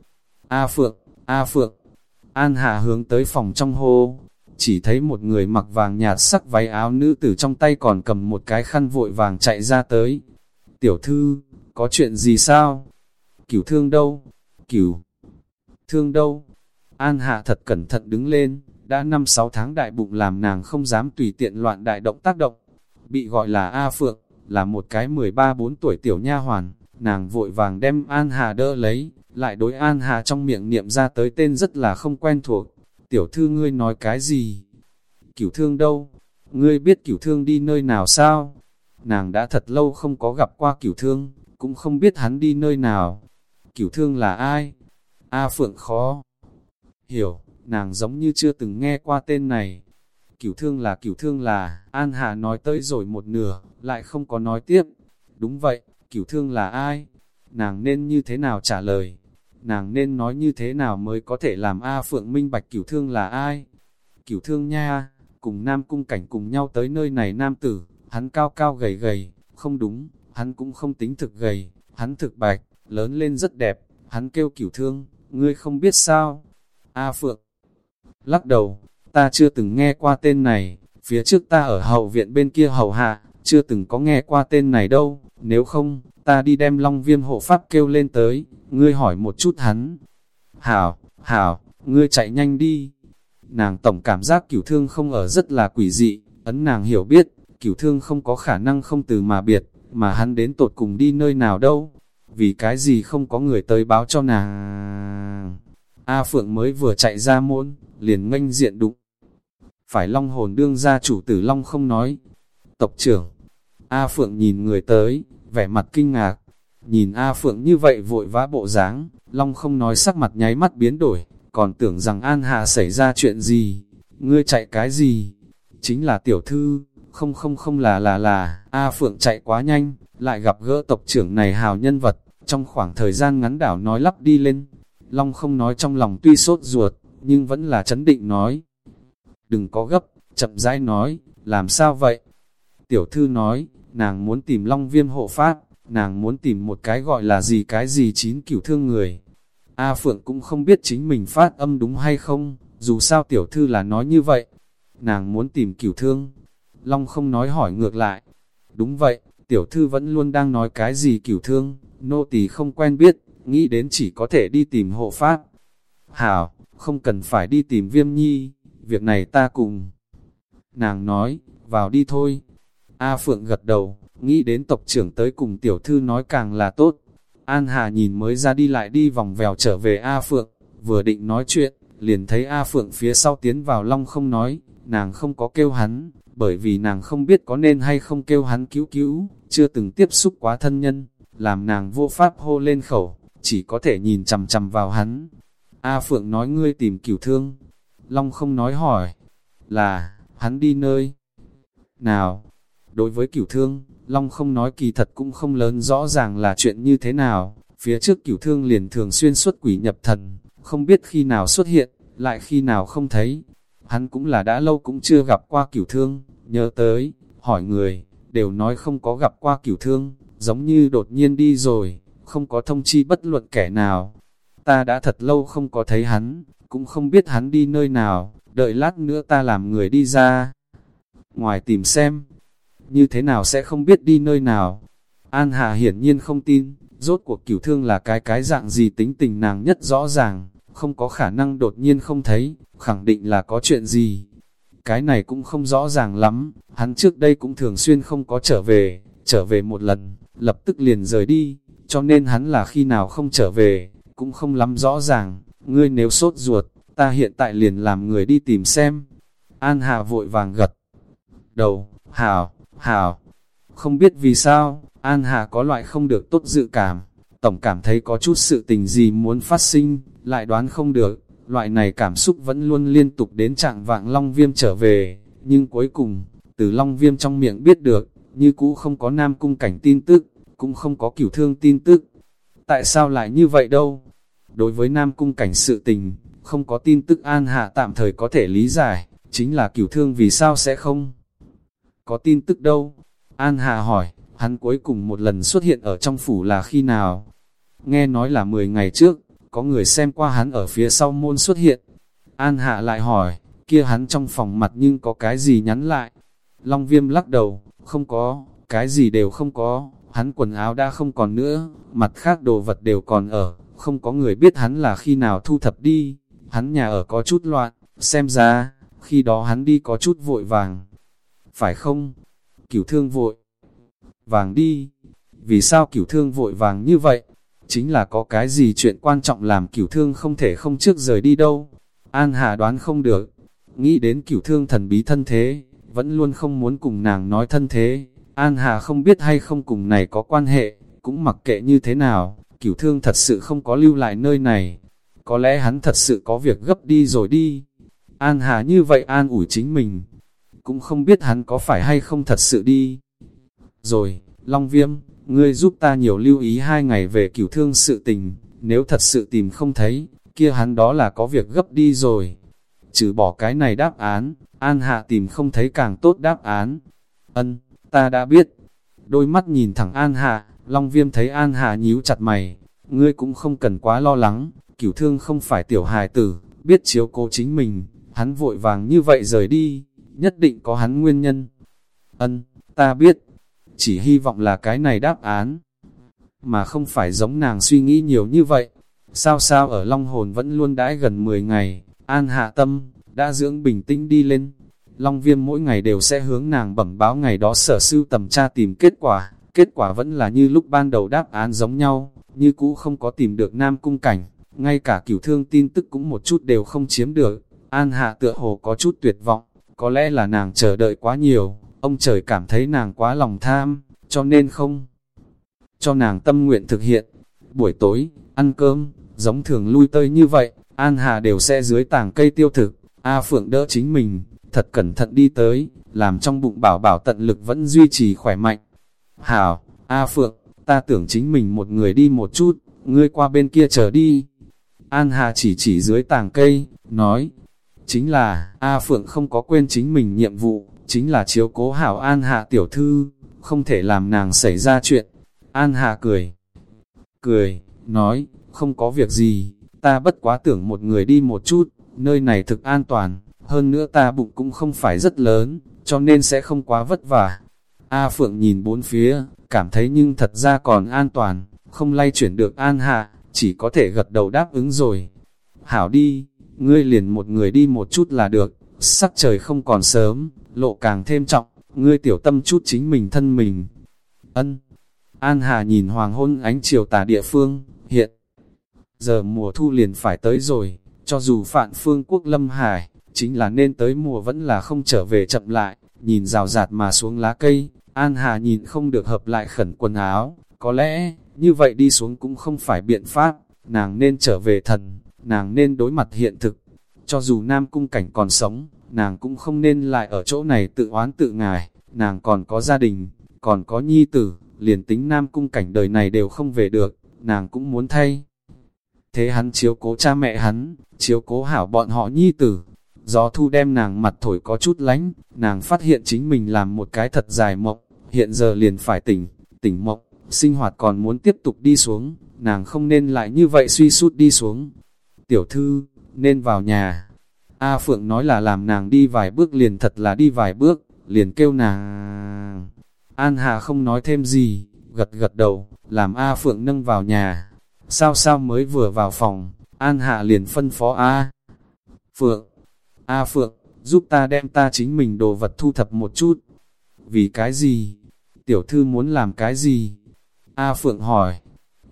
A Phượng, A Phượng, An Hà hướng tới phòng trong hô, chỉ thấy một người mặc vàng nhạt sắc váy áo nữ tử trong tay còn cầm một cái khăn vội vàng chạy ra tới. Tiểu thư, có chuyện gì sao? Cửu thương đâu? Cửu thương đâu? An hạ thật cẩn thận đứng lên, đã năm sáu tháng đại bụng làm nàng không dám tùy tiện loạn đại động tác động. Bị gọi là A Phượng, là một cái 13-4 tuổi tiểu nha hoàn, nàng vội vàng đem An Hà đỡ lấy, lại đối An Hà trong miệng niệm ra tới tên rất là không quen thuộc. Tiểu thư ngươi nói cái gì? Cửu thương đâu? Ngươi biết cửu thương đi nơi nào sao? Nàng đã thật lâu không có gặp qua cửu thương, cũng không biết hắn đi nơi nào. Cửu thương là ai? A Phượng khó. Hiểu, nàng giống như chưa từng nghe qua tên này. Cửu thương là cửu thương là, An Hà nói tới rồi một nửa, lại không có nói tiếp. Đúng vậy, cửu thương là ai? Nàng nên như thế nào trả lời? Nàng nên nói như thế nào mới có thể làm A Phượng minh bạch cửu thương là ai? Cửu thương nha, cùng Nam Cung Cảnh cùng nhau tới nơi này Nam Tử, hắn cao cao gầy gầy, không đúng, hắn cũng không tính thực gầy, hắn thực bạch, lớn lên rất đẹp, hắn kêu cửu thương, ngươi không biết sao? A Phượng lắc đầu, ta chưa từng nghe qua tên này, phía trước ta ở hậu viện bên kia hầu hạ, chưa từng có nghe qua tên này đâu, nếu không, ta đi đem long viêm hộ pháp kêu lên tới, ngươi hỏi một chút hắn. Hảo, hảo, ngươi chạy nhanh đi. Nàng tổng cảm giác cửu thương không ở rất là quỷ dị, ấn nàng hiểu biết, cửu thương không có khả năng không từ mà biệt, mà hắn đến tột cùng đi nơi nào đâu. Vì cái gì không có người tới báo cho nàng. A Phượng mới vừa chạy ra môn, liền nganh diện đụng. Phải long hồn đương ra chủ tử long không nói. Tộc trưởng, A Phượng nhìn người tới, vẻ mặt kinh ngạc. Nhìn A Phượng như vậy vội vã bộ dáng, long không nói sắc mặt nháy mắt biến đổi, còn tưởng rằng An Hà xảy ra chuyện gì. Ngươi chạy cái gì? Chính là tiểu thư, không không không là là là, A Phượng chạy quá nhanh, lại gặp gỡ tộc trưởng này hào nhân vật, trong khoảng thời gian ngắn đảo nói lắp đi lên. Long không nói trong lòng tuy sốt ruột, nhưng vẫn là chấn định nói. Đừng có gấp, chậm rãi nói, làm sao vậy? Tiểu thư nói, nàng muốn tìm long viêm hộ pháp, nàng muốn tìm một cái gọi là gì cái gì chín cửu thương người. A Phượng cũng không biết chính mình phát âm đúng hay không, dù sao tiểu thư là nói như vậy. Nàng muốn tìm cửu thương. Long không nói hỏi ngược lại. Đúng vậy, tiểu thư vẫn luôn đang nói cái gì cửu thương, nô tỳ không quen biết, nghĩ đến chỉ có thể đi tìm hộ pháp. Hảo, không cần phải đi tìm viêm nhi, việc này ta cùng. Nàng nói, vào đi thôi. A Phượng gật đầu, nghĩ đến tộc trưởng tới cùng tiểu thư nói càng là tốt. An Hà nhìn mới ra đi lại đi vòng vèo trở về A Phượng, vừa định nói chuyện, liền thấy A Phượng phía sau tiến vào long không nói, nàng không có kêu hắn, bởi vì nàng không biết có nên hay không kêu hắn cứu cứu, chưa từng tiếp xúc quá thân nhân, làm nàng vô pháp hô lên khẩu, chỉ có thể nhìn chầm chầm vào hắn. A Phượng nói ngươi tìm cửu thương, Long không nói hỏi, là, hắn đi nơi nào? Đối với cửu thương, Long không nói kỳ thật cũng không lớn rõ ràng là chuyện như thế nào, phía trước cửu thương liền thường xuyên xuất quỷ nhập thần, không biết khi nào xuất hiện, lại khi nào không thấy. Hắn cũng là đã lâu cũng chưa gặp qua cửu thương, nhớ tới, hỏi người, đều nói không có gặp qua cửu thương, giống như đột nhiên đi rồi, không có thông chi bất luận kẻ nào. Ta đã thật lâu không có thấy hắn, cũng không biết hắn đi nơi nào, đợi lát nữa ta làm người đi ra. Ngoài tìm xem, như thế nào sẽ không biết đi nơi nào. An Hà hiển nhiên không tin, rốt cuộc cửu thương là cái cái dạng gì tính tình nàng nhất rõ ràng, không có khả năng đột nhiên không thấy, khẳng định là có chuyện gì. Cái này cũng không rõ ràng lắm, hắn trước đây cũng thường xuyên không có trở về, trở về một lần, lập tức liền rời đi, cho nên hắn là khi nào không trở về, cũng không lắm rõ ràng, ngươi nếu sốt ruột, ta hiện tại liền làm người đi tìm xem. An Hà vội vàng gật đầu, hảo, hảo, không biết vì sao, An Hà có loại không được tốt dự cảm, tổng cảm thấy có chút sự tình gì muốn phát sinh, lại đoán không được, loại này cảm xúc vẫn luôn liên tục đến trạng vạng Long Viêm trở về, nhưng cuối cùng, từ Long Viêm trong miệng biết được, như cũ không có Nam Cung cảnh tin tức, cũng không có cửu thương tin tức. Tại sao lại như vậy đâu? Đối với Nam Cung cảnh sự tình, không có tin tức An Hạ tạm thời có thể lý giải, chính là cửu thương vì sao sẽ không? Có tin tức đâu? An Hạ hỏi, hắn cuối cùng một lần xuất hiện ở trong phủ là khi nào? Nghe nói là 10 ngày trước, có người xem qua hắn ở phía sau môn xuất hiện. An Hạ lại hỏi, kia hắn trong phòng mặt nhưng có cái gì nhắn lại. Long viêm lắc đầu, không có, cái gì đều không có, hắn quần áo đã không còn nữa, mặt khác đồ vật đều còn ở, không có người biết hắn là khi nào thu thập đi, hắn nhà ở có chút loạn, xem ra, khi đó hắn đi có chút vội vàng. Phải không? Cửu thương vội. Vàng đi. Vì sao cửu thương vội vàng như vậy? Chính là có cái gì chuyện quan trọng làm cửu thương không thể không trước rời đi đâu. An Hà đoán không được. Nghĩ đến cửu thương thần bí thân thế, vẫn luôn không muốn cùng nàng nói thân thế. An Hà không biết hay không cùng này có quan hệ, cũng mặc kệ như thế nào, cửu thương thật sự không có lưu lại nơi này. Có lẽ hắn thật sự có việc gấp đi rồi đi. An Hà như vậy an ủi chính mình. Cũng không biết hắn có phải hay không thật sự đi. Rồi, Long Viêm, ngươi giúp ta nhiều lưu ý hai ngày về cửu thương sự tình. Nếu thật sự tìm không thấy, kia hắn đó là có việc gấp đi rồi. Trừ bỏ cái này đáp án, An Hạ tìm không thấy càng tốt đáp án. Ân, ta đã biết. Đôi mắt nhìn thẳng An Hạ, Long Viêm thấy An Hạ nhíu chặt mày. Ngươi cũng không cần quá lo lắng, cửu thương không phải tiểu hài tử, biết chiếu cố chính mình, hắn vội vàng như vậy rời đi, nhất định có hắn nguyên nhân. Ân, ta biết, chỉ hy vọng là cái này đáp án, mà không phải giống nàng suy nghĩ nhiều như vậy. Sao sao ở Long Hồn vẫn luôn đãi gần 10 ngày, an hạ tâm, đã dưỡng bình tĩnh đi lên. Long Viêm mỗi ngày đều sẽ hướng nàng bẩm báo ngày đó sở sưu tầm tra tìm kết quả, kết quả vẫn là như lúc ban đầu đáp án giống nhau, như cũ không có tìm được nam cung cảnh, ngay cả cửu thương tin tức cũng một chút đều không chiếm được. An Hạ tựa hồ có chút tuyệt vọng, có lẽ là nàng chờ đợi quá nhiều, ông trời cảm thấy nàng quá lòng tham, cho nên không cho nàng tâm nguyện thực hiện. Buổi tối, ăn cơm, giống thường lui tơi như vậy, An Hà đều sẽ dưới tảng cây tiêu thực, A Phượng đỡ chính mình, thật cẩn thận đi tới, làm trong bụng bảo bảo tận lực vẫn duy trì khỏe mạnh. Hảo, A Phượng, ta tưởng chính mình một người đi một chút, ngươi qua bên kia chờ đi. An Hà chỉ chỉ dưới tàng cây, nói, Chính là, A Phượng không có quên chính mình nhiệm vụ, chính là chiếu cố hảo An Hạ tiểu thư, không thể làm nàng xảy ra chuyện. An Hạ cười, cười, nói, không có việc gì, ta bất quá tưởng một người đi một chút, nơi này thực an toàn, hơn nữa ta bụng cũng không phải rất lớn, cho nên sẽ không quá vất vả. A Phượng nhìn bốn phía, cảm thấy nhưng thật ra còn an toàn, không lay chuyển được An Hạ, chỉ có thể gật đầu đáp ứng rồi. Hảo đi, ngươi liền một người đi một chút là được, sắc trời không còn sớm, lộ càng thêm trọng, ngươi tiểu tâm chút chính mình thân mình. Ân. An Hà nhìn hoàng hôn ánh chiều tà địa phương, hiện. Giờ mùa thu liền phải tới rồi, cho dù phạn phương quốc lâm hải, chính là nên tới mùa vẫn là không trở về chậm lại, nhìn rào rạt mà xuống lá cây, An Hà nhìn không được hợp lại khẩn quần áo, có lẽ, như vậy đi xuống cũng không phải biện pháp, nàng nên trở về thần nàng nên đối mặt hiện thực. Cho dù Nam Cung Cảnh còn sống, nàng cũng không nên lại ở chỗ này tự oán tự ngài, nàng còn có gia đình, còn có nhi tử, liền tính Nam Cung Cảnh đời này đều không về được, nàng cũng muốn thay. Thế hắn chiếu cố cha mẹ hắn, chiếu cố hảo bọn họ nhi tử. Gió thu đem nàng mặt thổi có chút lánh, nàng phát hiện chính mình làm một cái thật dài mộng, hiện giờ liền phải tỉnh, tỉnh mộng, sinh hoạt còn muốn tiếp tục đi xuống, nàng không nên lại như vậy suy sút đi xuống, tiểu thư, nên vào nhà. A Phượng nói là làm nàng đi vài bước liền thật là đi vài bước, liền kêu nàng. An Hà không nói thêm gì, gật gật đầu, làm A Phượng nâng vào nhà. Sao sao mới vừa vào phòng, An Hạ liền phân phó A. Phượng, A Phượng, giúp ta đem ta chính mình đồ vật thu thập một chút. Vì cái gì? Tiểu thư muốn làm cái gì? A Phượng hỏi.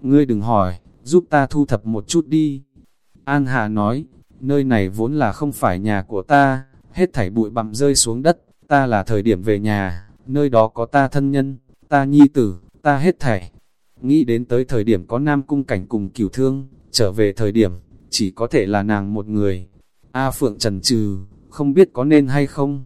Ngươi đừng hỏi, giúp ta thu thập một chút đi. An Hà nói, nơi này vốn là không phải nhà của ta, hết thảy bụi bặm rơi xuống đất, ta là thời điểm về nhà, nơi đó có ta thân nhân, ta nhi tử, ta hết thảy. Nghĩ đến tới thời điểm có nam cung cảnh cùng cửu thương, trở về thời điểm, chỉ có thể là nàng một người. A Phượng trần trừ, không biết có nên hay không.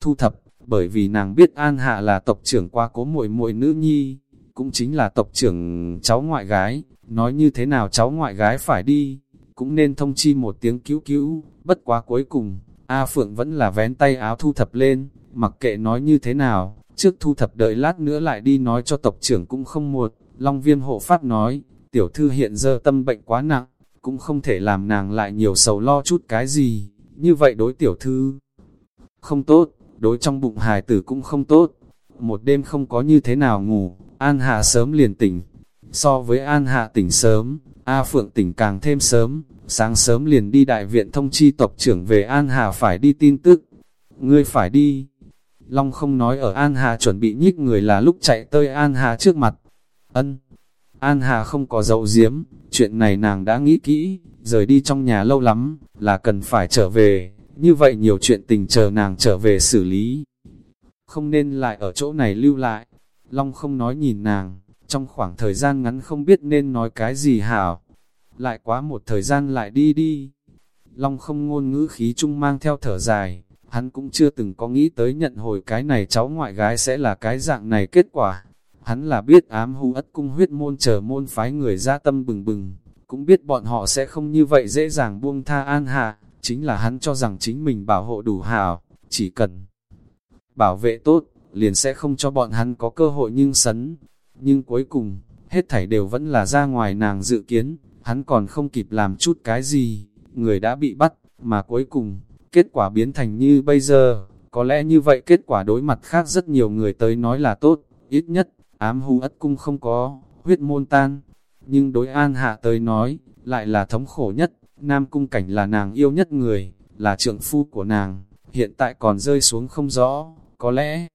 Thu thập, bởi vì nàng biết An Hạ là tộc trưởng qua cố muội muội nữ nhi, cũng chính là tộc trưởng cháu ngoại gái, nói như thế nào cháu ngoại gái phải đi, cũng nên thông chi một tiếng cứu cứu, bất quá cuối cùng, A Phượng vẫn là vén tay áo thu thập lên, mặc kệ nói như thế nào, trước thu thập đợi lát nữa lại đi nói cho tộc trưởng cũng không muộn, Long Viêm hộ pháp nói, tiểu thư hiện giờ tâm bệnh quá nặng, cũng không thể làm nàng lại nhiều sầu lo chút cái gì, như vậy đối tiểu thư không tốt, đối trong bụng hài tử cũng không tốt. Một đêm không có như thế nào ngủ, An Hạ sớm liền tỉnh. So với An Hạ tỉnh sớm, A Phượng tỉnh càng thêm sớm, sáng sớm liền đi đại viện thông chi tộc trưởng về An Hạ phải đi tin tức. Ngươi phải đi. Long không nói ở An Hạ chuẩn bị nhích người là lúc chạy tới An Hạ trước mặt. Ân. An Hà không có dậu diếm, chuyện này nàng đã nghĩ kỹ, rời đi trong nhà lâu lắm, là cần phải trở về, như vậy nhiều chuyện tình chờ nàng trở về xử lý. Không nên lại ở chỗ này lưu lại. Long không nói nhìn nàng, trong khoảng thời gian ngắn không biết nên nói cái gì hảo. Lại quá một thời gian lại đi đi. Long không ngôn ngữ khí chung mang theo thở dài, hắn cũng chưa từng có nghĩ tới nhận hồi cái này cháu ngoại gái sẽ là cái dạng này kết quả. Hắn là biết ám hung ất cung huyết môn chờ môn phái người ra tâm bừng bừng, cũng biết bọn họ sẽ không như vậy dễ dàng buông tha an hạ, chính là hắn cho rằng chính mình bảo hộ đủ hảo, chỉ cần bảo vệ tốt, liền sẽ không cho bọn hắn có cơ hội nhưng sấn. Nhưng cuối cùng, hết thảy đều vẫn là ra ngoài nàng dự kiến, hắn còn không kịp làm chút cái gì, người đã bị bắt, mà cuối cùng, kết quả biến thành như bây giờ, có lẽ như vậy kết quả đối mặt khác rất nhiều người tới nói là tốt, ít nhất, ám hù ất cung không có, huyết môn tan. Nhưng đối an hạ tới nói, lại là thống khổ nhất, nam cung cảnh là nàng yêu nhất người, là trượng phu của nàng, hiện tại còn rơi xuống không rõ, có lẽ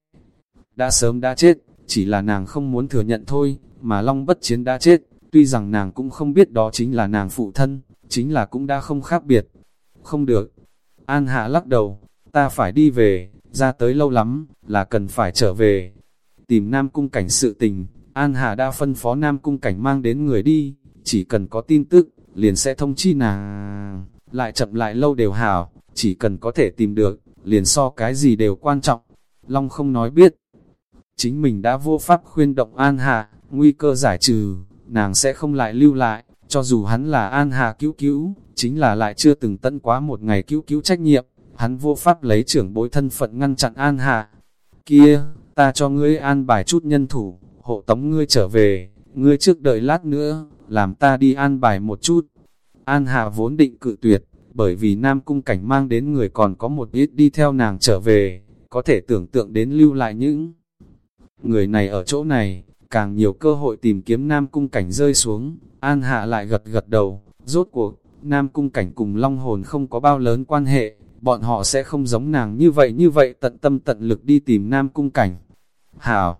đã sớm đã chết, chỉ là nàng không muốn thừa nhận thôi, mà Long bất chiến đã chết, tuy rằng nàng cũng không biết đó chính là nàng phụ thân, chính là cũng đã không khác biệt. Không được. An Hạ lắc đầu, ta phải đi về, ra tới lâu lắm, là cần phải trở về. Tìm Nam Cung Cảnh sự tình, An Hạ đã phân phó Nam Cung Cảnh mang đến người đi, chỉ cần có tin tức, liền sẽ thông chi nàng. Lại chậm lại lâu đều hảo, chỉ cần có thể tìm được, liền so cái gì đều quan trọng. Long không nói biết. Chính mình đã vô pháp khuyên động An Hạ, nguy cơ giải trừ, nàng sẽ không lại lưu lại, cho dù hắn là An Hà cứu cứu, chính là lại chưa từng tận quá một ngày cứu cứu trách nhiệm, hắn vô pháp lấy trưởng bối thân phận ngăn chặn An Hà. Kia, ta cho ngươi an bài chút nhân thủ, hộ tống ngươi trở về, ngươi trước đợi lát nữa, làm ta đi an bài một chút. An Hà vốn định cự tuyệt, bởi vì Nam Cung Cảnh mang đến người còn có một ít đi theo nàng trở về, có thể tưởng tượng đến lưu lại những người này ở chỗ này, càng nhiều cơ hội tìm kiếm Nam Cung Cảnh rơi xuống, An Hạ lại gật gật đầu, rốt cuộc, Nam Cung Cảnh cùng Long Hồn không có bao lớn quan hệ, bọn họ sẽ không giống nàng như vậy như vậy tận tâm tận lực đi tìm Nam Cung Cảnh. Hảo,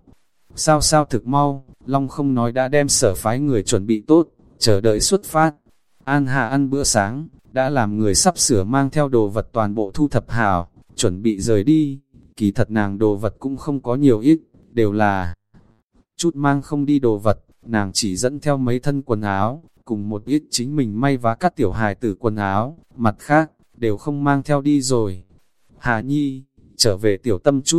sao sao thực mau, Long không nói đã đem sở phái người chuẩn bị tốt, chờ đợi xuất phát. An Hạ ăn bữa sáng, đã làm người sắp sửa mang theo đồ vật toàn bộ thu thập hảo, chuẩn bị rời đi. Kỳ thật nàng đồ vật cũng không có nhiều ít, đều là chút mang không đi đồ vật, nàng chỉ dẫn theo mấy thân quần áo, cùng một ít chính mình may vá các tiểu hài tử quần áo, mặt khác, đều không mang theo đi rồi. Hà Nhi, trở về tiểu tâm chú.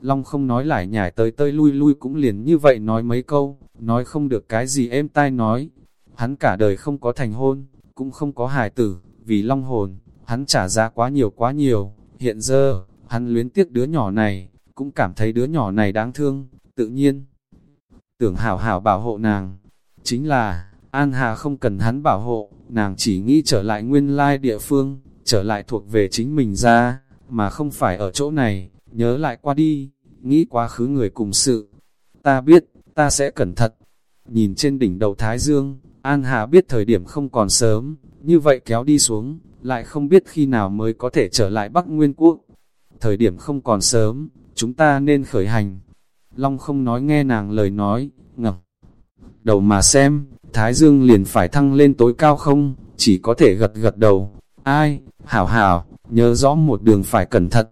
Long không nói lại nhảy tới tơi lui lui cũng liền như vậy nói mấy câu, nói không được cái gì êm tai nói. Hắn cả đời không có thành hôn, cũng không có hài tử, vì long hồn, hắn trả giá quá nhiều quá nhiều, hiện giờ, hắn luyến tiếc đứa nhỏ này, cũng cảm thấy đứa nhỏ này đáng thương, tự nhiên. Tưởng hảo hảo bảo hộ nàng, chính là, An Hà không cần hắn bảo hộ, nàng chỉ nghĩ trở lại nguyên lai địa phương, trở lại thuộc về chính mình ra, mà không phải ở chỗ này, nhớ lại qua đi, nghĩ quá khứ người cùng sự. Ta biết, ta sẽ cẩn thận. Nhìn trên đỉnh đầu Thái Dương, An Hà biết thời điểm không còn sớm, như vậy kéo đi xuống, lại không biết khi nào mới có thể trở lại Bắc Nguyên Quốc. Thời điểm không còn sớm, chúng ta nên khởi hành. Long không nói nghe nàng lời nói, ngập đầu mà xem, Thái Dương liền phải thăng lên tối cao không, chỉ có thể gật gật đầu. Ai, hảo hảo, nhớ rõ một đường phải cẩn thận.